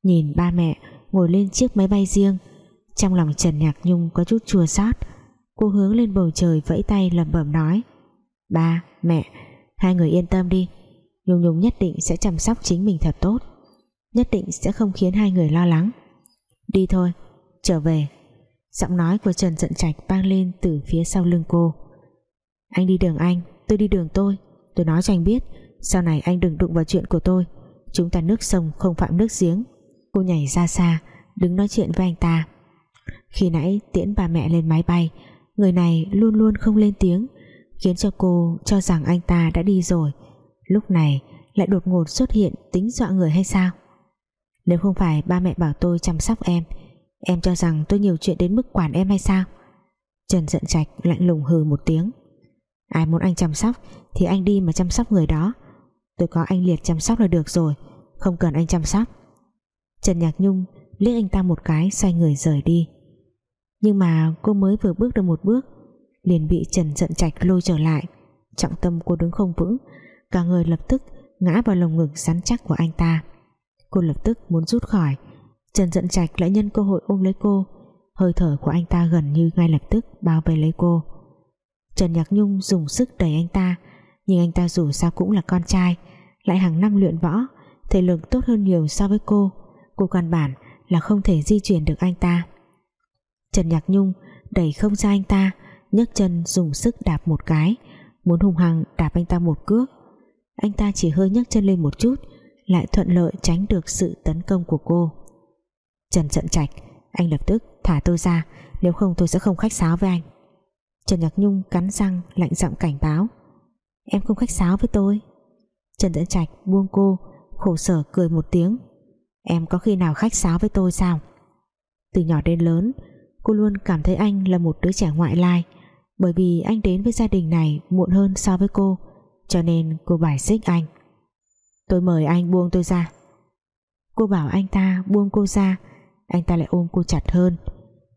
Nhìn ba mẹ ngồi lên chiếc máy bay riêng trong lòng Trần Nhạc Nhung có chút chua xót cô hướng lên bầu trời vẫy tay lẩm bẩm nói ba, mẹ hai người yên tâm đi. Nhung Nhung nhất định sẽ chăm sóc chính mình thật tốt. Nhất định sẽ không khiến hai người lo lắng. Đi thôi, trở về. Giọng nói của Trần Dận Trạch vang lên từ phía sau lưng cô. Anh đi đường anh tôi đi đường tôi. Tôi nói cho anh biết sau này anh đừng đụng vào chuyện của tôi. Chúng ta nước sông không phạm nước giếng. Cô nhảy ra xa đứng nói chuyện với anh ta. Khi nãy tiễn bà mẹ lên máy bay người này luôn luôn không lên tiếng khiến cho cô cho rằng anh ta đã đi rồi. Lúc này lại đột ngột xuất hiện tính dọa người hay sao? Nếu không phải ba mẹ bảo tôi chăm sóc em em cho rằng tôi nhiều chuyện đến mức quản em hay sao? Trần giận trạch lạnh lùng hừ một tiếng. Ai muốn anh chăm sóc thì anh đi mà chăm sóc người đó. Tôi có anh liệt chăm sóc là được rồi, không cần anh chăm sóc. Trần Nhạc Nhung liếc anh ta một cái xoay người rời đi. Nhưng mà cô mới vừa bước được một bước liền bị Trần giận trạch lôi trở lại. Trọng tâm cô đứng không vững, cả người lập tức ngã vào lồng ngực rắn chắc của anh ta. Cô lập tức muốn rút khỏi. Trần giận trạch lại nhân cơ hội ôm lấy cô. Hơi thở của anh ta gần như ngay lập tức bao vây lấy cô. Trần Nhạc Nhung dùng sức đẩy anh ta, nhưng anh ta dù sao cũng là con trai, lại hàng năm luyện võ, thể lực tốt hơn nhiều so với cô. Cô căn bản là không thể di chuyển được anh ta. Trần Nhạc Nhung đẩy không ra anh ta nhấc chân dùng sức đạp một cái. Muốn hùng hăng đạp anh ta một cước. Anh ta chỉ hơi nhấc chân lên một chút, lại thuận lợi tránh được sự tấn công của cô. Trần giận trạch, anh lập tức thả tôi ra, nếu không tôi sẽ không khách sáo với anh. Trần Nhạc Nhung cắn răng lạnh giọng cảnh báo. Em không khách sáo với tôi. Trần Dẫn Trạch buông cô, khổ sở cười một tiếng. Em có khi nào khách sáo với tôi sao? Từ nhỏ đến lớn, cô luôn cảm thấy anh là một đứa trẻ ngoại lai bởi vì anh đến với gia đình này muộn hơn so với cô, cho nên cô bài xích anh. Tôi mời anh buông tôi ra. Cô bảo anh ta buông cô ra, anh ta lại ôm cô chặt hơn,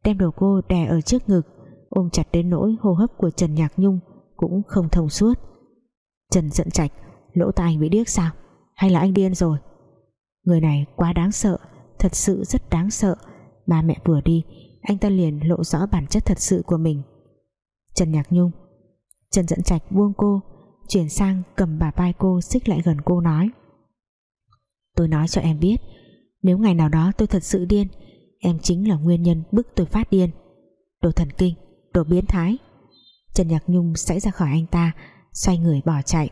đem đầu cô đè ở trước ngực, ôm chặt đến nỗi hô hấp của Trần Nhạc Nhung cũng không thông suốt. Trần giận chạch lỗ tai anh bị điếc sao? Hay là anh điên rồi? Người này quá đáng sợ, thật sự rất đáng sợ. Ba mẹ vừa đi, anh ta liền lộ rõ bản chất thật sự của mình. Trần Nhạc Nhung. Trần Dẫn Trạch buông cô, chuyển sang cầm bà vai cô xích lại gần cô nói. Tôi nói cho em biết, nếu ngày nào đó tôi thật sự điên, em chính là nguyên nhân bức tôi phát điên. Đồ thần kinh, đồ biến thái. Trần Nhạc Nhung sẽ ra khỏi anh ta, xoay người bỏ chạy.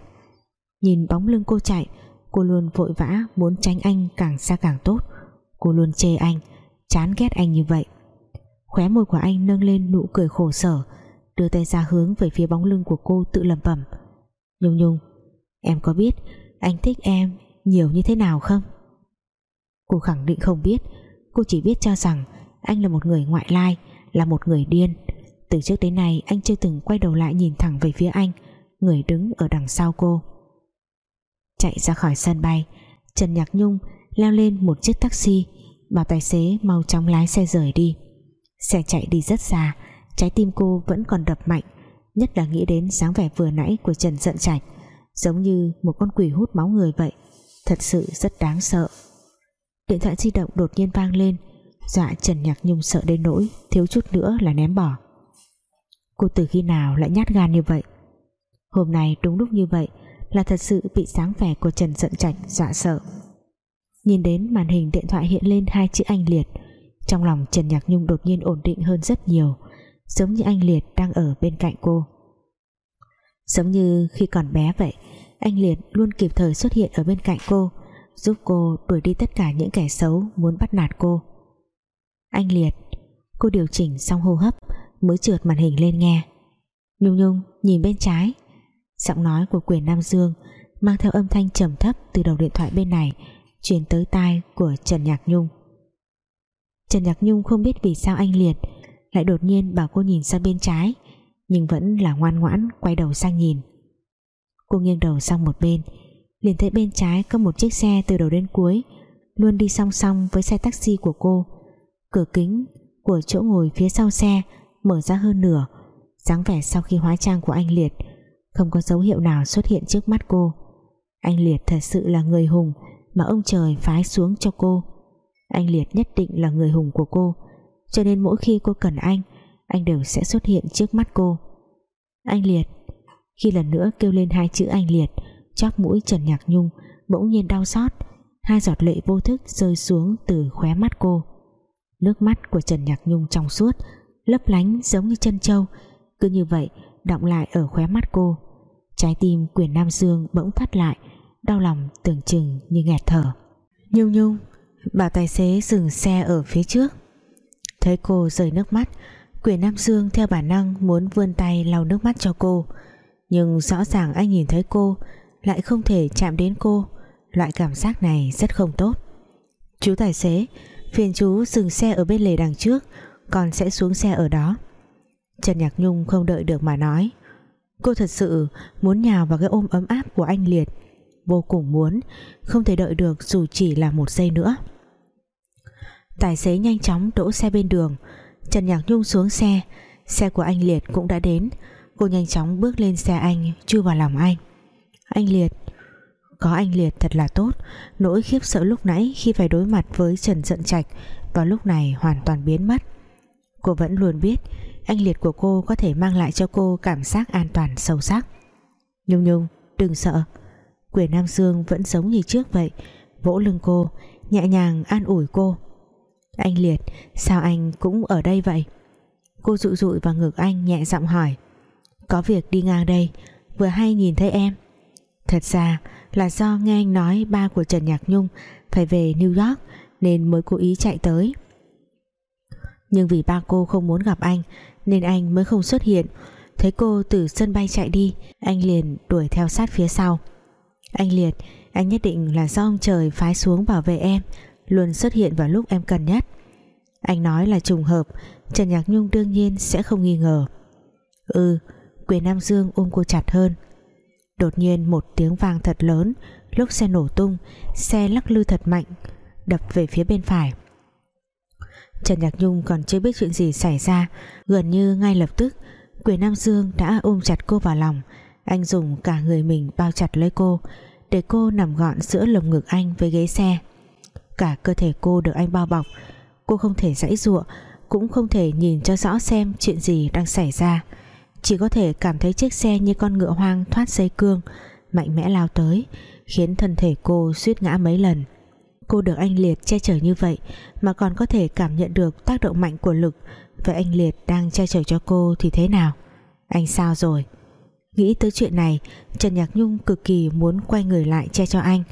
Nhìn bóng lưng cô chạy, cô luôn vội vã muốn tránh anh càng xa càng tốt. Cô luôn chê anh, chán ghét anh như vậy. Khóe môi của anh nâng lên nụ cười khổ sở đưa tay ra hướng về phía bóng lưng của cô tự lẩm bẩm. Nhung nhung, em có biết anh thích em nhiều như thế nào không? Cô khẳng định không biết. Cô chỉ biết cho rằng Anh là một người ngoại lai, Là một người điên. Từ trước đến nay, anh chưa từng quay đầu lại nhìn thẳng về phía anh, Người đứng ở đằng sau cô. Chạy ra khỏi sân bay, Trần Nhạc Nhung leo lên một chiếc taxi. Bảo tài xế mau chóng lái xe rời đi. Xe chạy đi rất xa trái tim cô vẫn còn đập mạnh, nhất là nghĩ đến dáng vẻ vừa nãy của Trần Dận Trạch, giống như một con quỷ hút máu người vậy. Thật sự rất đáng sợ. Điện thoại di động đột nhiên vang lên. Dọa Trần Nhạc Nhung sợ đến nỗi thiếu chút nữa là ném bỏ. Cô từ khi nào lại nhát gan như vậy? Hôm nay đúng lúc như vậy là thật sự bị sáng vẻ của Trần Dận Trạch dọa sợ. Nhìn đến màn hình điện thoại hiện lên hai chữ anh Liệt, trong lòng Trần Nhạc Nhung đột nhiên ổn định hơn rất nhiều giống như anh Liệt đang ở bên cạnh cô. Giống như khi còn bé vậy, anh Liệt luôn kịp thời xuất hiện ở bên cạnh cô, giúp cô đuổi đi tất cả những kẻ xấu muốn bắt nạt cô. Anh Liệt, cô điều chỉnh xong hô hấp, mới trượt màn hình lên nghe. Nhung Nhung nhìn bên trái, giọng nói của quyền Nam Dương mang theo âm thanh trầm thấp từ đầu điện thoại bên này truyền tới tai của Trần Nhạc Nhung. Trần Nhạc Nhung không biết vì sao anh Liệt lại đột nhiên bảo cô nhìn sang bên trái, nhưng vẫn là ngoan ngoãn quay đầu sang nhìn. Cô nghiêng đầu sang một bên, liền thấy bên trái có một chiếc xe từ đầu đến cuối, luôn đi song song với xe taxi của cô. Cửa kính của chỗ ngồi phía sau xe mở ra hơn nửa, dáng vẻ sau khi hóa trang của anh Liệt, không có dấu hiệu nào xuất hiện trước mắt cô. Anh Liệt thật sự là người hùng mà ông trời phái xuống cho cô. Anh Liệt nhất định là người hùng của cô cho nên mỗi khi cô cần anh anh đều sẽ xuất hiện trước mắt cô. Anh Liệt, khi lần nữa kêu lên hai chữ anh Liệt, chóp mũi Trần Nhạc Nhung, bỗng nhiên đau xót. Hai giọt lệ vô thức rơi xuống từ khóe mắt cô. Nước mắt của Trần Nhạc Nhung trong suốt, lấp lánh giống như chân trâu, cứ như vậy đọng lại ở khóe mắt cô. Trái tim quyền Nam Dương bỗng thắt lại, đau lòng tưởng chừng như nghẹt thở. Nhung Nhung bảo tài xế dừng xe ở phía trước thấy cô rơi nước mắt. Quyền Nam Dương theo bản năng muốn vươn tay lau nước mắt cho cô. Nhưng rõ ràng anh nhìn thấy cô, lại không thể chạm đến cô. Loại cảm giác này rất không tốt. Chú tài xế, phiền chú dừng xe ở bên lề đằng trước, còn sẽ xuống xe ở đó. Trần Nhạc Nhung không đợi được mà nói, cô thật sự muốn nhào vào cái ôm ấm áp của anh Liệt. Vô cùng muốn, không thể đợi được dù chỉ là một giây nữa tài xế nhanh chóng đỗ xe bên đường. Trần Nhạc Nhung xuống xe. Xe của anh Liệt cũng đã đến. Cô nhanh chóng bước lên xe anh, chui vào lòng anh. Anh Liệt, có anh Liệt thật là tốt. Nỗi khiếp sợ lúc nãy khi phải đối mặt với Trần Dận Trạch vào lúc này hoàn toàn biến mất. Cô vẫn luôn biết anh Liệt của cô có thể mang lại cho cô cảm giác an toàn sâu sắc. Nhung Nhung, đừng sợ. Quyền Nam Dương vẫn giống như trước vậy. Vỗ lưng cô, nhẹ nhàng an ủi cô anh Liệt, sao anh cũng ở đây vậy? Cô dụ dụi vào ngực anh nhẹ giọng hỏi. Có việc đi ngang đây, vừa hay nhìn thấy em. Thật ra là do nghe anh nói ba của Trần Nhạc Nhung phải về New York nên mới cố ý chạy tới. Nhưng vì ba cô không muốn gặp anh nên anh mới không xuất hiện. Thấy cô từ sân bay chạy đi, anh liền đuổi theo sát phía sau. Anh Liệt, Anh nhất định là do ông trời phái xuống bảo vệ em. Luôn xuất hiện vào lúc em cần nhất Anh nói là trùng hợp, Trần Nhạc Nhung đương nhiên sẽ không nghi ngờ. Ừ Quyền Nam Dương ôm cô chặt hơn. Đột nhiên một tiếng vang thật lớn, Lúc xe nổ tung, Xe lắc lư thật mạnh, Đập về phía bên phải. Trần Nhạc Nhung còn chưa biết chuyện gì xảy ra, Gần như ngay lập tức Quyền Nam Dương đã ôm chặt cô vào lòng. Anh dùng cả người mình bao chặt lấy cô, để cô nằm gọn giữa lồng ngực anh với ghế xe cả cơ thể cô được anh bao bọc. Cô không thể giãy giụa, cũng không thể nhìn cho rõ xem chuyện gì đang xảy ra. Chỉ có thể cảm thấy chiếc xe như con ngựa hoang thoát dây cương, mạnh mẽ lao tới, khiến thân thể cô suýt ngã mấy lần. Cô được anh Liệt che chở như vậy mà còn có thể cảm nhận được tác động mạnh của lực. Vậy anh Liệt đang che chở cho cô thì thế nào? Anh sao rồi? Nghĩ tới chuyện này, Trần Nhạc Nhung cực kỳ muốn quay người lại che cho anh.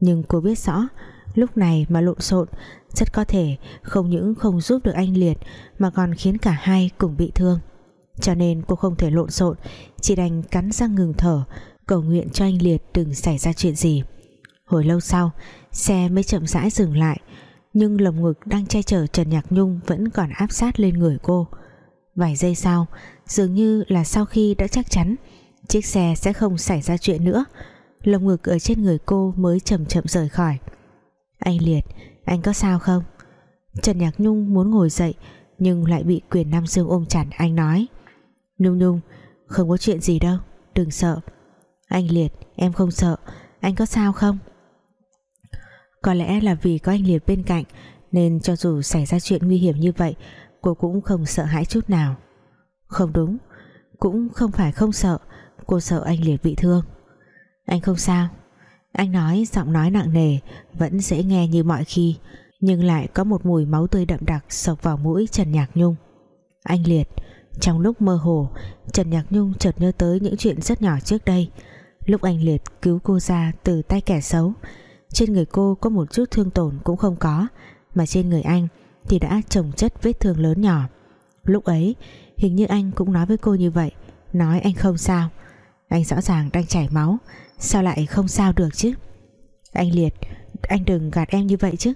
Nhưng cô biết rõ Lúc này mà lộn xộn, Rất có thể không những không giúp được anh Liệt, Mà còn khiến cả hai cùng bị thương. Cho nên cô không thể lộn xộn, Chỉ đành cắn răng ngừng thở, Cầu nguyện cho anh Liệt đừng xảy ra chuyện gì. Hồi lâu sau, Xe mới chậm rãi dừng lại, nhưng lồng ngực đang che chở Trần Nhạc Nhung vẫn còn áp sát lên người cô. Vài giây sau, dường như là sau khi đã chắc chắn, chiếc xe sẽ không xảy ra chuyện nữa. Lồng ngực ở trên người cô mới chậm chậm rời khỏi anh Liệt, anh có sao không? Trần Nhạc Nhung muốn ngồi dậy, nhưng lại bị quyền Nam Dương ôm chặt anh nói. Nhung Nhung, không có chuyện gì đâu, đừng sợ. Anh Liệt, em không sợ, anh có sao không? Có lẽ là vì có anh Liệt bên cạnh, nên cho dù xảy ra chuyện nguy hiểm như vậy, cô cũng không sợ hãi chút nào. Không đúng, cũng không phải không sợ, cô sợ anh Liệt bị thương. Anh không sao anh nói, giọng nói nặng nề, vẫn dễ nghe như mọi khi, nhưng lại có một mùi máu tươi đậm đặc sộc vào mũi Trần Nhạc Nhung. Anh Liệt. Trong lúc mơ hồ, Trần Nhạc Nhung chợt nhớ tới những chuyện rất nhỏ trước đây. Lúc anh Liệt cứu cô ra từ tay kẻ xấu, trên người cô có một chút thương tổn cũng không có, mà trên người anh thì đã trồng chất vết thương lớn nhỏ. Lúc ấy, hình như anh cũng nói với cô như vậy, nói anh không sao. Anh rõ ràng đang chảy máu sao lại không sao được chứ? Anh Liệt, anh đừng gạt em như vậy chứ.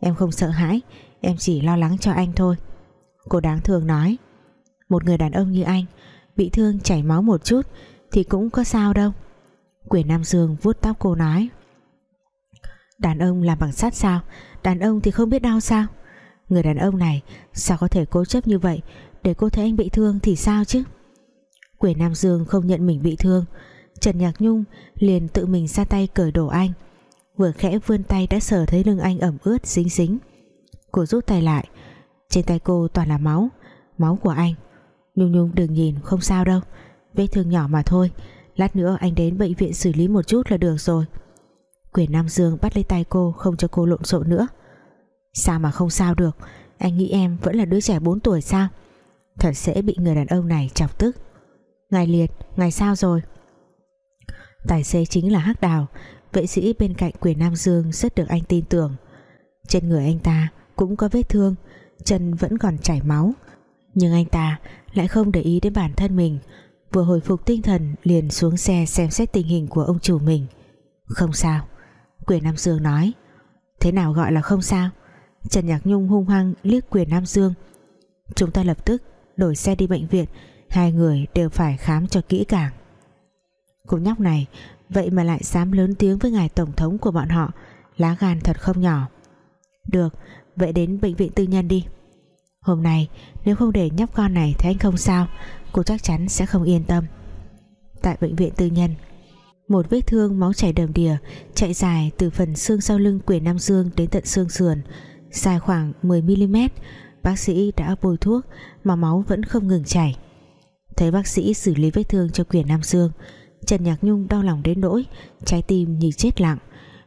Em không sợ hãi, em chỉ lo lắng cho anh thôi. Cô đáng thương nói, một người đàn ông như anh, bị thương chảy máu một chút thì cũng có sao đâu. Quyền Nam Dương vuốt tóc cô nói, đàn ông làm bằng sắt sao? Đàn ông thì không biết đau sao? Người đàn ông này, sao có thể cố chấp như vậy? Để cô thấy anh bị thương thì sao chứ? Quyền Nam Dương không nhận mình bị thương Trần Nhạc Nhung liền tự mình ra tay cởi đồ anh. Vừa khẽ vươn tay đã sờ thấy lưng anh ẩm ướt dính dính cô rút tay lại. Trên tay cô toàn là máu máu của anh. Nhung Nhung đừng nhìn, không sao đâu. Vết thương nhỏ mà thôi. Lát nữa anh đến bệnh viện xử lý một chút là được rồi. Quyền Nam Dương bắt lấy tay cô, không cho cô lộn xộn nữa. Sao mà không sao được? Anh nghĩ em vẫn là đứa trẻ 4 tuổi sao? Thật sẽ bị người đàn ông này chọc tức. Ngài liệt, ngài sao rồi? Tài xế chính là Hắc Đào. Vệ sĩ bên cạnh quyền Nam Dương rất được anh tin tưởng. Trên người anh ta cũng có vết thương, chân vẫn còn chảy máu. Nhưng anh ta lại không để ý đến bản thân mình. Vừa hồi phục tinh thần, liền xuống xe xem xét tình hình của ông chủ mình. Không sao, quyền Nam Dương nói. Thế nào gọi là không sao? Trần Nhạc Nhung hung hăng liếc quyền Nam Dương. Chúng ta lập tức đổi xe đi bệnh viện, hai người đều phải khám cho kỹ càng cô nhóc này, vậy mà lại dám lớn tiếng với ngài tổng thống của bọn họ. Lá gan thật không nhỏ. Được, vậy đến bệnh viện tư nhân đi. Hôm nay, nếu không để nhóc con này thấy anh không sao, cô chắc chắn sẽ không yên tâm. Tại bệnh viện tư nhân, một vết thương máu chảy đầm đìa, chạy dài từ phần xương sau lưng quyền Nam Dương đến tận xương sườn, dài khoảng 10mm bác sĩ đã bôi thuốc mà máu vẫn không ngừng chảy. Thấy bác sĩ xử lý vết thương cho quyền Nam Dương Trần Nhạc Nhung đau lòng đến nỗi trái tim như chết lặng.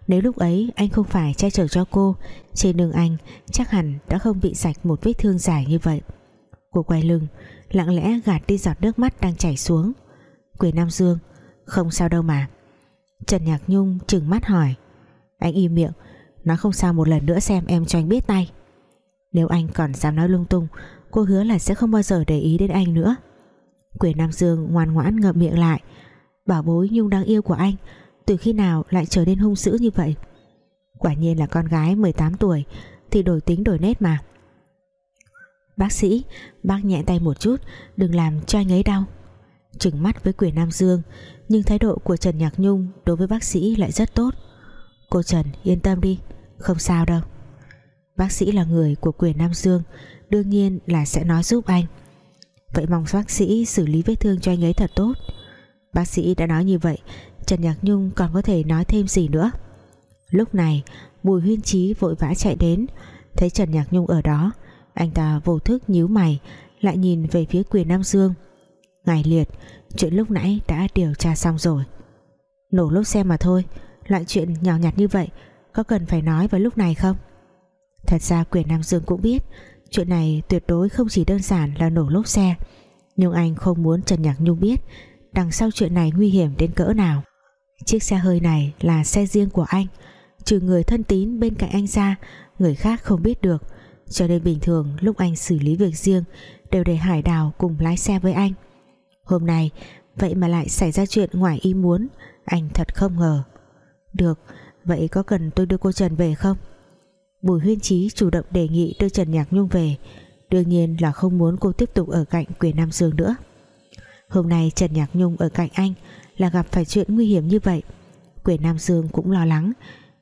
Nếu lúc ấy anh không phải che chở cho cô, trên đường anh chắc hẳn đã không bị sạch một vết thương dài như vậy. Cô quay lưng, lặng lẽ gạt đi giọt nước mắt đang chảy xuống. Quyền Nam Dương, không sao đâu mà. Trần Nhạc Nhung chừng mắt hỏi. Anh im miệng, nói không sao một lần nữa xem em cho anh biết tay. Nếu anh còn dám nói lung tung, cô hứa là sẽ không bao giờ để ý đến anh nữa. Quyền Nam Dương ngoan ngoãn ngậm miệng lại bảo bối Nhung đáng yêu của anh, từ khi nào lại trở nên hung dữ như vậy? Quả nhiên là con gái 18 tuổi, thì đổi tính đổi nét mà. Bác sĩ, bác nhẹ tay một chút, đừng làm cho anh ấy đau. Trừng mắt với quyền Nam Dương, nhưng thái độ của Trần Nhạc Nhung đối với bác sĩ lại rất tốt. Cô Trần, yên tâm đi, không sao đâu. Bác sĩ là người của quyền Nam Dương, đương nhiên là sẽ nói giúp anh. Vậy mong bác sĩ xử lý vết thương cho anh ấy thật tốt bác sĩ đã nói như vậy, Trần Nhạc Nhung còn có thể nói thêm gì nữa? Lúc này, Bùi Huyên Trí vội vã chạy đến, thấy Trần Nhạc Nhung ở đó. Anh ta vô thức nhíu mày, lại nhìn về phía quyền Nam Dương. Ngài liệt, chuyện lúc nãy đã điều tra xong rồi. Nổ lốp xe mà thôi, loại chuyện nhỏ nhặt như vậy, có cần phải nói vào lúc này không? Thật ra quyền Nam Dương cũng biết, chuyện này tuyệt đối không chỉ đơn giản là nổ lốp xe. Nhưng anh không muốn Trần Nhạc Nhung biết đằng sau chuyện này nguy hiểm đến cỡ nào. Chiếc xe hơi này là xe riêng của anh. Trừ người thân tín bên cạnh anh ra, người khác không biết được. Cho nên bình thường lúc anh xử lý việc riêng, đều để Hải Đào cùng lái xe với anh. Hôm nay, vậy mà lại xảy ra chuyện ngoài ý muốn, anh thật không ngờ. Được, vậy có cần tôi đưa cô Trần về không? Bùi Huyên Chí chủ động đề nghị đưa Trần Nhạc Nhung về. Đương nhiên là không muốn cô tiếp tục ở cạnh quyền Nam Dương nữa. Hôm nay Trần Nhạc Nhung ở cạnh anh Là gặp phải chuyện nguy hiểm như vậy. Quyền Nam Dương cũng lo lắng.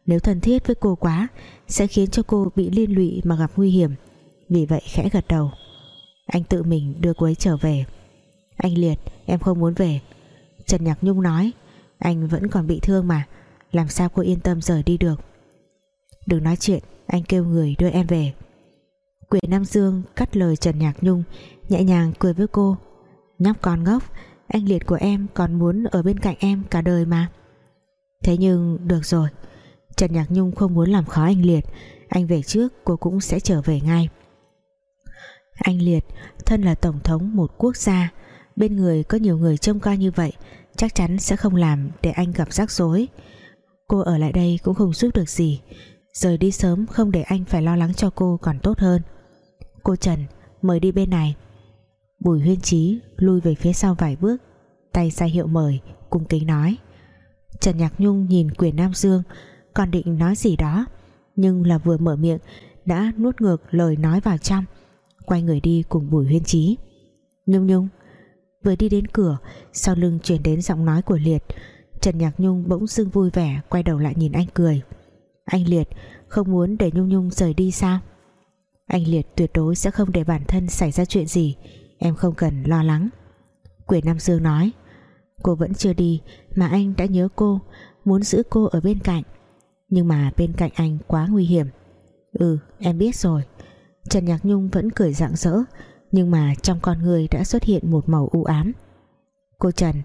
Nếu thân thiết với cô quá, Sẽ khiến cho cô bị liên lụy mà gặp nguy hiểm. Vì vậy khẽ gật đầu. Anh tự mình đưa cô ấy trở về. Anh Liệt, em không muốn về. Trần Nhạc Nhung nói, Anh vẫn còn bị thương mà, Làm sao cô yên tâm rời đi được? Đừng nói chuyện, Anh kêu người đưa em về. Quyền Nam Dương cắt lời Trần Nhạc Nhung, Nhẹ nhàng cười với cô. Nhóc con ngốc, Anh Liệt của em còn muốn ở bên cạnh em cả đời mà. Thế nhưng, được rồi. Trần Nhạc Nhung không muốn làm khó anh Liệt. Anh về trước, cô cũng sẽ trở về ngay. Anh Liệt, Thân là tổng thống một quốc gia. Bên người có nhiều người trông coi như vậy, Chắc chắn sẽ không làm để anh gặp rắc rối. Cô ở lại đây cũng không giúp được gì. Rời đi sớm không để anh phải lo lắng cho cô còn tốt hơn. Cô Trần, mời đi bên này. Bùi huyên trí lui về phía sau vài bước, Tay ra hiệu mời, Cung kính nói. Trần Nhạc Nhung nhìn quyền Nam Dương, Còn định nói gì đó, Nhưng là vừa mở miệng, Đã nuốt ngược lời nói vào trong, Quay người đi cùng Bùi huyên trí Nhung Nhung, Vừa đi đến cửa, Sau lưng chuyển đến giọng nói của Liệt, Trần Nhạc Nhung bỗng dưng vui vẻ, Quay đầu lại nhìn anh cười. Anh Liệt, không muốn để Nhung Nhung rời đi sao? Anh Liệt tuyệt đối sẽ không để bản thân xảy ra chuyện gì. Em không cần lo lắng. Quyền Nam Dương nói. Cô vẫn chưa đi, mà anh đã nhớ cô, Muốn giữ cô ở bên cạnh. Nhưng mà bên cạnh anh quá nguy hiểm. Ừ em biết rồi. Trần Nhạc Nhung vẫn cười rạng rỡ, Nhưng mà trong con người đã xuất hiện một màu u ám. Cô Trần,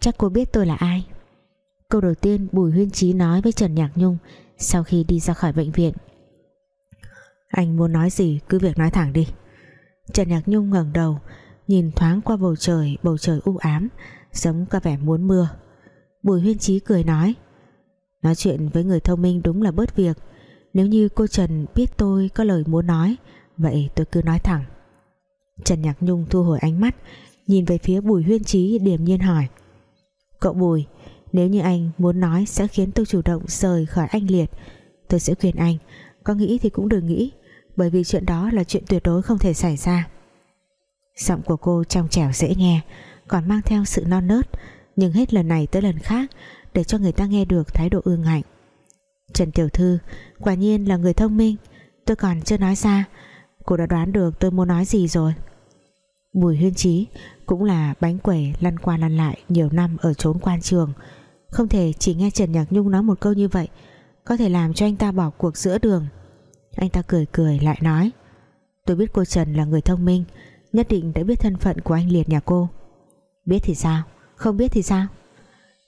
Chắc cô biết tôi là ai? Câu đầu tiên Bùi Huyên Trí nói với Trần Nhạc Nhung Sau khi đi ra khỏi bệnh viện. Anh muốn nói gì cứ việc nói thẳng đi. Trần Nhạc Nhung ngẩng đầu, Nhìn thoáng qua bầu trời Bầu trời u ám, Giống có vẻ muốn mưa. Bùi huyên trí cười nói Nói chuyện với người thông minh đúng là bớt việc. Nếu như cô Trần biết tôi có lời muốn nói, Vậy tôi cứ nói thẳng. Trần Nhạc Nhung thu hồi ánh mắt, Nhìn về phía Bùi Huyên Trí điềm nhiên hỏi, Cậu Bùi, Nếu như anh muốn nói sẽ khiến tôi chủ động rời khỏi anh Liệt, Tôi sẽ khuyên anh, Có nghĩ thì cũng đừng nghĩ bởi vì chuyện đó là chuyện tuyệt đối không thể xảy ra. Giọng của cô trong trẻo dễ nghe, còn mang theo sự non nớt, nhưng hết lần này tới lần khác, để cho người ta nghe được thái độ ương ngạnh Trần Tiểu Thư, quả nhiên là người thông minh. Tôi còn chưa nói ra, cô đã đoán được tôi muốn nói gì rồi. Bùi Huyên Trí cũng là bánh quẩy lăn qua lăn lại nhiều năm ở trốn quan trường. Không thể chỉ nghe Trần Nhạc Nhung nói một câu như vậy, có thể làm cho anh ta bỏ cuộc giữa đường anh ta cười cười lại nói, Tôi biết cô Trần là người thông minh, Nhất định đã biết thân phận của anh Liệt nhà cô. Biết thì sao? Không biết thì sao?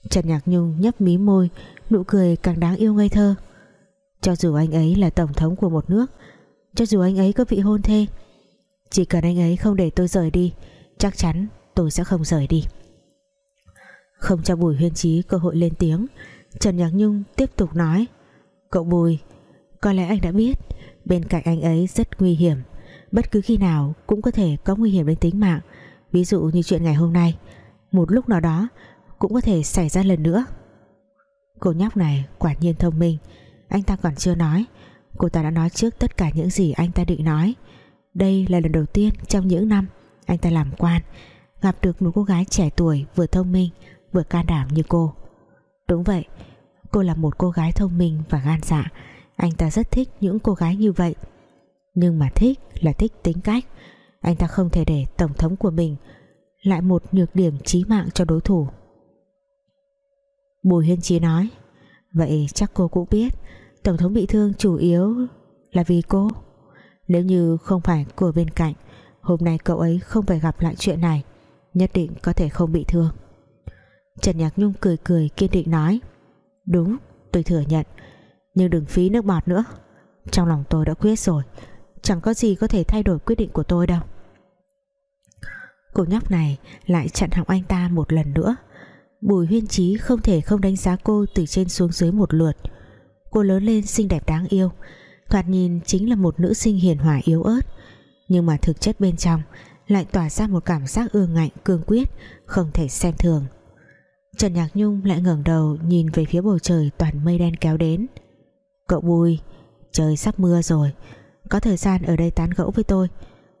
Trần Nhạc Nhung nhấp mí môi, Nụ cười càng đáng yêu ngây thơ. Cho dù anh ấy là tổng thống của một nước, Cho dù anh ấy có vị hôn thê, Chỉ cần anh ấy không để tôi rời đi, Chắc chắn tôi sẽ không rời đi. Không cho Bùi Huyên Trí cơ hội lên tiếng, Trần Nhạc Nhung tiếp tục nói, Cậu Bùi có lẽ anh đã biết, Bên cạnh anh ấy rất nguy hiểm. Bất cứ khi nào cũng có thể có nguy hiểm đến tính mạng. Ví dụ như chuyện ngày hôm nay, Một lúc nào đó Cũng có thể xảy ra lần nữa. Cô nhóc này quả nhiên thông minh. Anh ta còn chưa nói, Cô ta đã nói trước tất cả những gì anh ta định nói. Đây là lần đầu tiên trong những năm Anh ta làm quan, Gặp được một cô gái trẻ tuổi Vừa thông minh, vừa can đảm như cô. Đúng vậy, Cô là một cô gái thông minh và gan dạ anh ta rất thích những cô gái như vậy. Nhưng mà thích là thích tính cách. Anh ta không thể để tổng thống của mình lại một nhược điểm chí mạng cho đối thủ. Bùi Hiên Chí nói, Vậy chắc cô cũng biết, Tổng thống bị thương chủ yếu là vì cô. Nếu như không phải cô bên cạnh, Hôm nay cậu ấy không phải gặp lại chuyện này, Nhất định có thể không bị thương. Trần Nhạc Nhung cười cười kiên định nói, Đúng, tôi thừa nhận nhưng đừng phí nước bọt nữa. Trong lòng tôi đã quyết rồi. Chẳng có gì có thể thay đổi quyết định của tôi đâu. Cô nhóc này lại chặn họng anh ta một lần nữa. Bùi huyên trí không thể không đánh giá cô từ trên xuống dưới một lượt. Cô lớn lên xinh đẹp đáng yêu. Thoạt nhìn chính là một nữ sinh hiền hòa yếu ớt. Nhưng mà thực chất bên trong Lại tỏa ra một cảm giác ương ngạnh, cương quyết, Không thể xem thường. Trần Nhạc Nhung lại ngẩng đầu Nhìn về phía bầu trời toàn mây đen kéo đến. Cậu Bùi Trời sắp mưa rồi. Có thời gian ở đây tán gẫu với tôi.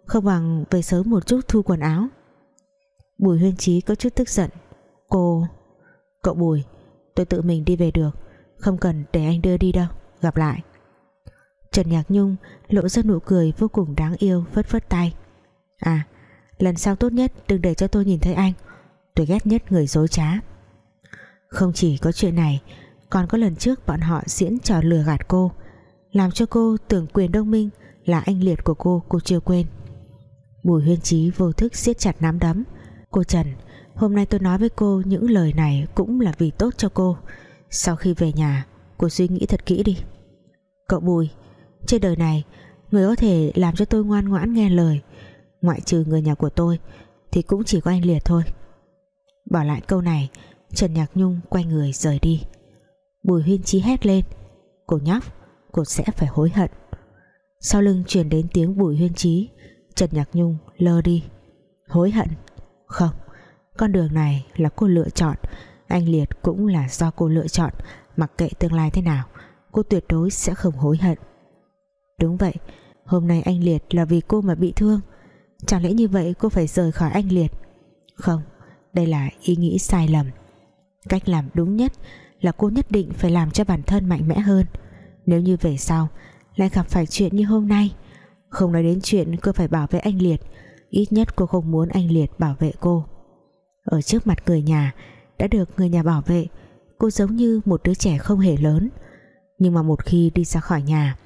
Không bằng về sớm một chút thu quần áo. Bùi huyên trí có chút tức giận. Cô, Cậu Bùi, Tôi tự mình đi về được. Không cần để anh đưa đi đâu. Gặp lại. Trần Nhạc Nhung lộ ra nụ cười vô cùng đáng yêu, phất phất tay. À lần sau tốt nhất đừng để cho tôi nhìn thấy anh. Tôi ghét nhất người dối trá. Không chỉ có chuyện này còn có lần trước bọn họ diễn trò lừa gạt cô, Làm cho cô tưởng quyền đông minh Là anh liệt của cô cô chưa quên. Bùi huyên trí vô thức siết chặt nắm đấm. Cô Trần, Hôm nay tôi nói với cô những lời này Cũng là vì tốt cho cô. Sau khi về nhà, cô suy nghĩ thật kỹ đi. Cậu Bùi, Trên đời này, Người có thể làm cho tôi ngoan ngoãn nghe lời. Ngoại trừ người nhà của tôi, Thì cũng chỉ có anh Liệt thôi. Bỏ lại câu này, Trần Nhạc Nhung quay người rời đi. Bùi huyên Chi hét lên. Cô nhóc, Cô sẽ phải hối hận. Sau lưng truyền đến tiếng bùi huyên trí Trần Nhạc Nhung lơ đi. Hối hận? Không, Con đường này là cô lựa chọn. Anh Liệt cũng là do cô lựa chọn, Mặc kệ tương lai thế nào, Cô tuyệt đối sẽ không hối hận. Đúng vậy, Hôm nay anh Liệt là vì cô mà bị thương. Chẳng lẽ như vậy cô phải rời khỏi anh Liệt? Không, Đây là ý nghĩ sai lầm. Cách làm đúng nhất là cô nhất định phải làm cho bản thân mạnh mẽ hơn. Nếu như về sau, Lại gặp phải chuyện như hôm nay, Không nói đến chuyện cô phải bảo vệ anh Liệt, Ít nhất cô không muốn anh Liệt bảo vệ cô. Ở trước mặt người nhà, Đã được người nhà bảo vệ, Cô giống như một đứa trẻ không hề lớn. Nhưng mà một khi đi ra khỏi nhà,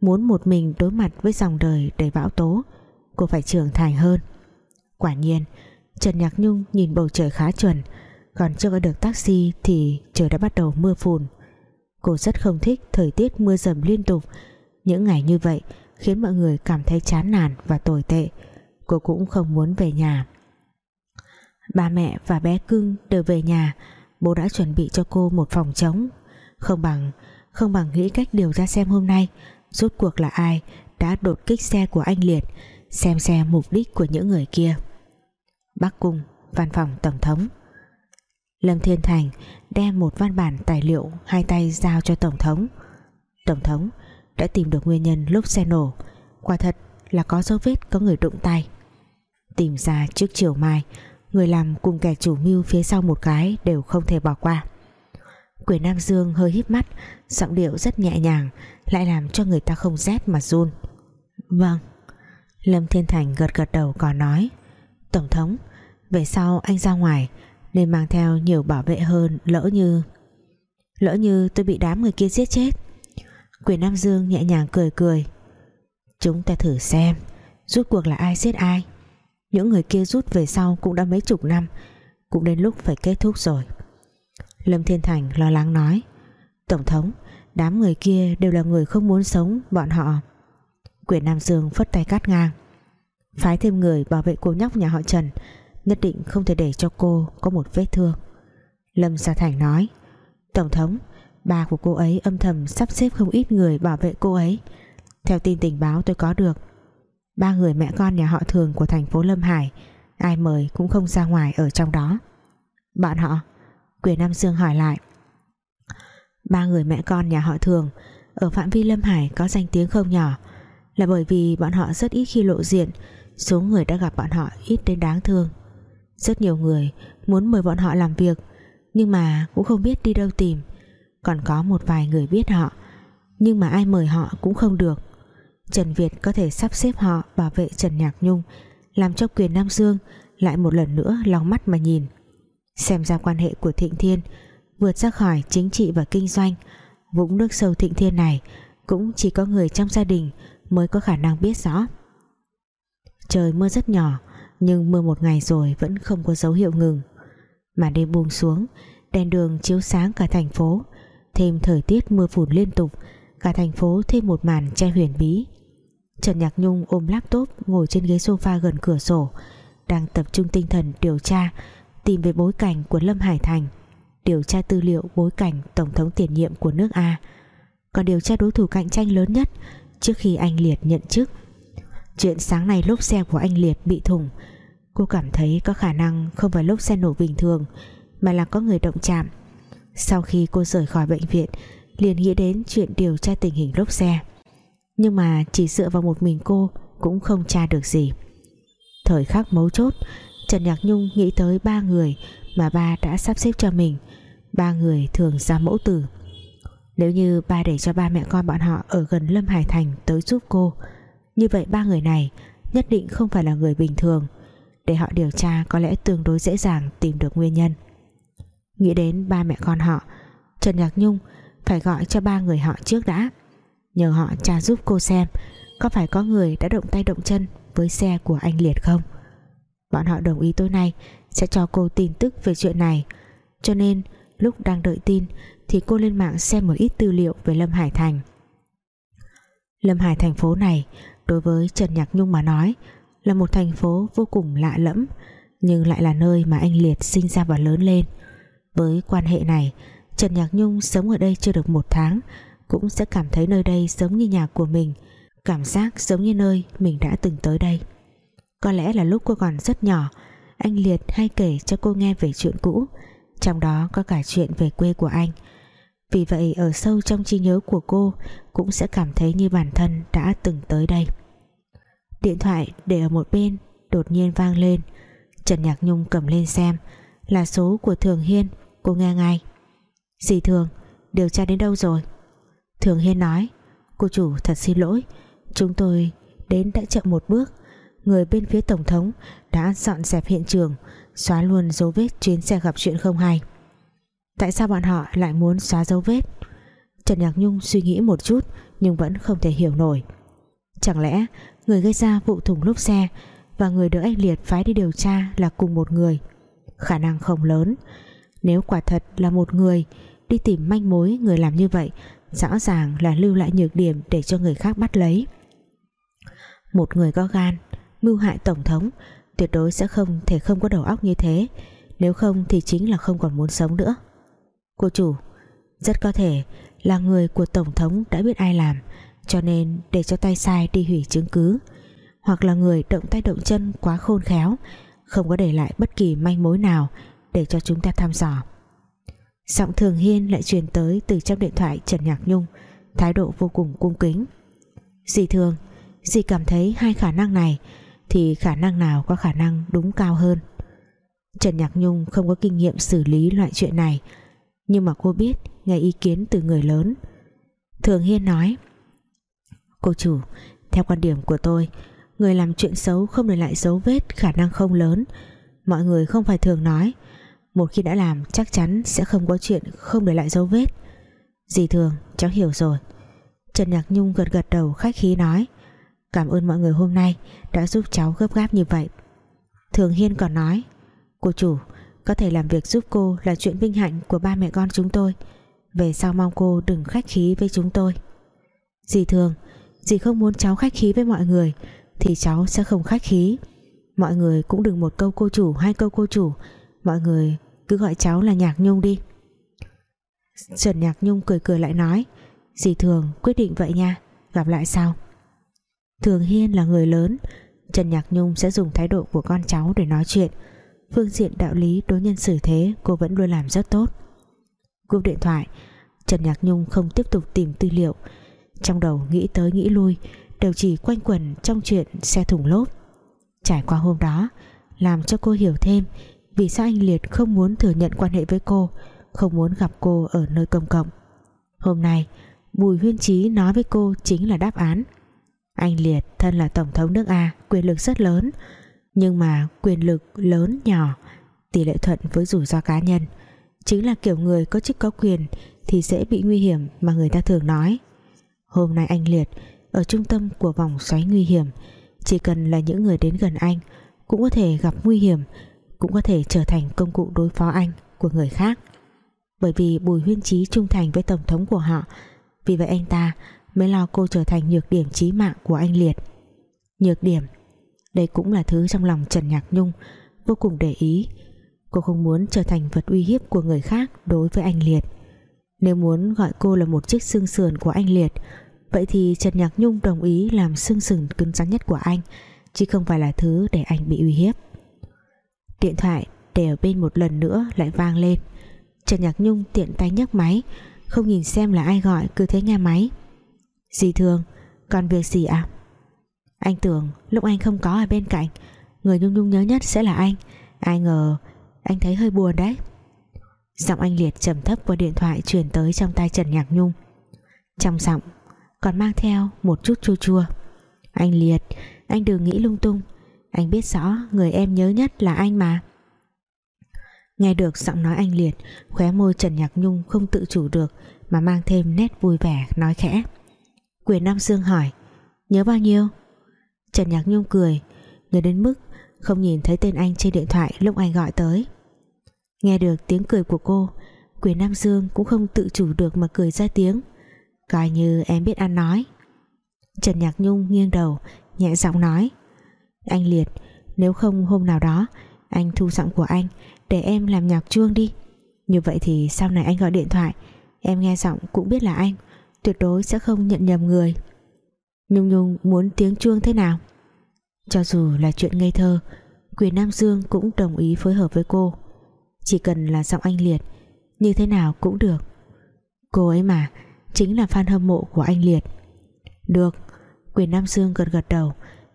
Muốn một mình đối mặt với dòng đời đầy bão tố, Cô phải trưởng thành hơn. Quả nhiên, Trần Nhạc Nhung nhìn bầu trời khá chuẩn còn chưa có được taxi Thì trời đã bắt đầu mưa phùn. Cô rất không thích thời tiết mưa dầm liên tục. Những ngày như vậy Khiến mọi người cảm thấy chán nản và tồi tệ. Cô cũng không muốn về nhà. Ba mẹ và bé cưng đều về nhà. Bố đã chuẩn bị cho cô một phòng trống. Không bằng Không bằng nghĩ cách điều tra xem hôm nay, Rốt cuộc là ai Đã đột kích xe của anh Liệt, Xem xem mục đích của những người kia. Bắc Cung, Văn phòng Tổng thống. Lâm Thiên Thành đem một văn bản tài liệu hai tay giao cho Tổng thống. Tổng thống đã tìm được nguyên nhân lúc xe nổ. Quả thật là có dấu vết có người đụng tay. Tìm ra trước chiều mai người làm cùng kẻ chủ mưu phía sau một cái đều không thể bỏ qua. Quyền Nam Dương hơi híp mắt giọng điệu rất nhẹ nhàng lại làm cho người ta không rét mà run. Vâng. Lâm Thiên Thành gật gật đầu còn nói Tổng thống về sau anh ra ngoài nên mang theo nhiều bảo vệ hơn, lỡ như lỡ như tôi bị đám người kia giết chết. Quyền Nam Dương nhẹ nhàng cười cười. Chúng ta thử xem rút cuộc là ai giết ai. Những người kia rút về sau cũng đã mấy chục năm, cũng đến lúc phải kết thúc rồi. Lâm Thiên Thành lo lắng nói, Tổng thống, đám người kia đều là người không muốn sống, bọn họ. Quyền Nam Dương phất tay cắt ngang. Phái thêm người bảo vệ cô nhóc nhà họ Trần Nhất định không thể để cho cô có một vết thương. Lâm Gia Thành nói, Tổng thống Ba của cô ấy âm thầm sắp xếp không ít người bảo vệ cô ấy. Theo tin tình báo tôi có được, Ba người mẹ con nhà họ thường của thành phố Lâm Hải, Ai mời cũng không ra ngoài ở trong đó. Bọn họ, Quyền Nam Dương hỏi lại, Ba người mẹ con nhà họ thường Ở phạm vi Lâm Hải có danh tiếng không nhỏ? Là bởi vì bọn họ rất ít khi lộ diện, Số người đã gặp bọn họ ít đến đáng thương. Rất nhiều người muốn mời bọn họ làm việc, Nhưng mà cũng không biết đi đâu tìm. Còn có một vài người biết họ, Nhưng mà ai mời họ cũng không được. Trần Việt có thể sắp xếp họ bảo vệ Trần Nhạc Nhung, làm cho quyền Nam Dương lại một lần nữa lòng mắt mà nhìn. Xem ra quan hệ của Thịnh Thiên vượt ra khỏi chính trị và kinh doanh, vũng nước sâu Thịnh Thiên này cũng chỉ có người trong gia đình mới có khả năng biết rõ. Trời mưa rất nhỏ nhưng mưa một ngày rồi vẫn không có dấu hiệu ngừng. Mà đêm buông xuống, đèn đường chiếu sáng cả thành phố, thêm thời tiết mưa phùn liên tục, cả thành phố thêm một màn che huyền bí. Trần Nhạc Nhung ôm laptop ngồi trên ghế sofa gần cửa sổ, đang tập trung tinh thần điều tra, tìm về bối cảnh của Lâm Hải Thành, điều tra tư liệu bối cảnh Tổng thống tiền nhiệm của nước A. Còn điều tra đối thủ cạnh tranh lớn nhất, trước khi anh Liệt nhận chức chuyện sáng nay lốp xe của anh Liệt bị thủng, cô cảm thấy có khả năng không phải lốp xe nổ bình thường, mà là có người động chạm. Sau khi cô rời khỏi bệnh viện, liền nghĩ đến chuyện điều tra tình hình lốp xe. Nhưng mà chỉ dựa vào một mình cô cũng không tra được gì. Thời khắc mấu chốt, Trần Nhạc Nhung nghĩ tới ba người mà ba đã sắp xếp cho mình, ba người thường ra mẫu tử. Nếu như ba để cho ba mẹ con bọn họ ở gần Lâm Hải Thành tới giúp cô như vậy ba người này nhất định không phải là người bình thường. Để họ điều tra có lẽ tương đối dễ dàng tìm được nguyên nhân. Nghĩ đến ba mẹ con họ, Trần Nhạc Nhung phải gọi cho ba người họ trước đã. Nhờ họ tra giúp cô xem có phải có người đã động tay động chân với xe của anh Liệt không. Bọn họ đồng ý tối nay sẽ cho cô tin tức về chuyện này. Cho nên, lúc đang đợi tin thì cô lên mạng xem một ít tư liệu về Lâm Hải Thành. Lâm Hải thành phố này đối với Trần Nhạc Nhung mà nói, là một thành phố vô cùng lạ lẫm, nhưng lại là nơi mà anh Liệt sinh ra và lớn lên. Với quan hệ này, Trần Nhạc Nhung sống ở đây chưa được một tháng, cũng sẽ cảm thấy nơi đây giống như nhà của mình, cảm giác giống như nơi mình đã từng tới đây. Có lẽ là lúc cô còn rất nhỏ, anh Liệt hay kể cho cô nghe về chuyện cũ, trong đó có cả chuyện về quê của anh vì vậy, ở sâu trong trí nhớ của cô, cũng sẽ cảm thấy như bản thân đã từng tới đây. Điện thoại để ở một bên đột nhiên vang lên. Trần Nhạc Nhung cầm lên xem, là số của Thường Hiên, cô nghe ngay. Dì Thường, điều tra đến đâu rồi? Thường Hiên nói, cô chủ thật xin lỗi, chúng tôi đến đã chậm một bước. Người bên phía Tổng thống đã dọn dẹp hiện trường, xóa luôn dấu vết chuyến xe gặp chuyện không hay tại sao bọn họ lại muốn xóa dấu vết? Trần Nhạc Nhung suy nghĩ một chút, nhưng vẫn không thể hiểu nổi. Chẳng lẽ người gây ra vụ thùng lốp xe và người được anh Liệt phái đi điều tra là cùng một người? Khả năng không lớn. Nếu quả thật là một người, đi tìm manh mối người làm như vậy rõ ràng là lưu lại nhược điểm để cho người khác bắt lấy. Một người có gan, mưu hại tổng thống, tuyệt đối sẽ không thể không có đầu óc như thế. Nếu không thì chính là không còn muốn sống nữa cô chủ, rất có thể là người của tổng thống đã biết ai làm, cho nên để cho tay sai đi hủy chứng cứ. Hoặc là người động tay động chân quá khôn khéo, không có để lại bất kỳ manh mối nào để cho chúng ta thăm dò. Giọng thường hiên lại truyền tới từ trong điện thoại trần nhạc nhung, thái độ vô cùng cung kính. Dì thường, dì cảm thấy hai khả năng này thì khả năng nào có khả năng đúng cao hơn? Trần Nhạc Nhung không có kinh nghiệm xử lý loại chuyện này nhưng mà cô biết nghe ý kiến từ người lớn. Thường Hiên nói, Cô chủ, Theo quan điểm của tôi, Người làm chuyện xấu không để lại dấu vết Khả năng không lớn. Mọi người không phải thường nói, Một khi đã làm chắc chắn sẽ không có chuyện Không để lại dấu vết. Dì thường, cháu hiểu rồi. Trần Nhạc Nhung gật gật đầu khách khí nói, Cảm ơn mọi người hôm nay Đã giúp cháu gấp gáp như vậy. Thường Hiên còn nói, Cô chủ có thể làm việc giúp cô là chuyện vinh hạnh của ba mẹ con chúng tôi. Về sau mong cô đừng khách khí với chúng tôi. Dì thường, Dì không muốn cháu khách khí với mọi người, Thì cháu sẽ không khách khí. Mọi người cũng đừng một câu cô chủ, Hai câu cô chủ. Mọi người cứ gọi cháu là Nhạc Nhung đi. Trần Nhạc Nhung cười cười lại nói, Dì thường, quyết định vậy nha, Gặp lại sau. Thường Hiên là người lớn, Trần Nhạc Nhung sẽ dùng thái độ của con cháu để nói chuyện. Phương diện đạo lý đối nhân xử thế, Cô vẫn luôn làm rất tốt. Cúp điện thoại, Trần Nhạc Nhung không tiếp tục tìm tư liệu. Trong đầu nghĩ tới nghĩ lui, Đều chỉ quanh quẩn trong chuyện xe thùng lốp. Trải qua hôm đó, Làm cho cô hiểu thêm Vì sao anh Liệt không muốn thừa nhận quan hệ với cô, Không muốn gặp cô ở nơi công cộng. Hôm nay, Bùi huyên trí nói với cô chính là đáp án. Anh Liệt thân là Tổng thống nước A, Quyền lực rất lớn nhưng mà quyền lực lớn nhỏ, tỷ lệ thuận với rủi ro cá nhân. Chính là kiểu người có chức có quyền thì dễ bị nguy hiểm mà người ta thường nói. Hôm nay anh Liệt, ở trung tâm của vòng xoáy nguy hiểm, chỉ cần là những người đến gần anh cũng có thể gặp nguy hiểm, cũng có thể trở thành công cụ đối phó anh của người khác. Bởi vì Bùi Huyên Trí trung thành với Tổng thống của họ, vì vậy anh ta mới lo cô trở thành nhược điểm chí mạng của anh Liệt. Nhược điểm đây cũng là thứ trong lòng Trần Nhạc Nhung, vô cùng để ý. Cô không muốn trở thành vật uy hiếp của người khác đối với anh Liệt. Nếu muốn gọi cô là một chiếc xương sườn của anh Liệt, vậy thì Trần Nhạc Nhung đồng ý làm xương sườn cứng rắn nhất của anh, chứ không phải là thứ để anh bị uy hiếp. Điện thoại để ở bên một lần nữa lại vang lên. Trần Nhạc Nhung tiện tay nhấc máy, không nhìn xem là ai gọi cứ thế nghe máy. Dì thường Còn việc gì ạ? Anh tưởng lúc anh không có ở bên cạnh, Người Nhung Nhung nhớ nhất sẽ là anh. Ai ngờ anh thấy hơi buồn đấy. Giọng anh Liệt trầm thấp qua điện thoại truyền tới trong tay Trần Nhạc Nhung. Trong giọng còn mang theo một chút chua chua. Anh Liệt, Anh đừng nghĩ lung tung. Anh biết rõ người em nhớ nhất là anh mà. Nghe được giọng nói anh Liệt, Khóe môi Trần Nhạc Nhung không tự chủ được Mà mang thêm nét vui vẻ, nói khẽ. Quyền Nam Dương hỏi, Nhớ bao nhiêu? Trần Nhạc Nhung cười, Người đến mức không nhìn thấy tên anh trên điện thoại lúc anh gọi tới. Nghe được tiếng cười của cô, Quyền Nam Dương cũng không tự chủ được mà cười ra tiếng. Coi như em biết ăn nói. Trần Nhạc Nhung nghiêng đầu, Nhẹ giọng nói, Anh Liệt, nếu không hôm nào đó Anh thu giọng của anh Để em làm nhạc chuông đi. Như vậy thì sau này anh gọi điện thoại, Em nghe giọng cũng biết là anh, Tuyệt đối sẽ không nhận nhầm người. Nhung Nhung muốn tiếng chuông thế nào? Cho dù là chuyện ngây thơ, Quyền Nam Dương cũng đồng ý phối hợp với cô. Chỉ cần là giọng anh Liệt, Như thế nào cũng được. Cô ấy mà, Chính là fan hâm mộ của anh Liệt. Được, Quyền Nam Dương gật gật đầu,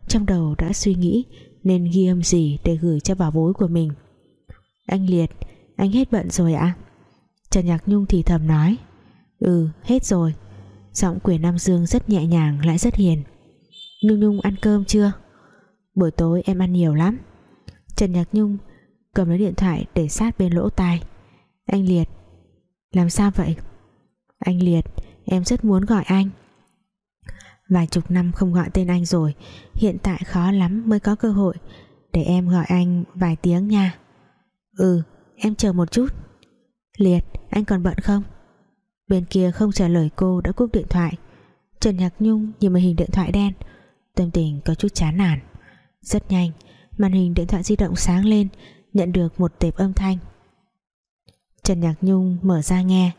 Trong đầu đã suy nghĩ Nên ghi âm gì để gửi cho bảo bối của mình. Anh Liệt, Anh hết bận rồi ạ? Trần Nhạc Nhung thì thầm nói. Ừ hết rồi. Giọng quyền Nam Dương rất nhẹ nhàng lại rất hiền. Nhung Nhung ăn cơm chưa? Buổi tối em ăn nhiều lắm. Trần Nhạc Nhung cầm lấy điện thoại để sát bên lỗ tai. Anh Liệt. Làm sao vậy? Anh Liệt, em rất muốn gọi anh. Vài chục năm không gọi tên anh rồi, Hiện tại khó lắm mới có cơ hội Để em gọi anh vài tiếng nha. Ừ em chờ một chút. Liệt, anh còn bận không? Bên kia không trả lời cô đã cúp điện thoại. Trần Nhạc Nhung nhìn màn hình điện thoại đen, Tâm tình có chút chán nản. Rất nhanh, Màn hình điện thoại di động sáng lên, Nhận được một tệp âm thanh. Trần Nhạc Nhung mở ra nghe,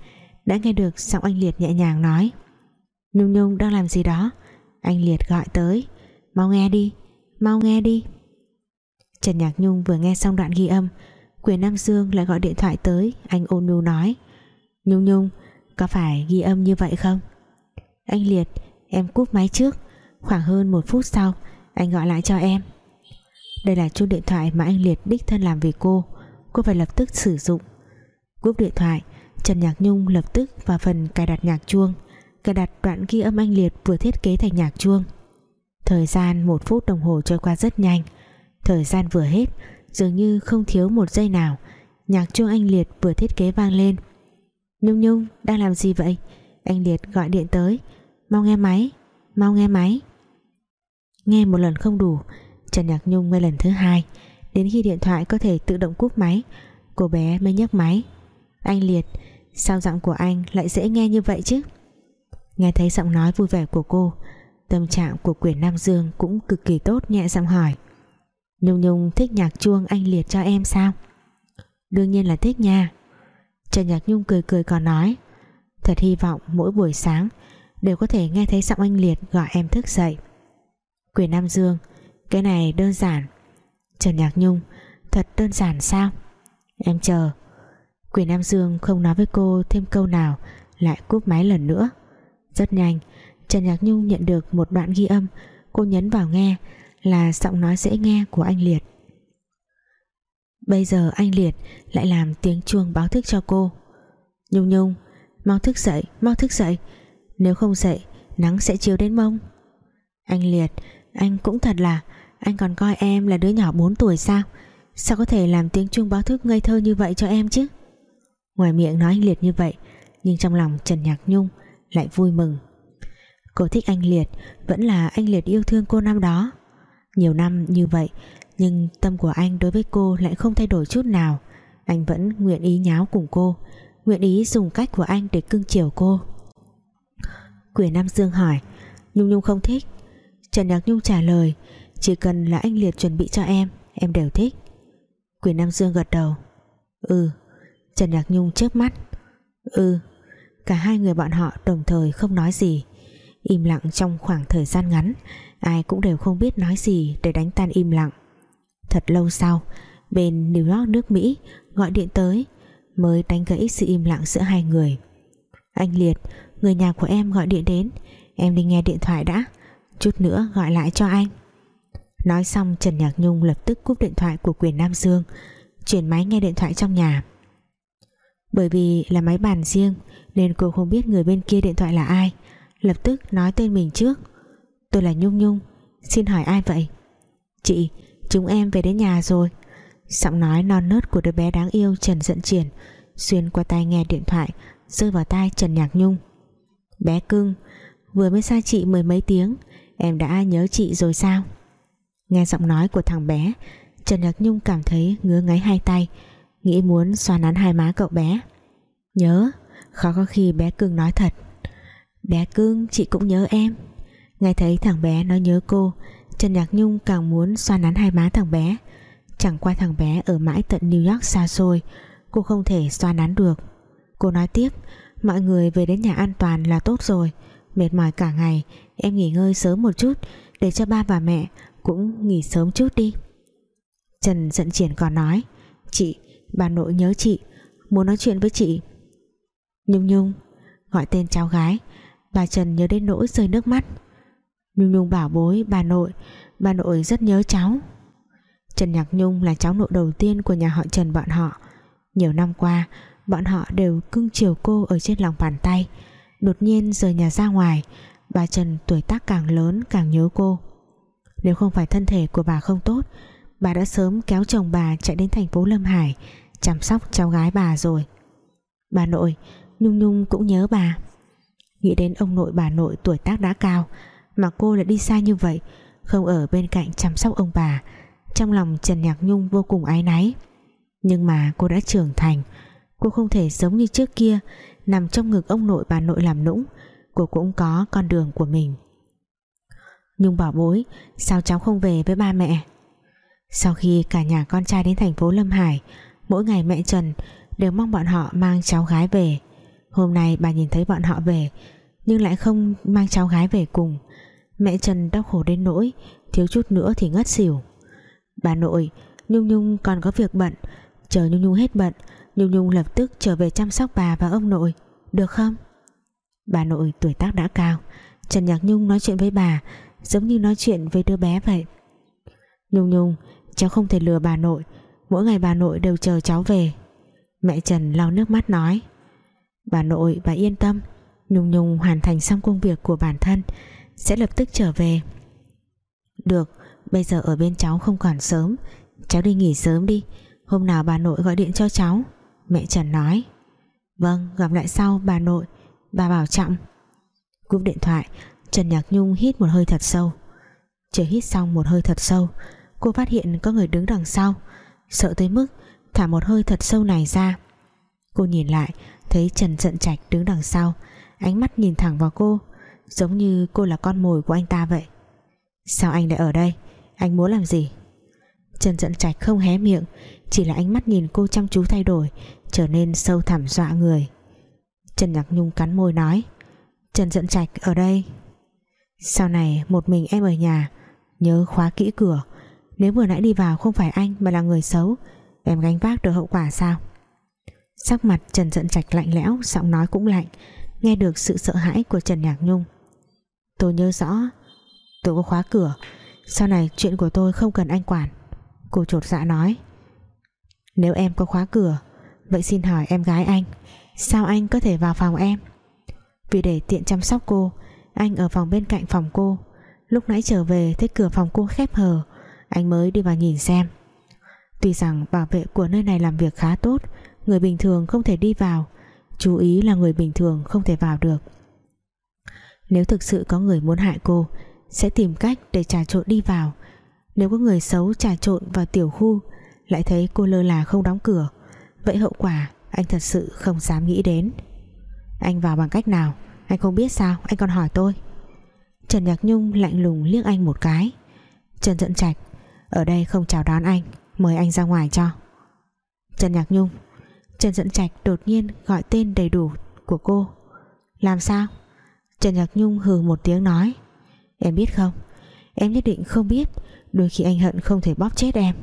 Đã nghe được giọng anh Liệt nhẹ nhàng nói. Nhung Nhung đang làm gì đó? Anh Liệt gọi tới. Mau nghe đi, Mau nghe đi. Trần Nhạc Nhung vừa nghe xong đoạn ghi âm, Quyền Nam Dương lại gọi điện thoại tới, Anh ôn nhu nói. Nhung Nhung có phải ghi âm như vậy không? Anh Liệt, Em cúp máy trước. Khoảng hơn một phút sau, Anh gọi lại cho em. Đây là chuông điện thoại mà anh Liệt đích thân làm vì cô. Cô phải lập tức sử dụng. Cúp điện thoại, Trần Nhạc Nhung lập tức vào phần cài đặt nhạc chuông. Cài đặt đoạn ghi âm anh Liệt vừa thiết kế thành nhạc chuông. Thời gian một phút đồng hồ trôi qua rất nhanh. Thời gian vừa hết, Dường như không thiếu một giây nào. Nhạc chuông anh Liệt vừa thiết kế vang lên. Nhung Nhung, đang làm gì vậy? Anh Liệt gọi điện tới. Mau nghe máy, Mau nghe máy. Nghe một lần không đủ, Trần Nhạc Nhung nghe lần thứ hai. Đến khi điện thoại có thể tự động cúp máy, Cô bé mới nhấc máy. Anh Liệt, Sao giọng của anh lại dễ nghe như vậy chứ? Nghe thấy giọng nói vui vẻ của cô, Tâm trạng của quyền Nam Dương Cũng cực kỳ tốt, nhẹ giọng hỏi. Nhung Nhung thích nhạc chuông anh Liệt cho em sao? Đương nhiên là thích nha. Trần Nhạc Nhung cười cười còn nói, Thật hy vọng mỗi buổi sáng Đều có thể nghe thấy giọng anh Liệt gọi em thức dậy. Quyền Nam Dương, Cái này đơn giản. Trần Nhạc Nhung, Thật đơn giản sao? Em chờ. Quyền Nam Dương không nói với cô thêm câu nào, Lại cúp máy lần nữa. Rất nhanh, Trần Nhạc Nhung nhận được một đoạn ghi âm, Cô nhấn vào nghe Là giọng nói dễ nghe của anh Liệt. Bây giờ anh Liệt lại làm tiếng chuông báo thức cho cô. Nhung Nhung Mau thức dậy, mau thức dậy. Nếu không dậy, nắng sẽ chiếu đến mông. Anh Liệt Anh cũng thật là Anh còn coi em là đứa nhỏ 4 tuổi sao? Sao có thể làm tiếng chuông báo thức ngây thơ như vậy cho em chứ? Ngoài miệng nói anh Liệt như vậy Nhưng trong lòng Trần Nhạc Nhung Lại vui mừng. Cô thích anh Liệt Vẫn là anh Liệt yêu thương cô năm đó. Nhiều năm như vậy nhưng tâm của anh đối với cô lại không thay đổi chút nào. Anh vẫn nguyện ý nháo cùng cô, nguyện ý dùng cách của anh để cưng chiều cô. Quyền Nam Dương hỏi, Nhung Nhung không thích? Trần Nhạc Nhung trả lời, chỉ cần là anh Liệt chuẩn bị cho em em đều thích. Quyền Nam Dương gật đầu ừ. Trần Nhạc Nhung chớp mắt ừ. Cả hai người bọn họ đồng thời không nói gì. Im lặng trong khoảng thời gian ngắn, ai cũng đều không biết nói gì để đánh tan im lặng. Thật lâu sau, Bên New York, nước Mỹ, Gọi điện tới, Mới đánh gãy sự im lặng giữa hai người. Anh Liệt, Người nhà của em gọi điện đến, Em đi nghe điện thoại đã, Chút nữa gọi lại cho anh. Nói xong, Trần Nhạc Nhung lập tức cúp điện thoại của quyền Nam Dương, Chuyển máy nghe điện thoại trong nhà. Bởi vì là máy bàn riêng, Nên cô không biết người bên kia điện thoại là ai, Lập tức nói tên mình trước. Tôi là Nhung Nhung, Xin hỏi ai vậy? Chị chúng em về đến nhà rồi. Giọng nói non nớt của đứa bé đáng yêu Trần Dận Triển, Xuyên qua tai nghe điện thoại, Rơi vào tai Trần Nhạc Nhung. Bé cưng, Vừa mới xa chị mười mấy tiếng, Em đã nhớ chị rồi sao? Nghe giọng nói của thằng bé, Trần Nhạc Nhung cảm thấy ngứa ngáy hai tay, Nghĩ muốn xoa nắn hai má cậu bé. Nhớ, Khó có khi bé cưng nói thật. Bé cưng, chị cũng nhớ em. Nghe thấy thằng bé nói nhớ cô Trần Nhạc Nhung càng muốn xoa nắn hai má thằng bé. Chẳng qua thằng bé ở mãi tận New York xa xôi Cô không thể xoa nắn được. Cô nói tiếp Mọi người về đến nhà an toàn là tốt rồi Mệt mỏi cả ngày Em nghỉ ngơi sớm một chút Để cho ba và mẹ cũng nghỉ sớm chút đi. Trần giận triển còn nói Chị, bà nội nhớ chị Muốn nói chuyện với chị. Nhung Nhung Gọi tên cháu gái Bà Trần nhớ đến nỗi rơi nước mắt. Nhung Nhung bảo bối, bà nội Bà nội rất nhớ cháu. Trần Nhạc Nhung là cháu nội đầu tiên của nhà họ Trần bọn họ. Nhiều năm qua, Bọn họ đều cưng chiều cô ở trên lòng bàn tay. Đột nhiên rời nhà ra ngoài, Bà Trần tuổi tác càng lớn càng nhớ cô. Nếu không phải thân thể của bà không tốt, Bà đã sớm kéo chồng bà chạy đến thành phố Lâm Hải, Chăm sóc cháu gái bà rồi. Bà nội, Nhung Nhung cũng nhớ bà. Nghĩ đến ông nội bà nội tuổi tác đã cao mà cô lại đi xa như vậy, Không ở bên cạnh chăm sóc ông bà. Trong lòng Trần Nhạc Nhung vô cùng ái náy. Nhưng mà cô đã trưởng thành. Cô không thể giống như trước kia, Nằm trong ngực ông nội bà nội làm nũng. Cô cũng có con đường của mình. Nhung bảo bối, Sao cháu không về với ba mẹ? Sau khi cả nhà con trai đến thành phố Lâm Hải, Mỗi ngày mẹ Trần Đều mong bọn họ mang cháu gái về. Hôm nay bà nhìn thấy bọn họ về, Nhưng lại không mang cháu gái về cùng. Mẹ Trần đau khổ đến nỗi, Thiếu chút nữa thì ngất xỉu. Bà nội, Nhung Nhung còn có việc bận. Chờ Nhung Nhung hết bận, Nhung Nhung lập tức trở về chăm sóc bà và ông nội. Được không? Bà nội tuổi tác đã cao. Trần Nhạc Nhung nói chuyện với bà, Giống như nói chuyện với đứa bé vậy. Nhung Nhung, Cháu không thể lừa bà nội. Mỗi ngày bà nội đều chờ cháu về. Mẹ Trần lau nước mắt nói. Bà nội, bà yên tâm. Nhung Nhung hoàn thành xong công việc của bản thân. Sẽ lập tức trở về. Được, Bây giờ ở bên cháu không còn sớm. Cháu đi nghỉ sớm đi. Hôm nào bà nội gọi điện cho cháu. Mẹ Trần nói. Vâng gặp lại sau, bà nội. Bà bảo trọng. Cúp điện thoại, Trần Nhạc Nhung hít một hơi thật sâu. Chờ hít xong một hơi thật sâu, Cô phát hiện có người đứng đằng sau. Sợ tới mức thả một hơi thật sâu này ra. Cô nhìn lại, Thấy Trần giận trạch đứng đằng sau. Ánh mắt nhìn thẳng vào cô. Giống như cô là con mồi của anh ta vậy. Sao anh lại ở đây? Anh muốn làm gì? Trần giận trạch không hé miệng, Chỉ là ánh mắt nhìn cô chăm chú thay đổi, Trở nên sâu thẳm dọa người. Trần Nhạc Nhung cắn môi nói, Trần giận trạch, ở đây. Sau này một mình em ở nhà, Nhớ khóa kỹ cửa. Nếu vừa nãy đi vào không phải anh mà là người xấu, Em gánh vác được hậu quả sao? Sắc mặt Trần giận trạch lạnh lẽo, Giọng nói cũng lạnh, Nghe được sự sợ hãi của Trần Nhạc Nhung Tôi nhớ rõ. Tôi có khóa cửa. Sau này chuyện của tôi không cần anh quản. Cô trột dạ nói. Nếu em có khóa cửa, Vậy xin hỏi em gái anh, Sao anh có thể vào phòng em? Vì để tiện chăm sóc cô, Anh ở phòng bên cạnh phòng cô. Lúc nãy trở về thấy cửa phòng cô khép hờ. Anh mới đi vào nhìn xem. Tuy rằng bảo vệ của nơi này làm việc khá tốt, Người bình thường không thể đi vào. Chú ý là người bình thường không thể vào được. Nếu thực sự có người muốn hại cô, Sẽ tìm cách để trà trộn đi vào. Nếu có người xấu trà trộn vào tiểu khu, Lại thấy cô lơ là không đóng cửa, Vậy hậu quả anh thật sự không dám nghĩ đến. Anh vào bằng cách nào? Anh không biết sao? Anh còn hỏi tôi. Trần Nhạc Nhung lạnh lùng liếc anh một cái. Trần Dẫn Trạch, Ở đây không chào đón anh, Mời anh ra ngoài cho. Trần Nhạc Nhung, Trần Dẫn Trạch đột nhiên gọi tên đầy đủ của cô. Làm sao? Trần Nhạc Nhung hừ một tiếng nói. Em biết không? Em nhất định không biết. Đôi khi anh hận không thể bóp chết em.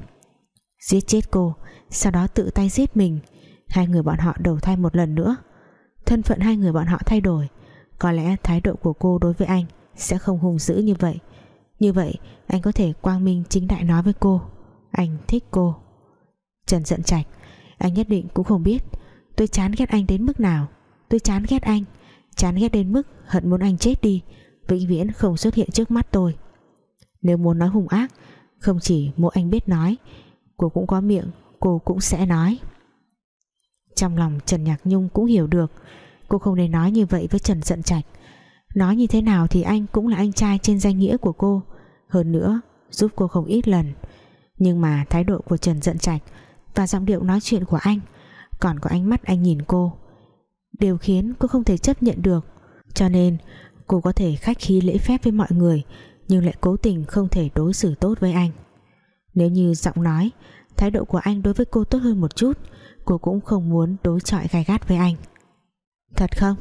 Giết chết cô, Sau đó tự tay giết mình. Hai người bọn họ đầu thai một lần nữa. Thân phận hai người bọn họ thay đổi. Có lẽ thái độ của cô đối với anh sẽ không hung dữ như vậy. Như vậy, anh có thể quang minh chính đại nói với cô. Anh thích cô. Trần giận trạch, anh nhất định cũng không biết. Tôi chán ghét anh đến mức nào. Tôi chán ghét anh chán ghét đến mức hận muốn anh chết đi. Vĩnh viễn không xuất hiện trước mắt tôi. Nếu muốn nói hung ác, không chỉ mỗi anh biết nói, cô cũng có miệng, cô cũng sẽ nói. Trong lòng Trần Nhạc Nhung cũng hiểu được, cô không nên nói như vậy với Trần Dận Trạch. Nói như thế nào thì anh cũng là anh trai trên danh nghĩa của cô. Hơn nữa, giúp cô không ít lần. Nhưng mà thái độ của Trần Dận Trạch và giọng điệu nói chuyện của anh, còn có ánh mắt anh nhìn cô đều khiến cô không thể chấp nhận được. Cho nên, cô có thể khách khí lễ phép với mọi người, nhưng lại cố tình không thể đối xử tốt với anh. Nếu như giọng nói, thái độ của anh đối với cô tốt hơn một chút, cô cũng không muốn đối chọi gai gắt với anh. Thật không?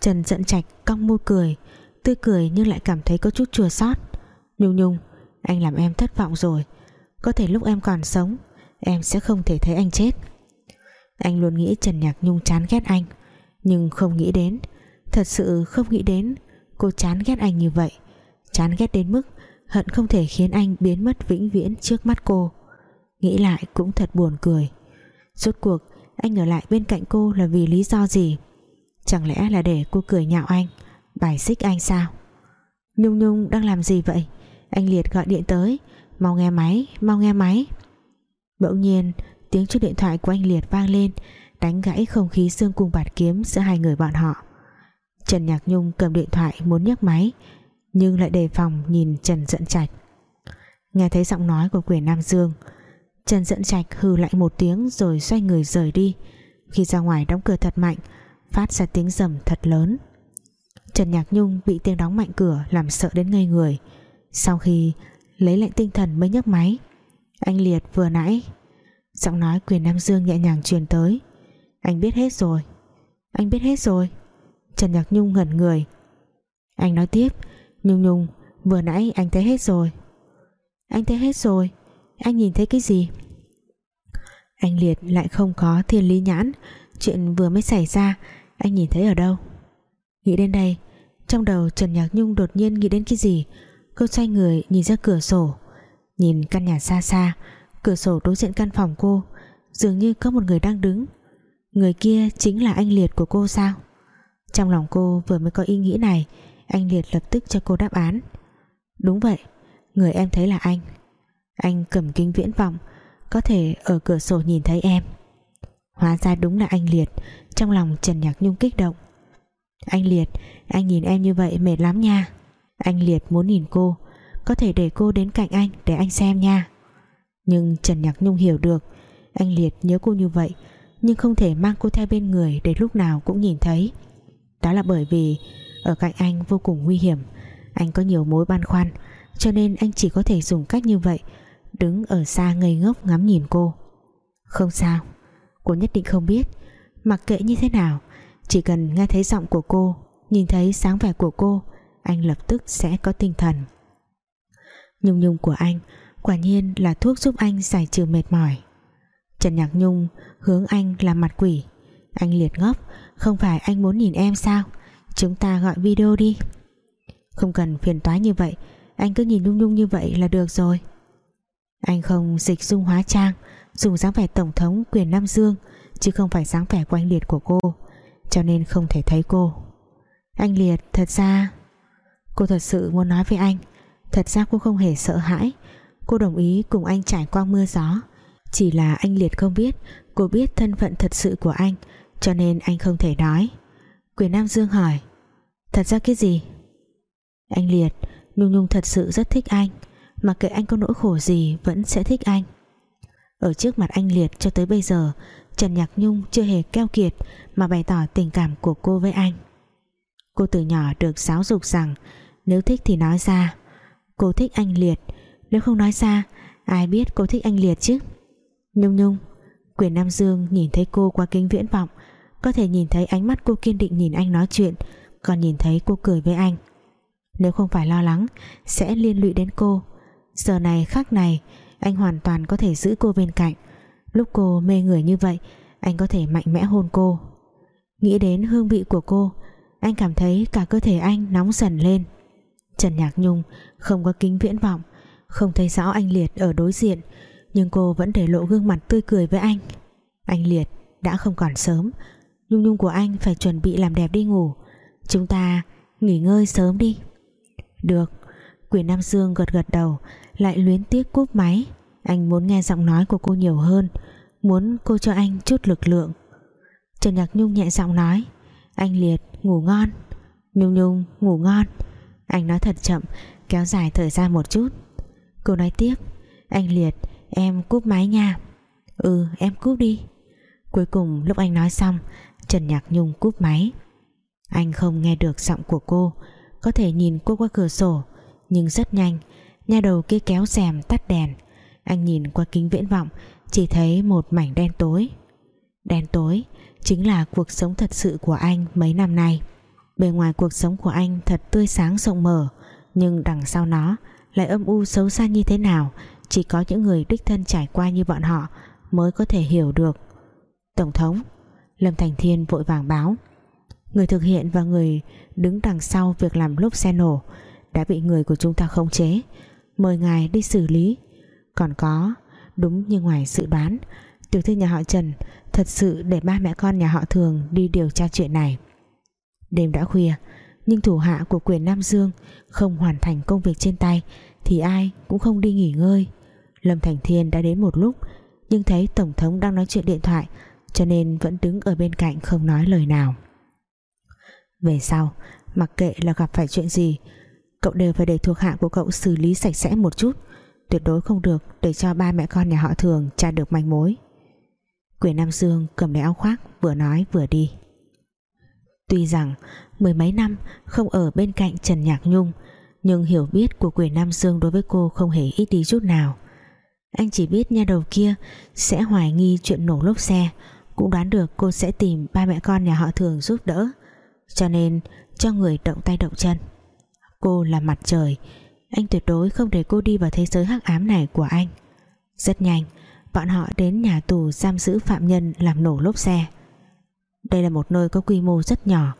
Trần giận trạch cong môi cười, tươi cười nhưng lại cảm thấy có chút chua xót. Nhung nhung, anh làm em thất vọng rồi. Có thể lúc em còn sống, em sẽ không thể thấy anh chết. Anh luôn nghĩ Trần Nhạc Nhung chán ghét anh nhưng không nghĩ đến, thật sự không nghĩ đến, cô chán ghét anh như vậy. Chán ghét đến mức hận không thể khiến anh biến mất vĩnh viễn trước mắt cô. Nghĩ lại cũng thật buồn cười. Rốt cuộc, anh ở lại bên cạnh cô là vì lý do gì? Chẳng lẽ là để cô cười nhạo anh, bài xích anh sao? Nhung Nhung đang làm gì vậy? Anh Liệt gọi điện tới, mau nghe máy, mau nghe máy. Bỗng nhiên, tiếng chuông điện thoại của anh Liệt vang lên đánh gãy không khí xương cung bạt kiếm giữa hai người bọn họ. Trần Nhạc Nhung cầm điện thoại muốn nhấc máy, nhưng lại đề phòng nhìn Trần Dận Trạch. Nghe thấy giọng nói của quyền Nam Dương, Trần Dận Trạch hừ lạnh một tiếng rồi xoay người rời đi. Khi ra ngoài đóng cửa thật mạnh, phát ra tiếng rầm thật lớn. Trần Nhạc Nhung bị tiếng đóng mạnh cửa làm sợ đến ngây người. Sau khi lấy lại tinh thần mới nhấc máy, anh Liệt vừa nãy. Giọng nói quyền Nam Dương nhẹ nhàng truyền tới anh biết hết rồi. Anh biết hết rồi. Trần Nhạc Nhung ngẩn người. Anh nói tiếp, Nhung Nhung, vừa nãy anh thấy hết rồi. Anh thấy hết rồi. Anh nhìn thấy cái gì? Anh Liệt lại không có thiên lý nhãn. Chuyện vừa mới xảy ra, anh nhìn thấy ở đâu? Nghĩ đến đây, trong đầu Trần Nhạc Nhung đột nhiên nghĩ đến cái gì? Cô xoay người nhìn ra cửa sổ. Nhìn căn nhà xa xa, cửa sổ đối diện căn phòng cô, dường như có một người đang đứng người kia chính là anh Liệt của cô sao? Trong lòng cô vừa mới có ý nghĩ này, anh Liệt lập tức cho cô đáp án. Đúng vậy, người em thấy là anh. Anh cầm kính viễn vọng, có thể ở cửa sổ nhìn thấy em. Hóa ra đúng là anh Liệt, trong lòng Trần Nhạc Nhung kích động. Anh Liệt, anh nhìn em như vậy mệt lắm nha. Anh Liệt muốn nhìn cô, có thể để cô đến cạnh anh để anh xem nha. Nhưng Trần Nhạc Nhung hiểu được, anh Liệt nhớ cô như vậy nhưng không thể mang cô theo bên người để lúc nào cũng nhìn thấy. Đó là bởi vì ở cạnh anh vô cùng nguy hiểm. Anh có nhiều mối băn khoăn, cho nên anh chỉ có thể dùng cách như vậy, đứng ở xa ngây ngốc ngắm nhìn cô. Không sao, cô nhất định không biết. Mặc kệ như thế nào, chỉ cần nghe thấy giọng của cô, nhìn thấy sáng vẻ của cô, anh lập tức sẽ có tinh thần. Nhung nhung của anh quả nhiên là thuốc giúp anh giải trừ mệt mỏi. Trần Nhạc Nhung hướng anh làm mặt quỷ. Anh liệt ngốc, không phải anh muốn nhìn em sao? Chúng ta gọi video đi. Không cần phiền toái như vậy, anh cứ nhìn nhung nhung như vậy là được rồi. Anh không dịch dung hóa trang, dùng dáng vẻ tổng thống quyền Nam Dương, chứ không phải dáng vẻ của anh Liệt của cô, cho nên không thể thấy cô. Anh Liệt, thật ra, cô thật sự muốn nói với anh, thật ra cô không hề sợ hãi. Cô đồng ý cùng anh trải qua mưa gió chỉ là anh Liệt không biết, cô biết thân phận thật sự của anh, cho nên anh không thể nói. Quyền Nam Dương hỏi, thật ra cái gì? Anh Liệt, Nhung Nhung thật sự rất thích anh mà kệ anh có nỗi khổ gì Vẫn sẽ thích anh. Ở trước mặt anh Liệt cho tới bây giờ, Trần Nhạc Nhung chưa hề keo kiệt Mà bày tỏ tình cảm của cô với anh. Cô từ nhỏ được giáo dục rằng, Nếu thích thì nói ra. Cô thích anh Liệt, Nếu không nói ra, Ai biết cô thích anh Liệt chứ? Nhung Nhung, Quyền Nam Dương nhìn thấy cô qua kính viễn vọng, Có thể nhìn thấy ánh mắt cô kiên định nhìn anh nói chuyện, Còn nhìn thấy cô cười với anh. Nếu không phải lo lắng, Sẽ liên lụy đến cô. Giờ này khắc này, Anh hoàn toàn có thể giữ cô bên cạnh. Lúc cô mê người như vậy, Anh có thể mạnh mẽ hôn cô. Nghĩ đến hương vị của cô, Anh cảm thấy cả cơ thể anh nóng dần lên. Trần Nhạc Nhung không có kính viễn vọng, không thấy rõ anh Liệt ở đối diện nhưng cô vẫn để lộ gương mặt tươi cười với anh. Anh Liệt, đã không còn sớm. Nhung Nhung của anh phải chuẩn bị làm đẹp đi ngủ. Chúng ta nghỉ ngơi sớm đi. Được. Quyền Nam Dương gật gật đầu, lại luyến tiếc cúp máy. Anh muốn nghe giọng nói của cô nhiều hơn, muốn cô cho anh chút lực lượng. Trần Nhạc Nhung nhẹ giọng nói, anh Liệt, ngủ ngon. Nhung Nhung, ngủ ngon. Anh nói thật chậm, kéo dài thời gian một chút. Cô nói tiếp, anh Liệt em cúp máy nha. Ừ em cúp đi. Cuối cùng lúc anh nói xong, Trần Nhạc Nhung cúp máy. Anh không nghe được giọng của cô, có thể nhìn cô qua cửa sổ, nhưng rất nhanh, nhà đầu kia kéo rèm tắt đèn. Anh nhìn qua kính viễn vọng, chỉ thấy một mảnh đen tối. Đen tối chính là cuộc sống thật sự của anh mấy năm nay. Bề ngoài cuộc sống của anh thật tươi sáng rộng mở, nhưng đằng sau nó lại âm u xấu xa như thế nào chỉ có những người đích thân trải qua như bọn họ mới có thể hiểu được. Tổng thống, Lâm Thành Thiên vội vàng báo. Người thực hiện và người đứng đằng sau việc làm lốp xe nổ đã bị người của chúng ta khống chế. Mời ngài đi xử lý. Còn có, đúng như ngoài dự đoán, tiểu thư nhà họ Trần thật sự để ba mẹ con nhà họ Thường đi điều tra chuyện này. Đêm đã khuya, nhưng thủ hạ của quyền Nam Dương không hoàn thành công việc trên tay thì ai cũng không đi nghỉ ngơi. Lâm Thành Thiên đã đến một lúc, nhưng thấy Tổng thống đang nói chuyện điện thoại, cho nên vẫn đứng ở bên cạnh không nói lời nào. Về sau, mặc kệ là gặp phải chuyện gì, cậu đều phải để thuộc hạ của cậu xử lý sạch sẽ một chút, tuyệt đối không được để cho ba mẹ con nhà họ thường tra được manh mối. Quyền Nam Dương cầm lấy áo khoác, vừa nói vừa đi. Tuy rằng, mười mấy năm không ở bên cạnh Trần Nhạc Nhung, nhưng hiểu biết của quyền Nam Dương đối với cô không hề ít đi chút nào anh chỉ biết nha đầu kia sẽ hoài nghi chuyện nổ lốp xe. Cũng đoán được cô sẽ tìm ba mẹ con nhà họ thường giúp đỡ, cho nên cho người động tay động chân. Cô là mặt trời, anh tuyệt đối không để cô đi vào thế giới hắc ám này của anh. Rất nhanh, bọn họ đến nhà tù giam giữ phạm nhân làm nổ lốp xe. Đây là một nơi có quy mô rất nhỏ,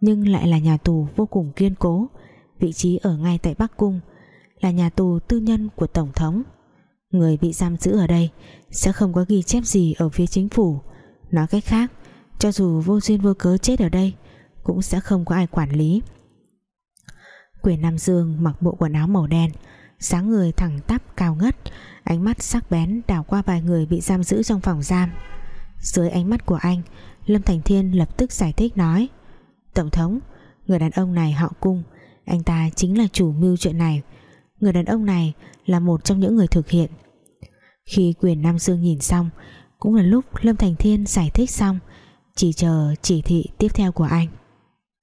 nhưng lại là nhà tù vô cùng kiên cố. Vị trí ở ngay tại Bắc Cung là nhà tù tư nhân của Tổng thống người bị giam giữ ở đây sẽ không có ghi chép gì ở phía chính phủ. Nói cách khác, cho dù vô duyên vô cớ chết ở đây, cũng sẽ không có ai quản lý. Quyền Nam Dương mặc bộ quần áo màu đen, sáng người thẳng tắp cao ngất, ánh mắt sắc bén đảo qua vài người bị giam giữ trong phòng giam. Dưới ánh mắt của anh, Lâm Thành Thiên lập tức giải thích nói, Tổng thống, Người đàn ông này họ cung, Anh ta chính là chủ mưu chuyện này. Người đàn ông này là một trong những người thực hiện. Khi quyền Nam Dương nhìn xong, Cũng là lúc Lâm Thành Thiên giải thích xong, Chỉ chờ chỉ thị tiếp theo của anh.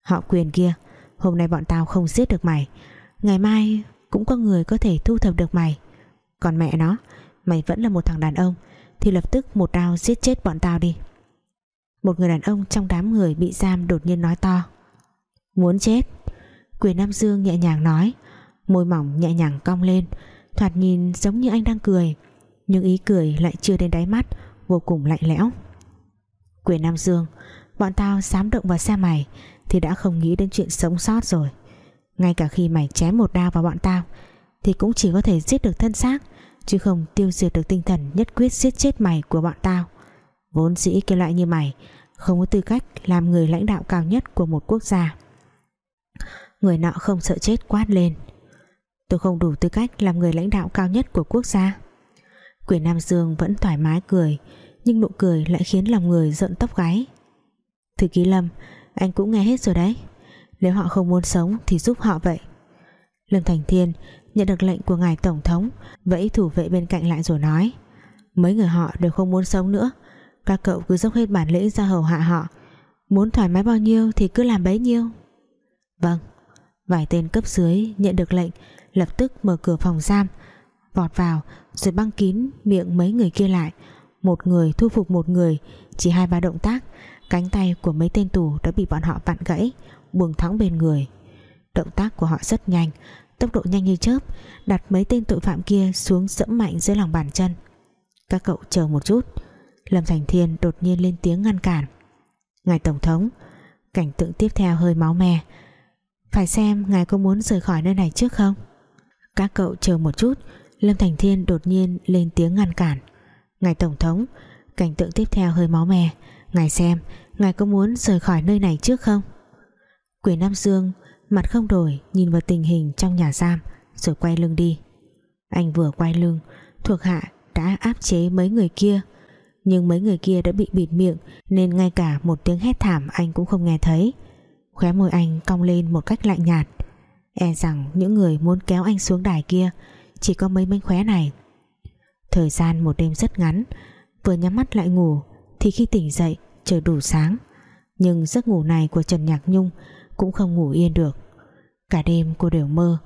Họ quyền kia, Hôm nay bọn tao không giết được mày, Ngày mai cũng có người có thể thu thập được mày. Còn mẹ nó, Mày vẫn là một thằng đàn ông, Thì lập tức một đao giết chết bọn tao đi. Một người đàn ông trong đám người bị giam đột nhiên nói to. Muốn chết? Quyền Nam Dương nhẹ nhàng nói, Môi mỏng nhẹ nhàng cong lên Thoạt nhìn giống như anh đang cười, Nhưng ý cười lại chưa đến đáy mắt, Vô cùng lạnh lẽo. Quyền Nam Dương, Bọn tao dám động vào xe mày thì đã không nghĩ đến chuyện sống sót rồi. Ngay cả khi mày chém một đao vào bọn tao thì cũng chỉ có thể giết được thân xác, chứ không tiêu diệt được tinh thần nhất quyết giết chết mày của bọn tao. Vốn dĩ cái loại như mày không có tư cách làm người lãnh đạo cao nhất của một quốc gia. Người nọ không sợ chết quát lên tôi không đủ tư cách làm người lãnh đạo cao nhất của quốc gia. Quyền Nam Dương vẫn thoải mái cười, nhưng nụ cười lại khiến lòng người giận tóc gáy. Thư ký Lâm, anh cũng nghe hết rồi đấy. Nếu họ không muốn sống thì giúp họ vậy. Lâm Thành Thiên nhận được lệnh của ngài Tổng thống, Vẫy thủ vệ bên cạnh lại rồi nói, Mấy người họ đều không muốn sống nữa. Các cậu cứ dốc hết bản lĩnh ra hầu hạ họ. Muốn thoải mái bao nhiêu thì cứ làm bấy nhiêu. Vâng. Vài tên cấp dưới nhận được lệnh Lập tức mở cửa phòng giam. Vọt vào, rồi băng kín miệng mấy người kia lại. Một người thu phục một người, Chỉ hai ba động tác. Cánh tay của mấy tên tù đã bị bọn họ vặn gãy, Buông thõng bên người. Động tác của họ rất nhanh, Tốc độ nhanh như chớp, Đặt mấy tên tội phạm kia xuống dẫm mạnh dưới lòng bàn chân. Các cậu chờ một chút. Lâm Thành Thiên đột nhiên lên tiếng ngăn cản. Ngài Tổng thống, Cảnh tượng tiếp theo hơi máu me. Phải xem ngài có muốn rời khỏi nơi này trước không? Các cậu chờ một chút. Lâm Thành Thiên đột nhiên lên tiếng ngăn cản. Ngài Tổng thống, Cảnh tượng tiếp theo hơi máu me. Ngài xem, Ngài có muốn rời khỏi nơi này trước không? Quyền Nam Dương Mặt không đổi, nhìn vào tình hình trong nhà giam, Rồi quay lưng đi. Anh vừa quay lưng, Thuộc hạ đã áp chế mấy người kia. Nhưng mấy người kia đã bị bịt miệng, Nên ngay cả một tiếng hét thảm Anh cũng không nghe thấy. Khóe môi anh cong lên một cách lạnh nhạt. E rằng những người muốn kéo anh xuống đài kia, Chỉ có mấy mánh khóe này. Thời gian một đêm rất ngắn, Vừa nhắm mắt lại ngủ Thì khi tỉnh dậy, trời đủ sáng. Nhưng giấc ngủ này của Trần Nhạc Nhung Cũng không ngủ yên được. Cả đêm cô đều mơ,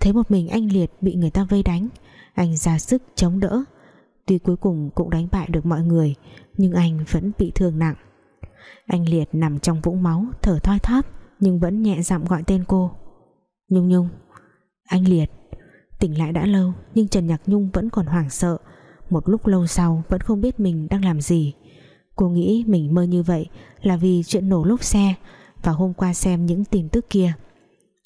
Thấy một mình anh Liệt bị người ta vây đánh. Anh ra sức chống đỡ. Tuy cuối cùng cũng đánh bại được mọi người, Nhưng anh vẫn bị thương nặng. Anh Liệt nằm trong vũng máu, Thở thoi thóp, Nhưng vẫn nhẹ giọng gọi tên cô. Nhung Nhung, Anh Liệt. Tỉnh lại đã lâu, nhưng Trần Nhạc Nhung vẫn còn hoảng sợ. Một lúc lâu sau, vẫn không biết mình đang làm gì. Cô nghĩ mình mơ như vậy Là vì chuyện nổ lốp xe Và hôm qua xem những tin tức kia.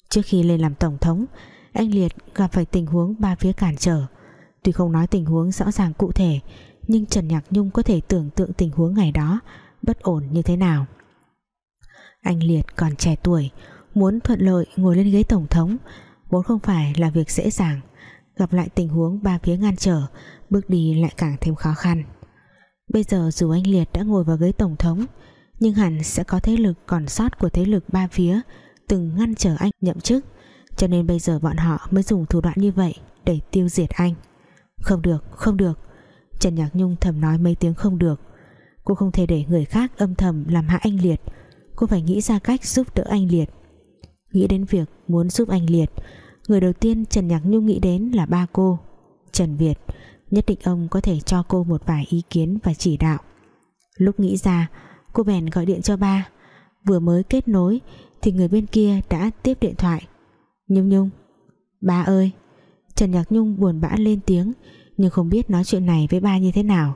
Trước khi lên làm tổng thống, Anh Liệt gặp phải tình huống ba phía cản trở. Tuy không nói tình huống rõ ràng cụ thể, Nhưng Trần Nhạc Nhung có thể tưởng tượng tình huống ngày đó Bất ổn như thế nào. Anh Liệt còn trẻ tuổi Muốn thuận lợi ngồi lên ghế tổng thống Vốn không phải là việc dễ dàng. Gặp lại tình huống ba phía ngăn trở Bước đi lại càng thêm khó khăn. Bây giờ dù anh Liệt đã ngồi vào ghế tổng thống Nhưng hẳn sẽ có thế lực còn sót của thế lực ba phía Từng ngăn trở anh nhậm chức Cho nên bây giờ bọn họ mới dùng thủ đoạn như vậy Để tiêu diệt anh. Không được, không được. Trần Nhạc Nhung thầm nói mấy tiếng không được. Cô không thể để người khác âm thầm làm hại anh Liệt. Cô phải nghĩ ra cách giúp đỡ anh Liệt. Nghĩ đến việc muốn giúp anh Liệt. Người đầu tiên Trần Nhạc Nhung nghĩ đến là ba cô, Trần Việt. Nhất định ông có thể cho cô một vài ý kiến và chỉ đạo. Lúc nghĩ ra, Cô bèn gọi điện cho ba. Vừa mới kết nối, Thì người bên kia đã tiếp điện thoại. Nhung Nhung, Ba ơi. Trần Nhạc Nhung buồn bã lên tiếng, Nhưng không biết nói chuyện này với ba như thế nào.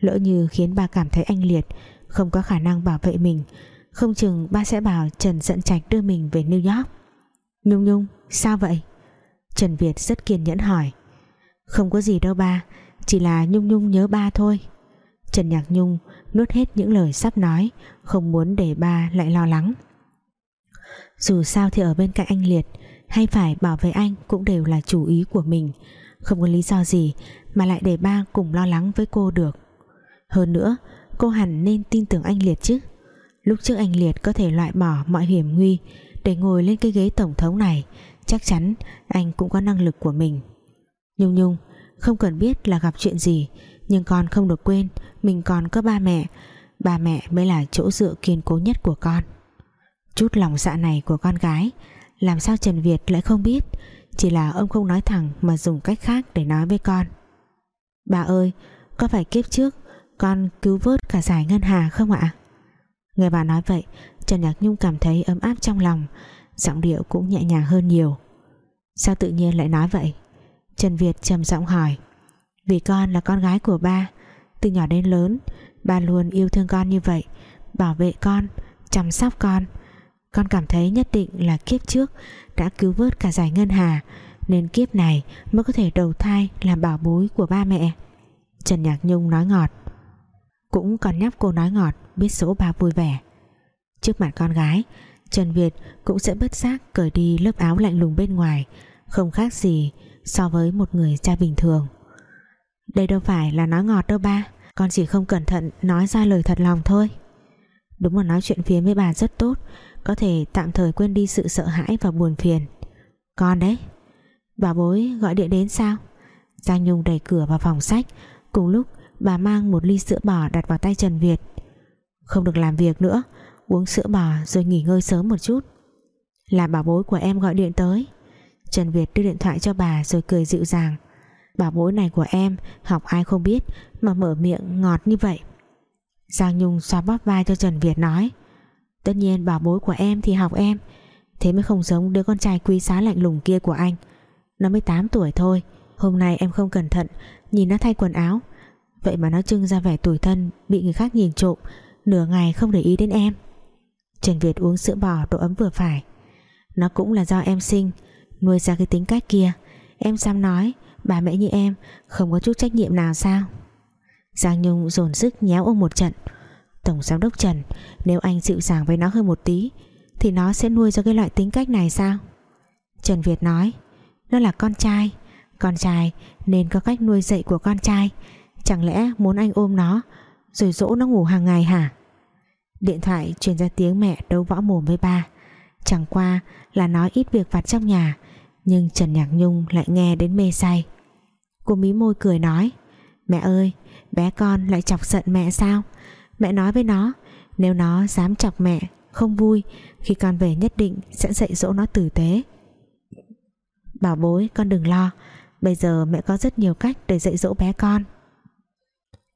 Lỡ như khiến ba cảm thấy anh Liệt Không có khả năng bảo vệ mình không chừng ba sẽ bảo Trần Dận Trạch đưa mình về New York. Nhung Nhung, sao vậy? Trần Việt rất kiên nhẫn hỏi. Không có gì đâu ba, Chỉ là Nhung Nhung nhớ ba thôi. Trần Nhạc Nhung nuốt hết những lời sắp nói, Không muốn để ba lại lo lắng. Dù sao thì ở bên cạnh anh Liệt, Hay phải bảo vệ anh Cũng đều là chủ ý của mình. Không có lý do gì Mà lại để ba cùng lo lắng với cô được. Hơn nữa, cô hẳn nên tin tưởng anh Liệt chứ. Lúc trước anh Liệt có thể loại bỏ mọi hiểm nguy Để ngồi lên cái ghế tổng thống này, Chắc chắn anh cũng có năng lực của mình. Nhung Nhung, Không cần biết là gặp chuyện gì, Nhưng con không được quên Mình còn có ba mẹ. Ba mẹ mới là chỗ dựa kiên cố nhất của con. Chút lòng dạ này của con gái, Làm sao Trần Việt lại không biết? Chỉ là ông không nói thẳng Mà dùng cách khác để nói với con. Bà ơi, Có phải kiếp trước Con cứu vớt cả giải ngân hà không ạ? Người bà nói vậy Trần Nhạc Nhung cảm thấy ấm áp trong lòng Giọng điệu cũng nhẹ nhàng hơn nhiều. Sao tự nhiên lại nói vậy? Trần Việt trầm giọng hỏi. Vì con là con gái của ba Từ nhỏ đến lớn Ba luôn yêu thương con như vậy Bảo vệ con, chăm sóc con. Con cảm thấy nhất định là kiếp trước Đã cứu vớt cả giải ngân hà Nên kiếp này mới có thể đầu thai Làm bảo bối của ba mẹ. Trần Nhạc Nhung nói ngọt. Cũng còn nhắc cô nói ngọt. Biết số ba vui vẻ. Trước mặt con gái, Trần Việt cũng sẽ bất giác cởi đi lớp áo lạnh lùng bên ngoài, Không khác gì so với một người cha bình thường. Đây đâu phải là nói ngọt đâu ba, Con chỉ không cẩn thận nói ra lời thật lòng thôi. Đúng là nói chuyện phía với bà rất tốt, Có thể tạm thời quên đi sự sợ hãi và buồn phiền. Con đấy, Bà bối gọi điện đến sao? Giang Nhung đẩy cửa vào phòng sách, Cùng lúc bà mang một ly sữa bò đặt vào tay Trần Việt. Không được làm việc nữa, uống sữa bò rồi nghỉ ngơi sớm một chút. Là bảo bối của em gọi điện tới. Trần Việt đưa điện thoại cho bà rồi cười dịu dàng. Bảo bối này của em, học ai không biết, mà mở miệng ngọt như vậy. Giang Nhung xoa bóp vai cho Trần Việt nói, tất nhiên bảo bối của em thì học em, thế mới không giống đứa con trai quý giá lạnh lùng kia của anh. Nó mới 8 tuổi thôi, hôm nay em không cẩn thận, nhìn nó thay quần áo. Vậy mà nó trưng ra vẻ tủi thân, bị người khác nhìn trộm nửa ngày không để ý đến em. Trần Việt uống sữa bò độ ấm vừa phải. Nó cũng là do em sinh, Nuôi ra cái tính cách kia. Em dám nói, bà mẹ như em Không có chút trách nhiệm nào sao? Giang Nhung dồn sức nhéo ông một trận. Tổng giám đốc Trần, Nếu anh dịu dàng với nó hơn một tí, Thì nó sẽ nuôi ra cái loại tính cách này sao? Trần Việt nói, Nó là con trai. Con trai nên có cách nuôi dạy của con trai. Chẳng lẽ muốn anh ôm nó rồi dỗ nó ngủ hàng ngày hả? Điện thoại truyền ra tiếng mẹ đấu võ mồm với ba. Chẳng qua là nói ít việc vặt trong nhà, Nhưng Trần Nhạc Nhung lại nghe đến mê say. Cô mí môi cười nói, Mẹ ơi, bé con lại chọc giận mẹ sao? Mẹ nói với nó, Nếu nó dám chọc mẹ Không vui, Khi con về nhất định sẽ dạy dỗ nó tử tế. Bảo bối, con đừng lo, Bây giờ mẹ có rất nhiều cách để dạy dỗ bé con.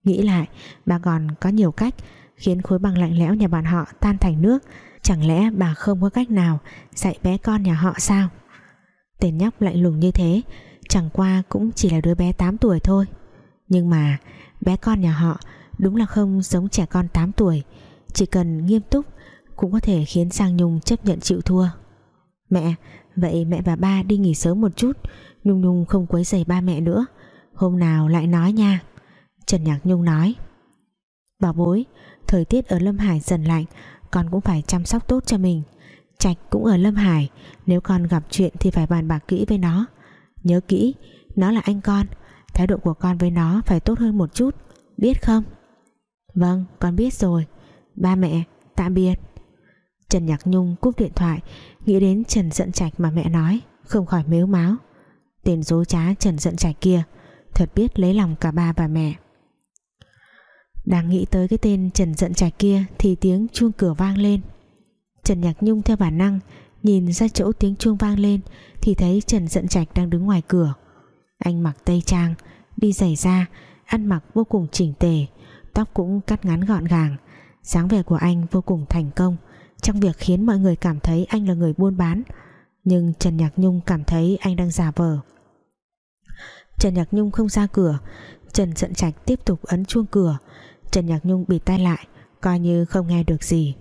Nghĩ lại, Bà còn có nhiều cách Khiến khối băng lạnh lẽo nhà bọn họ tan thành nước. Chẳng lẽ bà không có cách nào Dạy bé con nhà họ sao? Tên nhóc lạnh lùng như thế, Chẳng qua cũng chỉ là đứa bé 8 tuổi thôi. Nhưng mà Bé con nhà họ đúng là không giống trẻ con 8 tuổi. Chỉ cần nghiêm túc Cũng có thể khiến Giang Nhung chấp nhận chịu thua. Mẹ, Vậy mẹ và ba đi nghỉ sớm một chút. Nhung Nhung không quấy rầy ba mẹ nữa. Hôm nào lại nói nha. Trần Nhạc Nhung nói. Bảo bối, Thời tiết ở Lâm Hải dần lạnh, Con cũng phải chăm sóc tốt cho mình. Trạch cũng ở Lâm Hải, Nếu con gặp chuyện thì phải bàn bạc kỹ với nó. Nhớ kỹ, Nó là anh con, Thái độ của con với nó phải tốt hơn một chút, Biết không? Vâng con biết rồi. Ba mẹ, tạm biệt. Trần Nhạc Nhung cúp điện thoại, Nghĩ đến Trần Dận Trạch mà mẹ nói, Không khỏi mếu máu. Tên dối trá Trần Dận Trạch kia, Thật biết lấy lòng cả ba và mẹ. Đang nghĩ tới cái tên Trần Dận Trạch kia Thì tiếng chuông cửa vang lên. Trần Nhạc Nhung theo bản năng Nhìn ra chỗ tiếng chuông vang lên Thì thấy Trần Dận Trạch đang đứng ngoài cửa. Anh mặc tây trang, Đi giày da, Ăn mặc vô cùng chỉnh tề, Tóc cũng cắt ngắn gọn gàng. Dáng vẻ của anh vô cùng thành công, Trong việc khiến mọi người cảm thấy anh là người buôn bán. Nhưng Trần Nhạc Nhung cảm thấy anh đang giả vờ. Trần Nhạc Nhung không ra cửa, Trần Dận Trạch tiếp tục ấn chuông cửa Trần Nhạc Nhung bịt tai lại, Coi như không nghe được gì.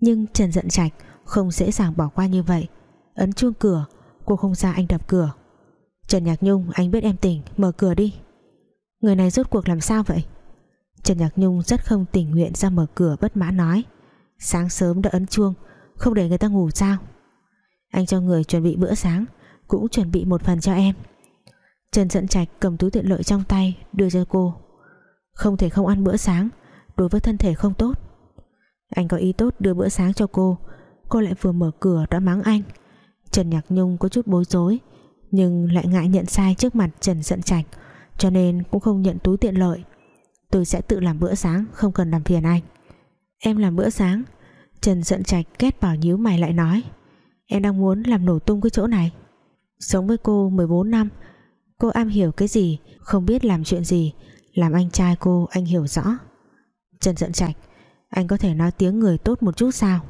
Nhưng Trần Dận Trạch không dễ dàng bỏ qua như vậy. Ấn chuông cửa, Cô không ra anh đập cửa. Trần Nhạc Nhung, anh biết em tỉnh, Mở cửa đi. Người này rốt cuộc làm sao vậy? Trần Nhạc Nhung rất không tình nguyện ra mở cửa bất mãn nói. Sáng sớm đã ấn chuông, Không để người ta ngủ sao? Anh cho người chuẩn bị bữa sáng, Cũng chuẩn bị một phần cho em. Trần Dận Trạch cầm túi tiện lợi trong tay, Đưa cho cô. Không thể không ăn bữa sáng. Đối với thân thể không tốt. Anh có ý tốt đưa bữa sáng cho cô. Cô lại vừa mở cửa đã mắng anh. Trần Nhạc Nhung có chút bối rối, Nhưng lại ngại nhận sai trước mặt Trần Sận Trạch, Cho nên cũng không nhận túi tiện lợi. Tôi sẽ tự làm bữa sáng, Không cần làm phiền anh. Em làm bữa sáng? Trần Sận Trạch ghét bảo nhíu mày lại nói. Em đang muốn làm nổ tung cái chỗ này. Sống với cô 14 năm, Cô am hiểu cái gì, Không biết làm chuyện gì làm anh trai cô, anh hiểu rõ. Trần giận Trạch, Anh có thể nói tiếng người tốt một chút sao?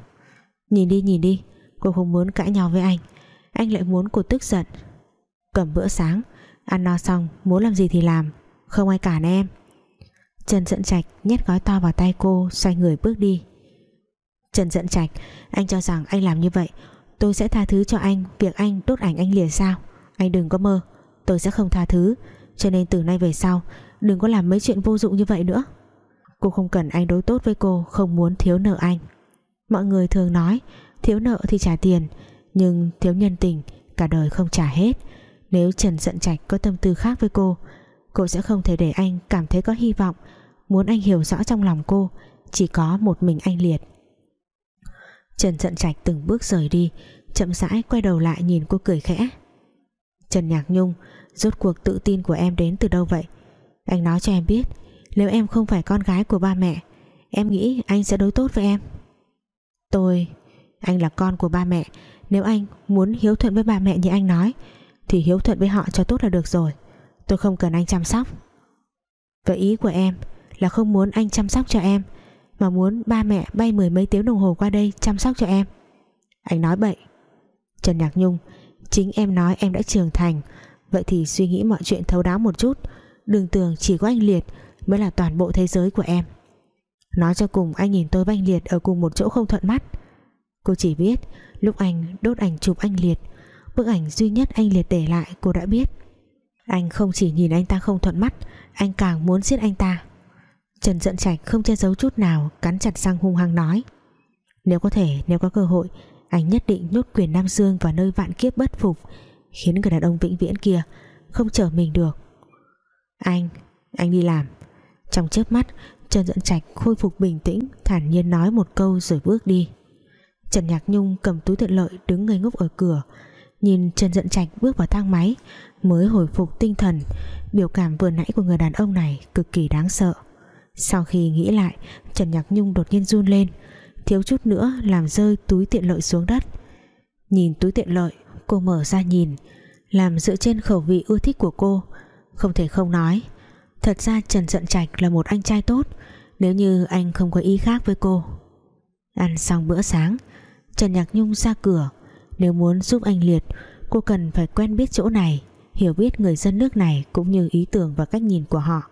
Nhìn đi nhìn đi, Cô không muốn cãi nhau với anh. Anh lại muốn cô tức giận. Cầm bữa sáng, Ăn no xong, muốn làm gì thì làm. Không ai cản em. Trần giận Trạch nhét gói to vào tay cô, Xoay người bước đi. Trần giận Trạch, Anh cho rằng anh làm như vậy, Tôi sẽ tha thứ cho anh, Việc anh đốt ảnh anh liền sao? Anh đừng có mơ, Tôi sẽ không tha thứ. Cho nên từ nay về sau Đừng có làm mấy chuyện vô dụng như vậy nữa. Cô không cần anh đối tốt với cô, Không muốn thiếu nợ anh. Mọi người thường nói, Thiếu nợ thì trả tiền, Nhưng thiếu nhân tình, Cả đời không trả hết. Nếu Trần Dận Trạch có tâm tư khác với cô Cô sẽ không thể để anh cảm thấy có hy vọng, Muốn anh hiểu rõ trong lòng cô, Chỉ có một mình anh liệt. Trần Dận Trạch từng bước rời đi, Chậm rãi quay đầu lại nhìn cô cười khẽ. Trần Nhạc Nhung, Rốt cuộc tự tin của em đến từ đâu vậy? Anh nói cho em biết, Nếu em không phải con gái của ba mẹ, Em nghĩ anh sẽ đối tốt với em. Tôi, Anh là con của ba mẹ, Nếu anh muốn hiếu thuận với ba mẹ như anh nói, Thì hiếu thuận với họ cho tốt là được rồi. Tôi không cần anh chăm sóc. Vậy ý của em là không muốn anh chăm sóc cho em, Mà muốn ba mẹ bay mười mấy tiếng đồng hồ qua đây chăm sóc cho em. Anh nói bậy. Trần Nhạc Nhung, Chính em nói em đã trưởng thành, Vậy thì suy nghĩ mọi chuyện thấu đáo một chút. Đừng tưởng chỉ có anh Liệt Mới là toàn bộ thế giới của em. Nói cho cùng anh nhìn tôi và anh Liệt Ở cùng một chỗ không thuận mắt. Cô chỉ biết lúc anh đốt ảnh chụp anh Liệt Bức ảnh duy nhất anh Liệt để lại cô đã biết. Anh không chỉ nhìn anh ta không thuận mắt Anh càng muốn giết anh ta. Trần giận trạch không che giấu chút nào Cắn chặt răng hung hăng nói. Nếu có thể, nếu có cơ hội Anh nhất định nhốt quyền Nam Dương vào nơi vạn kiếp bất phục Khiến người đàn ông vĩnh viễn kia Không trở mình được. Anh, anh đi làm. Trong chớp mắt Trần Dẫn Trạch khôi phục bình tĩnh Thản nhiên nói một câu rồi bước đi. Trần Nhạc Nhung cầm túi tiện lợi Đứng ngây ngốc ở cửa. Nhìn Trần Dẫn Trạch bước vào thang máy Mới hồi phục tinh thần Biểu cảm vừa nãy của người đàn ông này Cực kỳ đáng sợ. Sau khi nghĩ lại Trần Nhạc Nhung đột nhiên run lên Thiếu chút nữa làm rơi túi tiện lợi xuống đất. Nhìn túi tiện lợi Cô mở ra nhìn Làm dựa trên khẩu vị ưa thích của cô. Không thể không nói. Thật ra Trần Dận Trạch là một anh trai tốt, Nếu như anh không có ý khác với cô. Ăn xong bữa sáng, Trần Nhạc Nhung ra cửa. Nếu muốn giúp anh Liệt, Cô cần phải quen biết chỗ này, Hiểu biết người dân nước này Cũng như ý tưởng và cách nhìn của họ.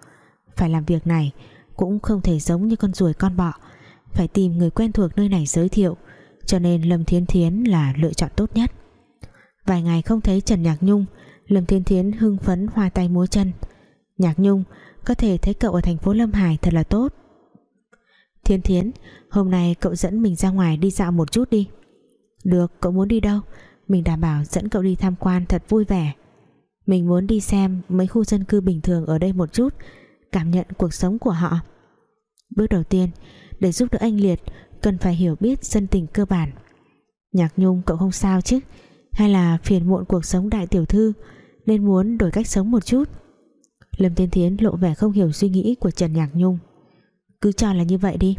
Phải làm việc này Cũng không thể giống như con ruồi con bọ. Phải tìm người quen thuộc nơi này giới thiệu, Cho nên Lâm Thiên Thiến là lựa chọn tốt nhất. Vài ngày không thấy Trần Nhạc Nhung Lâm Thiên Thiến hưng phấn hoa tay múa chân. Nhạc Nhung, Có thể thấy cậu ở thành phố Lâm Hải thật là tốt. Thiên Thiến, Hôm nay cậu dẫn mình ra ngoài đi dạo một chút đi. Được, cậu muốn đi đâu? Mình đảm bảo dẫn cậu đi tham quan thật vui vẻ. Mình muốn đi xem Mấy khu dân cư bình thường ở đây một chút, Cảm nhận cuộc sống của họ. Bước đầu tiên, Để giúp đỡ anh Liệt, Cần phải hiểu biết dân tình cơ bản. Nhạc Nhung, cậu không sao chứ? Hay là phiền muộn cuộc sống đại tiểu thư, Nên muốn đổi cách sống một chút. Lâm Thiên Thiến lộ vẻ không hiểu suy nghĩ của Trần Nhạc Nhung. Cứ cho là như vậy đi.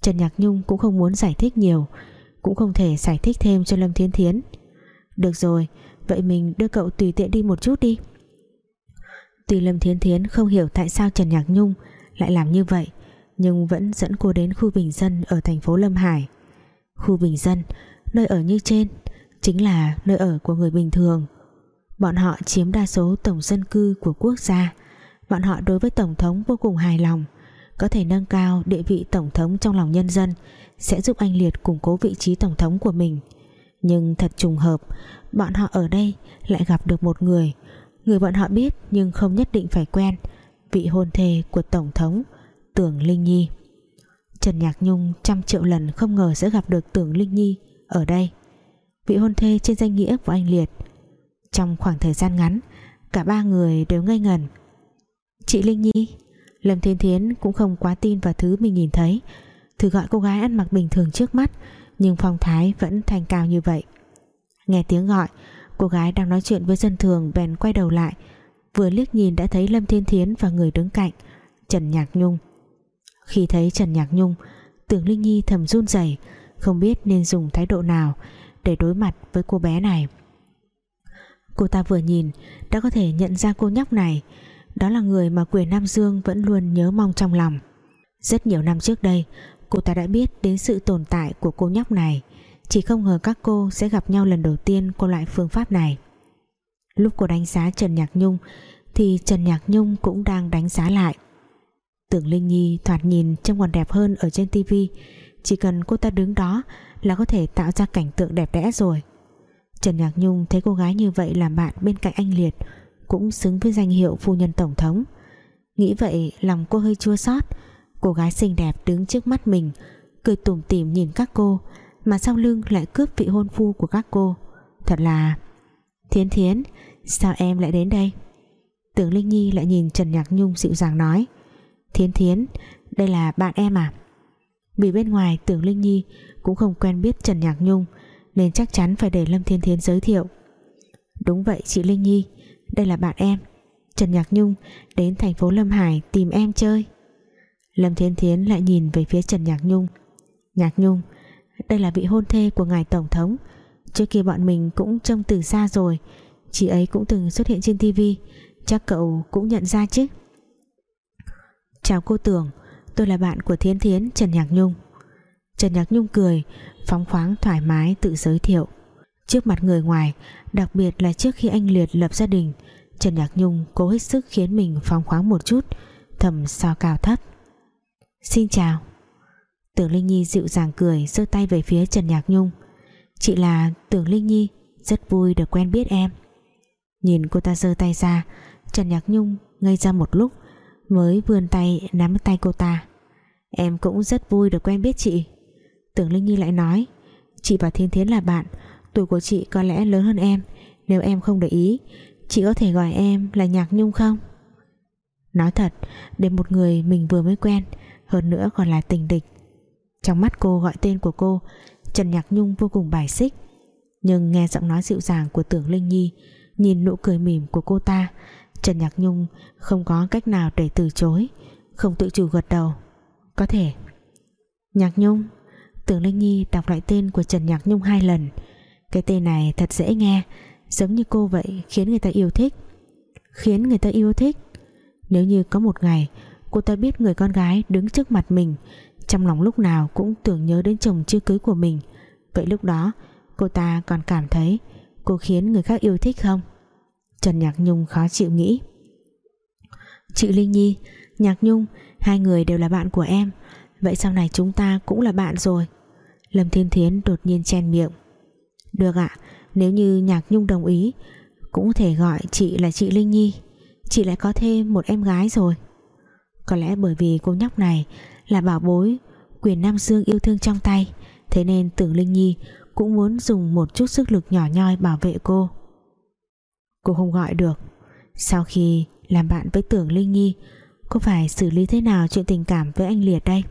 Trần Nhạc Nhung cũng không muốn giải thích nhiều, Cũng không thể giải thích thêm cho Lâm Thiên Thiến. Được rồi, Vậy mình đưa cậu tùy tiện đi một chút đi. Tuy Lâm Thiên Thiến không hiểu tại sao Trần Nhạc Nhung lại làm như vậy, nhưng vẫn dẫn cô đến khu bình dân ở thành phố Lâm Hải. Khu bình dân, nơi ở như trên chính là nơi ở của người bình thường. Bọn họ chiếm đa số tổng dân cư của quốc gia. Bọn họ đối với tổng thống vô cùng hài lòng. Có thể nâng cao địa vị tổng thống trong lòng nhân dân, sẽ giúp anh Liệt củng cố vị trí tổng thống của mình. Nhưng thật trùng hợp, bọn họ ở đây lại gặp được một người. Người bọn họ biết nhưng không nhất định phải quen, vị hôn thê của tổng thống, Tưởng Linh Nhi. Trần Nhạc Nhung trăm triệu lần không ngờ sẽ gặp được Tưởng Linh Nhi ở đây vị hôn thê trên danh nghĩa của anh Liệt. Trong khoảng thời gian ngắn, cả ba người đều ngây ngần. Chị Linh Nhi, Lâm Thiên Thiến cũng không quá tin vào thứ mình nhìn thấy. Thử gọi cô gái ăn mặc bình thường trước mắt, nhưng phong thái vẫn thành cao như vậy. Nghe tiếng gọi, cô gái đang nói chuyện với dân thường bèn quay đầu lại. Vừa liếc nhìn đã thấy Lâm Thiên Thiến và người đứng cạnh, Trần Nhạc Nhung. Khi thấy Trần Nhạc Nhung, Tưởng Linh Nhi thầm run rẩy, không biết nên dùng thái độ nào để đối mặt với cô bé này. Cô ta vừa nhìn, đã có thể nhận ra cô nhóc này. Đó là người mà quyền Nam Dương vẫn luôn nhớ mong trong lòng. Rất nhiều năm trước đây, cô ta đã biết đến sự tồn tại của cô nhóc này. Chỉ không ngờ các cô sẽ gặp nhau lần đầu tiên qua loại phương pháp này. Lúc cô đánh giá Trần Nhạc Nhung, thì Trần Nhạc Nhung cũng đang đánh giá lại. Tưởng Linh Nhi thoạt nhìn trông còn đẹp hơn ở trên tivi chỉ cần cô ta đứng đó là có thể tạo ra cảnh tượng đẹp đẽ rồi. Trần Nhạc Nhung thấy cô gái như vậy làm bạn bên cạnh anh Liệt, cũng xứng với danh hiệu phu nhân tổng thống. Nghĩ vậy, lòng cô hơi chua xót. Cô gái xinh đẹp đứng trước mắt mình, cười tủm tỉm nhìn các cô, mà sau lưng lại cướp vị hôn phu của các cô. Thật là Thiến Thiến, sao em lại đến đây? Tưởng Linh Nhi lại nhìn Trần Nhạc Nhung dịu dàng nói. Thiến Thiến, đây là bạn em à? Vì bên ngoài Tưởng Linh Nhi cũng không quen biết Trần Nhạc Nhung, nên chắc chắn phải để Lâm Thiên Thiến giới thiệu. Đúng vậy chị Linh Nhi, đây là bạn em. Trần Nhạc Nhung đến thành phố Lâm Hải tìm em chơi. Lâm Thiên Thiến lại nhìn về phía Trần Nhạc Nhung. Nhạc Nhung, đây là vị hôn thê của ngài Tổng thống. Trước kia bọn mình cũng trông từ xa rồi. Chị ấy cũng từng xuất hiện trên TV chắc cậu cũng nhận ra chứ? Chào cô Tưởng tôi là bạn của Thiến Thiến, Trần Nhạc Nhung. Trần Nhạc Nhung cười, phóng khoáng, thoải mái, tự giới thiệu. Trước mặt người ngoài, đặc biệt là trước khi anh Liệt lập gia đình, Trần Nhạc Nhung cố hết sức khiến mình phóng khoáng một chút, thầm sao cao thấp xin chào. Tưởng Linh Nhi dịu dàng cười, giơ tay về phía Trần Nhạc Nhung. Chị là Tưởng Linh Nhi, Rất vui được quen biết em. Nhìn cô ta giơ tay ra, Trần Nhạc Nhung ngây ra một lúc Mới vươn tay nắm tay cô ta. Em cũng rất vui được quen biết chị. Tưởng Linh Nhi lại nói, Chị và Thiên Thiến là bạn, Tuổi của chị có lẽ lớn hơn em, Nếu em không để ý, Chị có thể gọi em là Nhạc Nhung không? Nói thật, Để một người mình vừa mới quen, Hơn nữa còn là tình địch. Trong mắt cô gọi tên của cô, Trần Nhạc Nhung vô cùng bài xích. Nhưng nghe giọng nói dịu dàng của Tưởng Linh Nhi, Nhìn nụ cười mỉm của cô ta Trần Nhạc Nhung không có cách nào để từ chối, Không tự chủ gật đầu. Có thể. Nhạc Nhung, Tưởng Linh Nhi đọc lại tên của Trần Nhạc Nhung hai lần. Cái tên này thật dễ nghe, Giống như cô vậy khiến người ta yêu thích. Khiến người ta yêu thích. Nếu như có một ngày Cô ta biết người con gái đứng trước mặt mình, Trong lòng lúc nào cũng tưởng nhớ đến chồng chưa cưới của mình, Vậy lúc đó Cô ta còn cảm thấy Cô khiến người khác yêu thích không? Trần Nhạc Nhung khó chịu nghĩ. Chị Linh Nhi, Nhạc Nhung, Hai người đều là bạn của em. Vậy sau này chúng ta cũng là bạn rồi. Lâm Thiên Thiến đột nhiên chen miệng. Được ạ, Nếu như Nhạc Nhung đồng ý, Cũng thể gọi chị là chị Linh Nhi. Chị lại có thêm một em gái rồi. Có lẽ bởi vì cô nhóc này Là bảo bối, Quyền Nam Dương yêu thương trong tay, Thế nên tưởng Linh Nhi Cũng muốn dùng một chút sức lực nhỏ nhoi bảo vệ cô. Cô không gọi được. Sau khi làm bạn với tưởng Linh Nhi, Cô phải xử lý thế nào chuyện tình cảm với anh Liệt đây?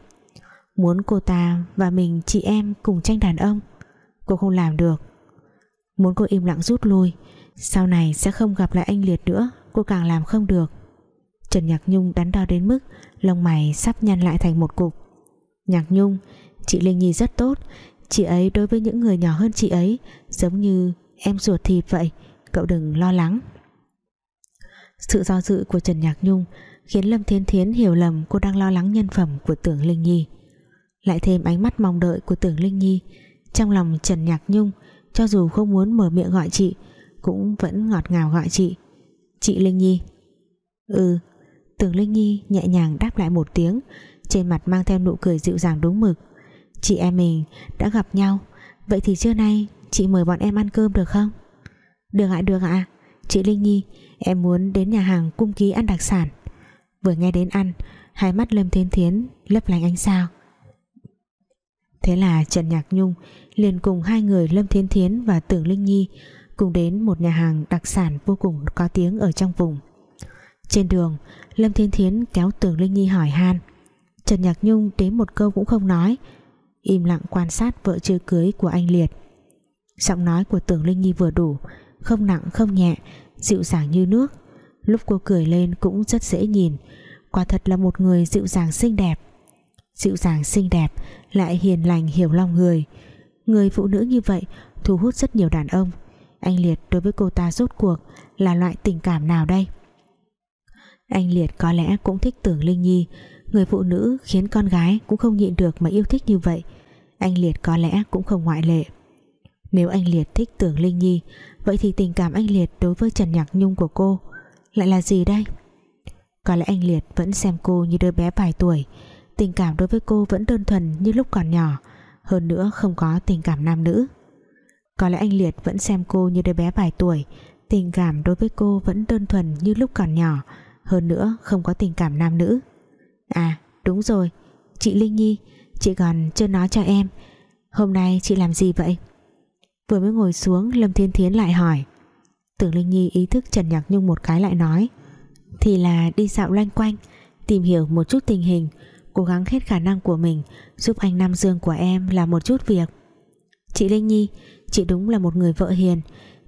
Muốn cô ta và mình chị em cùng tranh đàn ông, Cô không làm được. Muốn cô im lặng rút lui, Sau này sẽ không gặp lại anh Liệt nữa, Cô càng làm không được. Trần Nhạc Nhung đắn đo đến mức Lông mày sắp nhăn lại thành một cục. Nhạc Nhung, Chị Linh Nhi rất tốt. Chị ấy đối với những người nhỏ hơn chị ấy, Giống như em ruột thịt vậy. Cậu đừng lo lắng. Sự do dự của Trần Nhạc Nhung Khiến Lâm Thiên Thiến hiểu lầm Cô đang lo lắng nhân phẩm của tưởng Linh Nhi. Lại thêm ánh mắt mong đợi của tưởng Linh Nhi, trong lòng Trần Nhạc Nhung, cho dù không muốn mở miệng gọi chị, cũng vẫn ngọt ngào gọi chị. Chị Linh Nhi. Ừ tưởng Linh Nhi nhẹ nhàng đáp lại một tiếng, trên mặt mang theo nụ cười dịu dàng đúng mực. Chị em mình đã gặp nhau, vậy thì trưa nay chị mời bọn em ăn cơm được không? Được ạ được ạ chị Linh Nhi em muốn đến nhà hàng cung ký ăn đặc sản vừa nghe đến ăn hai mắt Lâm Thiên Thiến lấp lánh ánh sao Thế là Trần Nhạc Nhung liền cùng hai người Lâm Thiên Thiến và Tưởng Linh Nhi cùng đến một nhà hàng đặc sản vô cùng có tiếng ở trong vùng. Trên đường, Lâm Thiên Thiến kéo Tưởng Linh Nhi hỏi han. Trần Nhạc Nhung đến một câu cũng không nói, im lặng quan sát vợ chưa cưới của anh Liệt. Giọng nói của Tưởng Linh Nhi vừa đủ, không nặng không nhẹ, dịu dàng như nước. Lúc cô cười lên cũng rất dễ nhìn, quả thật là một người dịu dàng xinh đẹp. Dịu dàng xinh đẹp lại hiền lành hiểu lòng người. Người phụ nữ như vậy thu hút rất nhiều đàn ông. Anh Liệt đối với cô ta rốt cuộc là loại tình cảm nào đây? Anh Liệt có lẽ cũng thích tưởng Linh Nhi. Người phụ nữ khiến con gái cũng không nhịn được mà yêu thích như vậy. Anh Liệt có lẽ cũng không ngoại lệ nếu anh Liệt thích tưởng Linh Nhi, vậy thì tình cảm anh Liệt đối với Trần Nhạc Nhung của cô lại là gì đây? Có lẽ anh Liệt vẫn xem cô như đứa bé vài tuổi. Tình cảm đối với cô vẫn đơn thuần như lúc còn nhỏ. Hơn nữa không có tình cảm nam nữ. Có lẽ anh Liệt vẫn xem cô như đứa bé vài tuổi. Tình cảm đối với cô vẫn đơn thuần như lúc còn nhỏ. Hơn nữa không có tình cảm nam nữ. À đúng rồi. Chị Linh Nhi, chị còn chưa nói cho em. Hôm nay chị làm gì vậy? Vừa mới ngồi xuống, Lâm Thiên Thiến lại hỏi. Tưởng Linh Nhi ý thức Trần Nhạc Nhung một cái lại nói, thì là đi dạo loanh quanh, tìm hiểu một chút tình hình, cố gắng hết khả năng của mình, giúp anh Nam Dương của em làm một chút việc. Chị Linh Nhi, chị đúng là một người vợ hiền,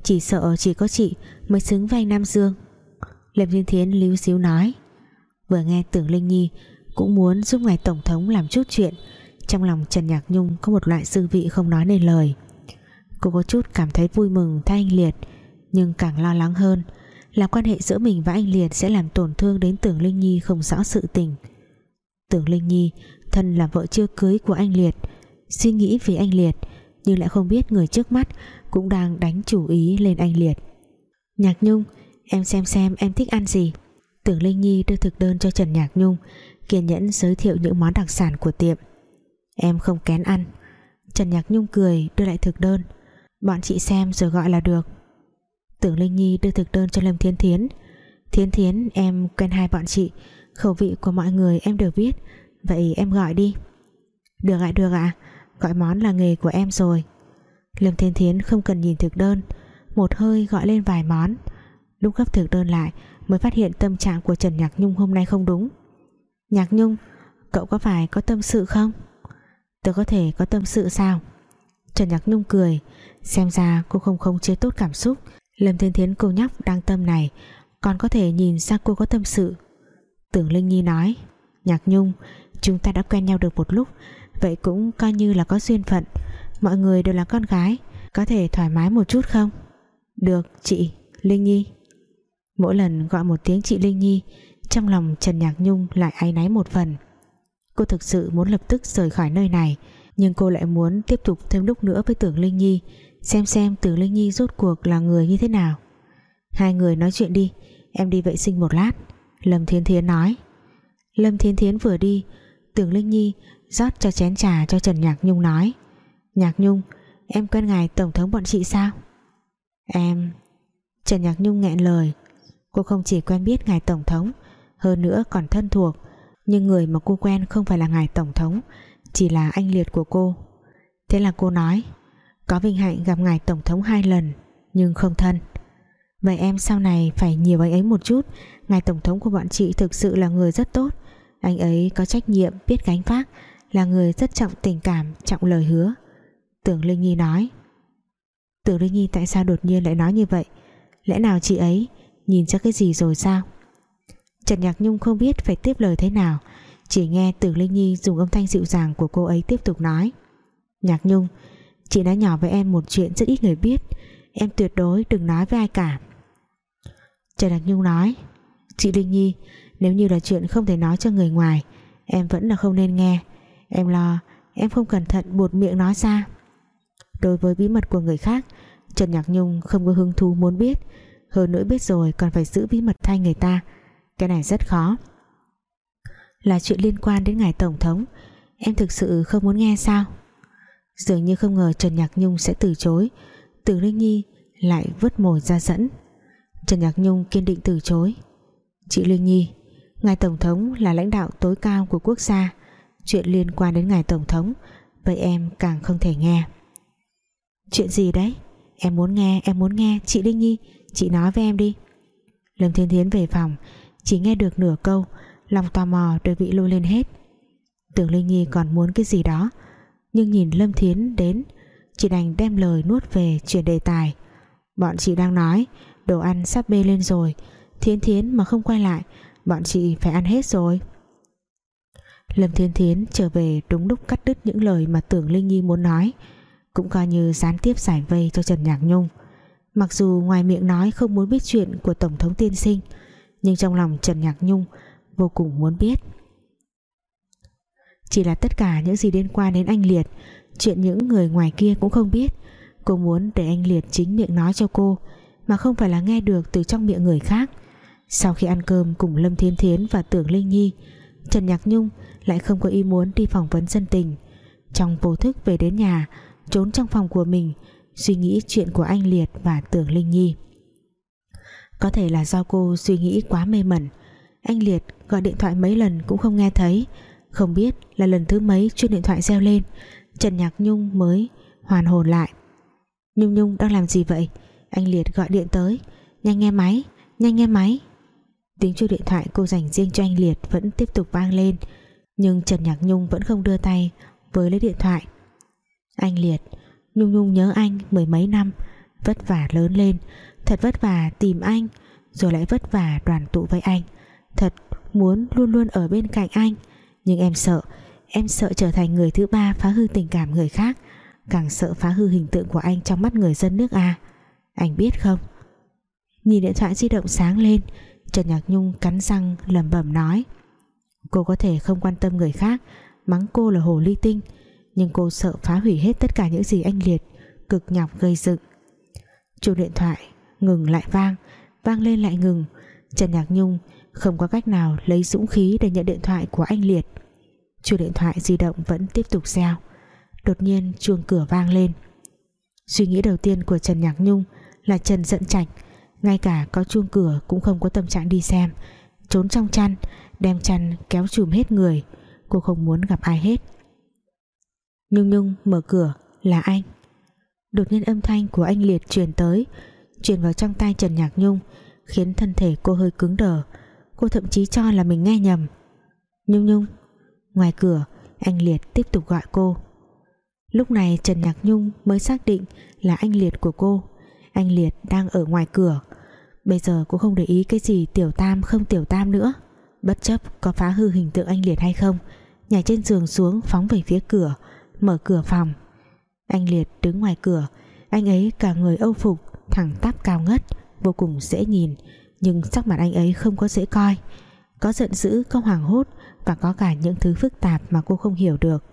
chỉ sợ chỉ có chị mới xứng với anh Nam Dương. Lâm Thiên Thiến líu xíu nói. Vừa nghe tưởng Linh Nhi cũng muốn giúp ngài Tổng thống làm chút chuyện, trong lòng Trần Nhạc Nhung có một loại dư vị không nói nên lời cô có chút cảm thấy vui mừng thay anh Liệt, nhưng càng lo lắng hơn là quan hệ giữa mình và anh Liệt sẽ làm tổn thương đến tưởng Linh Nhi không rõ sự tình. Tưởng Linh Nhi, thân là vợ chưa cưới của anh Liệt, suy nghĩ về anh Liệt nhưng lại không biết người trước mắt cũng đang đánh chủ ý lên anh Liệt. Nhạc Nhung, em xem xem em thích ăn gì. Tưởng Linh Nhi đưa thực đơn cho Trần Nhạc Nhung, kiên nhẫn giới thiệu những món đặc sản của tiệm. Em không kén ăn. Trần Nhạc Nhung cười, đưa lại thực đơn. Bọn chị xem rồi gọi là được. Tưởng Linh Nhi đưa thực đơn cho Lâm Thiên Thiến. Thiên Thiến, em quen hai bọn chị. Khẩu vị của mọi người em đều biết. Vậy em gọi đi. Được ạ được ạ. Gọi món là nghề của em rồi. Lâm Thiên Thiến không cần nhìn thực đơn. Một hơi gọi lên vài món. Lúc gấp thực đơn lại, Mới phát hiện tâm trạng của Trần Nhạc Nhung hôm nay không đúng. Nhạc Nhung, Cậu có phải có tâm sự không? Tớ có thể có tâm sự sao? Trần Nhạc Nhung cười. Xem ra cô không không chế tốt cảm xúc. Lâm Thiên Thiến cô nhóc đang tâm này, Còn có thể nhìn ra cô có tâm sự. Tưởng Linh Nhi nói, Nhạc Nhung, Chúng ta đã quen nhau được một lúc, Vậy cũng coi như là có duyên phận. Mọi người đều là con gái, Có thể thoải mái một chút không? Được, chị, Linh Nhi. Mỗi lần gọi một tiếng chị Linh Nhi, Trong lòng Trần Nhạc Nhung lại áy náy một phần. Cô thực sự muốn lập tức rời khỏi nơi này, Nhưng cô lại muốn tiếp tục thêm lúc nữa với Tưởng Linh Nhi. Xem xem từ Linh Nhi rốt cuộc là người như thế nào. Hai người nói chuyện đi, Em đi vệ sinh một lát. Lâm Thiên Thiến nói. Lâm Thiên Thiến vừa đi Tưởng Linh Nhi rót cho chén trà cho Trần Nhạc Nhung nói. Nhạc Nhung, Em quen ngài Tổng thống bọn chị sao? Em, Trần Nhạc Nhung nghẹn lời. Cô không chỉ quen biết ngài Tổng thống, Hơn nữa còn thân thuộc. Nhưng người mà cô quen không phải là ngài Tổng thống, Chỉ là anh liệt của cô. Thế là cô nói. Có vinh hạnh gặp ngài Tổng thống hai lần, Nhưng không thân. Vậy em sau này phải nhiều anh ấy một chút. Ngài Tổng thống của bọn chị thực sự là người rất tốt. Anh ấy có trách nhiệm, biết gánh vác, Là người rất trọng tình cảm, Trọng lời hứa. Tưởng Linh Nhi nói. Tưởng Linh Nhi tại sao đột nhiên lại nói như vậy? Lẽ nào chị ấy Nhìn ra cái gì rồi sao? Trần Nhạc Nhung không biết phải tiếp lời thế nào. Chỉ nghe Tưởng Linh Nhi dùng âm thanh dịu dàng của cô ấy tiếp tục nói. Nhạc Nhung Chị nói nhỏ với em một chuyện rất ít người biết. Em tuyệt đối đừng nói với ai cả. Trần Nhạc Nhung nói, Chị Linh Nhi, Nếu như là chuyện không thể nói cho người ngoài, Em vẫn là không nên nghe. Em lo, em không cẩn thận buột miệng nói ra. Đối với bí mật của người khác, Trần Nhạc Nhung không có hứng thú muốn biết. Hơn nữa biết rồi còn phải giữ bí mật thay người ta. Cái này rất khó. Là chuyện liên quan đến ngài tổng thống, em thực sự không muốn nghe sao? Dường như không ngờ Trần Nhạc Nhung sẽ từ chối. Từ Linh Nhi lại vứt mồi ra dẫn Trần Nhạc Nhung kiên định từ chối. Chị Linh Nhi, ngài tổng thống là lãnh đạo tối cao của quốc gia. Chuyện liên quan đến ngài tổng thống, vậy em càng không thể nghe. Chuyện gì đấy? Em muốn nghe, em muốn nghe. Chị Linh Nhi, Chị nói với em đi. Lâm Thiên Thiến về phòng, Chỉ nghe được nửa câu, Lòng tò mò đều bị lôi lên hết. Tưởng Linh Nhi còn muốn cái gì đó nhưng nhìn Lâm Thiến đến, Chị đành đem lời nuốt về chuyển đề tài. Bọn chị đang nói, Đồ ăn sắp bê lên rồi. Thiến Thiến mà không quay lại, Bọn chị phải ăn hết rồi. Lâm Thiên Thiến trở về đúng lúc cắt đứt những lời mà Tưởng Linh Nhi muốn nói. Cũng coi như gián tiếp giải vây cho Trần Nhạc Nhung. Mặc dù ngoài miệng nói không muốn biết chuyện của Tổng thống tiên sinh, Nhưng trong lòng Trần Nhạc Nhung vô cùng muốn biết. Chỉ là tất cả những gì liên quan đến anh Liệt. Chuyện những người ngoài kia cũng không biết. Cô muốn để anh Liệt chính miệng nói cho cô, Mà không phải là nghe được từ trong miệng người khác. Sau khi ăn cơm cùng Lâm Thiên Thiến và Tưởng Linh Nhi, Trần Nhạc Nhung lại không có ý muốn đi phỏng vấn dân tình. Trong vô thức về đến nhà, Trốn trong phòng của mình, suy nghĩ chuyện của anh Liệt và Tưởng Linh Nhi. Có thể là do cô suy nghĩ quá mê mẩn. Anh Liệt gọi điện thoại mấy lần cũng không nghe thấy không biết là lần thứ mấy chuông điện thoại reo lên. Trần Nhạc Nhung mới hoàn hồn lại. Nhung Nhung đang làm gì vậy? Anh Liệt gọi điện tới. Nhanh nghe máy, nhanh nghe máy. Tiếng chuông điện thoại cô dành riêng cho anh Liệt vẫn tiếp tục vang lên, nhưng Trần Nhạc Nhung vẫn không đưa tay với lấy điện thoại. Anh Liệt, Nhung Nhung nhớ anh mười mấy năm, Vất vả lớn lên. Thật vất vả tìm anh, Rồi lại vất vả đoàn tụ với anh. Thật muốn luôn luôn ở bên cạnh anh. Nhưng em sợ Em sợ trở thành người thứ ba phá hư tình cảm người khác, Càng sợ phá hư hình tượng của anh Trong mắt người dân nước A. Anh biết không? Nhìn điện thoại di động sáng lên, Trần Nhạc Nhung cắn răng, lẩm bẩm nói. Cô có thể không quan tâm người khác, Mắng cô là hồ ly tinh, nhưng cô sợ phá hủy hết tất cả những gì anh Liệt, cực nhọc gây dựng. Chuông điện thoại ngừng lại vang vang lên lại ngừng. Trần Nhạc Nhung không có cách nào lấy dũng khí để nhận điện thoại của anh Liệt. Chuông điện thoại di động vẫn tiếp tục reo. Đột nhiên chuông cửa vang lên. Suy nghĩ đầu tiên của Trần Nhạc Nhung là Trần giận chạch ngay cả có chuông cửa cũng không có tâm trạng đi xem. Trốn trong chăn, đem chăn kéo chùm hết người. Cô không muốn gặp ai hết. Nhung Nhung mở cửa, là anh. Đột nhiên âm thanh của anh Liệt truyền tới, truyền vào trong tay Trần Nhạc Nhung, khiến thân thể cô hơi cứng đờ cô thậm chí cho là mình nghe nhầm. Nhung Nhung, ngoài cửa, anh Liệt tiếp tục gọi cô. Lúc này Trần Nhạc Nhung mới xác định là anh Liệt của cô. Anh Liệt đang ở ngoài cửa. Bây giờ cô không để ý cái gì tiểu tam không tiểu tam nữa. Bất chấp có phá hư hình tượng anh Liệt hay không, nhảy trên giường xuống phóng về phía cửa, mở cửa phòng. Anh Liệt đứng ngoài cửa. Anh ấy cả người âu phục, thẳng tắp cao ngất, vô cùng dễ nhìn nhưng sắc mặt anh ấy không có dễ coi. Có giận dữ, có hoảng hốt và có cả những thứ phức tạp mà cô không hiểu được.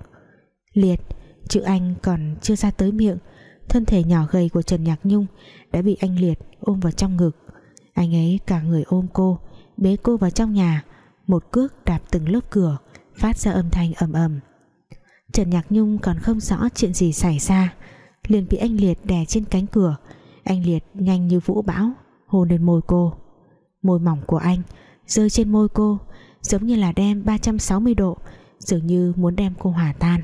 Liệt, chữ anh còn chưa ra tới miệng. Thân thể nhỏ gầy của Trần Nhạc Nhung đã bị anh liệt ôm vào trong ngực. Anh ấy cả người ôm cô, bế cô vào trong nhà. Một cước đạp từng lớp cửa, phát ra âm thanh ầm ầm. Trần Nhạc Nhung còn không rõ chuyện gì xảy ra. Liền bị anh Liệt đè trên cánh cửa. Anh Liệt nhanh như vũ bão, hôn lên môi cô môi mỏng của anh, rơi trên môi cô, giống như là đem 360 độ, dường như muốn đem cô hòa tan.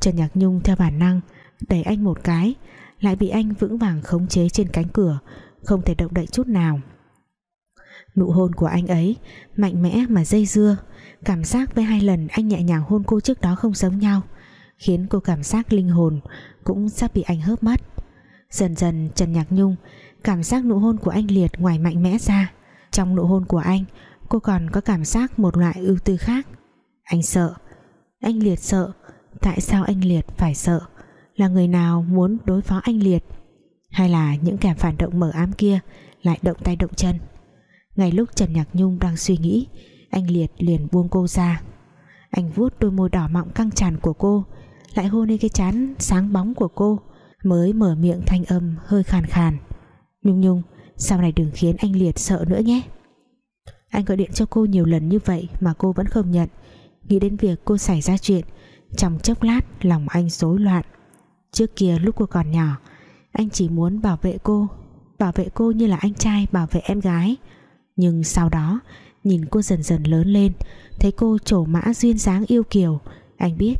Trần Nhạc Nhung theo bản năng đẩy anh một cái, lại bị anh vững vàng khống chế trên cánh cửa, không thể động đậy chút nào. Nụ hôn của anh ấy mạnh mẽ mà dây dưa, cảm giác với hai lần anh nhẹ nhàng hôn cô trước đó không giống nhau, khiến cô cảm giác linh hồn cũng sắp bị anh hớp mất. Dần dần, Trần Nhạc Nhung cảm giác nụ hôn của anh liệt ngoài mạnh mẽ ra. Trong nụ hôn của anh, cô còn có cảm giác một loại ưu tư khác. Anh sợ. Anh liệt sợ. Tại sao anh liệt phải sợ? Là người nào muốn đối phó anh liệt? Hay là những kẻ phản động mở ám kia lại động tay động chân? Ngay lúc Trần Nhạc Nhung đang suy nghĩ, anh liệt liền buông cô ra. Anh vuốt đôi môi đỏ mọng căng tràn của cô, lại hôn lên cái chán sáng bóng của cô, mới mở miệng thanh âm hơi khàn khàn. Nhung Nhung, sau này đừng khiến anh liệt sợ nữa nhé. Anh gọi điện cho cô nhiều lần như vậy mà cô vẫn không nhận. Nghĩ đến việc cô xảy ra chuyện, trong chốc lát lòng anh rối loạn. Trước kia lúc cô còn nhỏ, anh chỉ muốn bảo vệ cô, bảo vệ cô như là anh trai bảo vệ em gái. Nhưng sau đó, nhìn cô dần dần lớn lên, thấy cô trổ mã duyên dáng yêu kiều, anh biết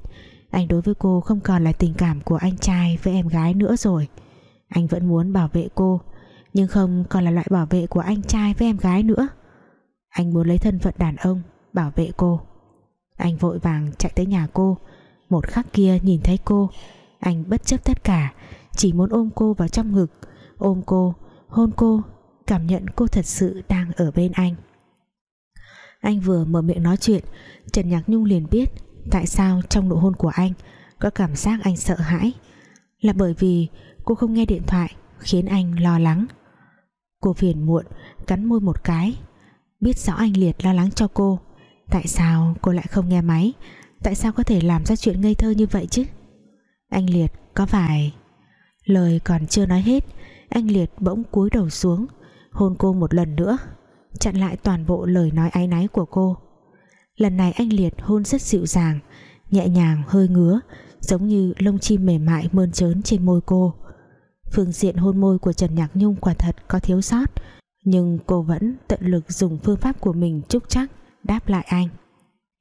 anh đối với cô không còn là tình cảm của anh trai với em gái nữa rồi. Anh vẫn muốn bảo vệ cô nhưng không còn là loại bảo vệ của anh trai với em gái nữa. Anh muốn lấy thân phận đàn ông, bảo vệ cô. Anh vội vàng chạy tới nhà cô. Một khắc kia nhìn thấy cô, anh bất chấp tất cả, chỉ muốn ôm cô vào trong ngực. Ôm cô, hôn cô, cảm nhận cô thật sự đang ở bên anh. Anh vừa mở miệng nói chuyện, Trần Nhạc Nhung liền biết tại sao trong nụ hôn của anh có cảm giác anh sợ hãi. Là bởi vì cô không nghe điện thoại, khiến anh lo lắng cô phiền muộn, cắn môi một cái. Biết rõ anh liệt lo lắng cho cô. Tại sao cô lại không nghe máy? Tại sao có thể làm ra chuyện ngây thơ như vậy chứ? Anh liệt, có phải? Lời còn chưa nói hết, anh liệt bỗng cúi đầu xuống, hôn cô một lần nữa, chặn lại toàn bộ lời nói áy náy của cô. Lần này anh liệt hôn rất dịu dàng, nhẹ nhàng, hơi ngứa, giống như lông chim mềm mại mơn trớn trên môi cô phương diện hôn môi của Trần Nhạc Nhung quả thật có thiếu sót, nhưng cô vẫn tận lực dùng phương pháp của mình chúc chắc, đáp lại anh.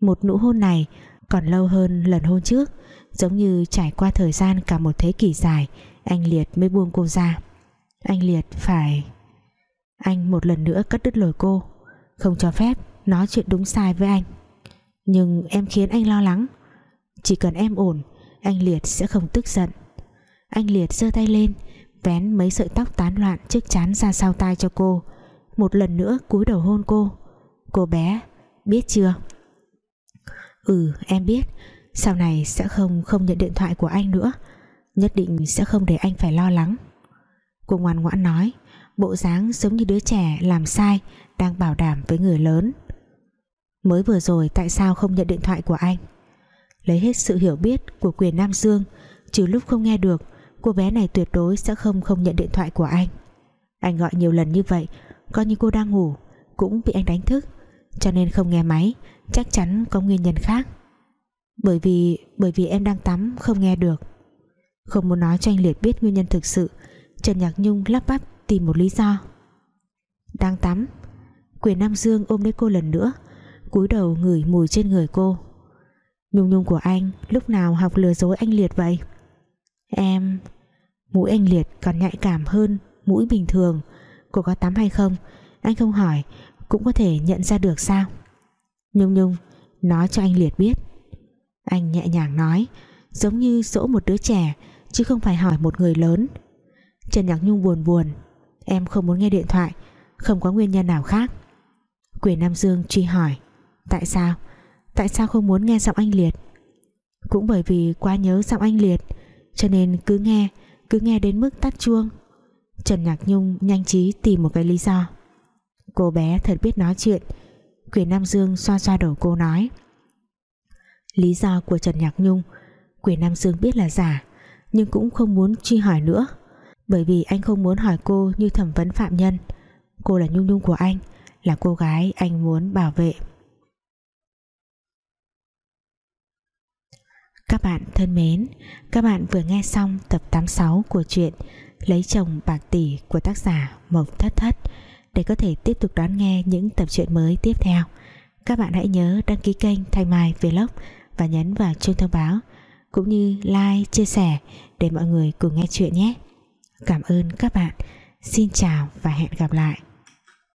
Một nụ hôn này còn lâu hơn lần hôn trước, giống như trải qua thời gian cả một thế kỷ dài, anh Liệt mới buông cô ra. Anh Liệt phải, anh một lần nữa cắt đứt lời cô, không cho phép nói chuyện đúng sai với anh. Nhưng em khiến anh lo lắng. Chỉ cần em ổn, anh Liệt sẽ không tức giận. Anh Liệt giơ tay lên vén mấy sợi tóc tán loạn trước chán ra sau tai cho cô. Một lần nữa cúi đầu hôn cô. Cô bé, biết chưa? Ừ em biết. Sau này sẽ không không nhận điện thoại của anh nữa. Nhất định sẽ không để anh phải lo lắng. Cô ngoan ngoãn nói, bộ dáng giống như đứa trẻ làm sai, đang bảo đảm với người lớn. Mới vừa rồi tại sao không nhận điện thoại của anh? Lấy hết sự hiểu biết của quyền Nam Dương, trừ lúc không nghe được cô bé này tuyệt đối sẽ không không nhận điện thoại của anh. Anh gọi nhiều lần như vậy, coi như cô đang ngủ, cũng bị anh đánh thức. Cho nên không nghe máy, chắc chắn có nguyên nhân khác. Bởi vì Bởi vì em đang tắm, không nghe được. Không muốn nói cho anh Liệt biết nguyên nhân thực sự, Trần Nhạc Nhung lắp bắp tìm một lý do. Đang tắm, Quyền Nam Dương ôm lấy cô lần nữa, cúi đầu ngửi mùi trên người cô. Nhung nhung của anh Lúc nào học lừa dối anh Liệt vậy? Em, Mũi anh Liệt còn nhạy cảm hơn Mũi bình thường. Cô có tắm hay không? Anh không hỏi, Cũng có thể nhận ra được sao? Nhung nhung, Nói cho anh Liệt biết. Anh nhẹ nhàng nói, Giống như dỗ một đứa trẻ, Chứ không phải hỏi một người lớn. Trần Nhạc Nhung buồn buồn, Em không muốn nghe điện thoại, Không có nguyên nhân nào khác. Quyền Nam Dương truy hỏi, Tại sao? Tại sao không muốn nghe giọng anh Liệt? Cũng bởi vì quá nhớ giọng anh Liệt cho nên cứ nghe Cứ nghe đến mức tắt chuông. Trần Nhạc Nhung nhanh trí tìm một cái lý do. Cô bé thật biết nói chuyện. Quyền Nam Dương xoa xoa đầu cô nói. Lý do của Trần Nhạc Nhung, Quyền Nam Dương biết là giả, Nhưng cũng không muốn truy hỏi nữa. Bởi vì anh không muốn hỏi cô như thẩm vấn phạm nhân. Cô là Nhung Nhung của anh, Là cô gái anh muốn bảo vệ. Các bạn thân mến, các bạn vừa nghe xong tập 86 của truyện Lấy chồng bạc tỷ của tác giả Mộc Thất Thất. Để có thể tiếp tục đón nghe những tập truyện mới tiếp theo, các bạn hãy nhớ đăng ký kênh Thanh Mai Vlog và nhấn vào chuông thông báo cũng như like, chia sẻ để mọi người cùng nghe chuyện nhé. Cảm ơn các bạn. Xin chào và hẹn gặp lại.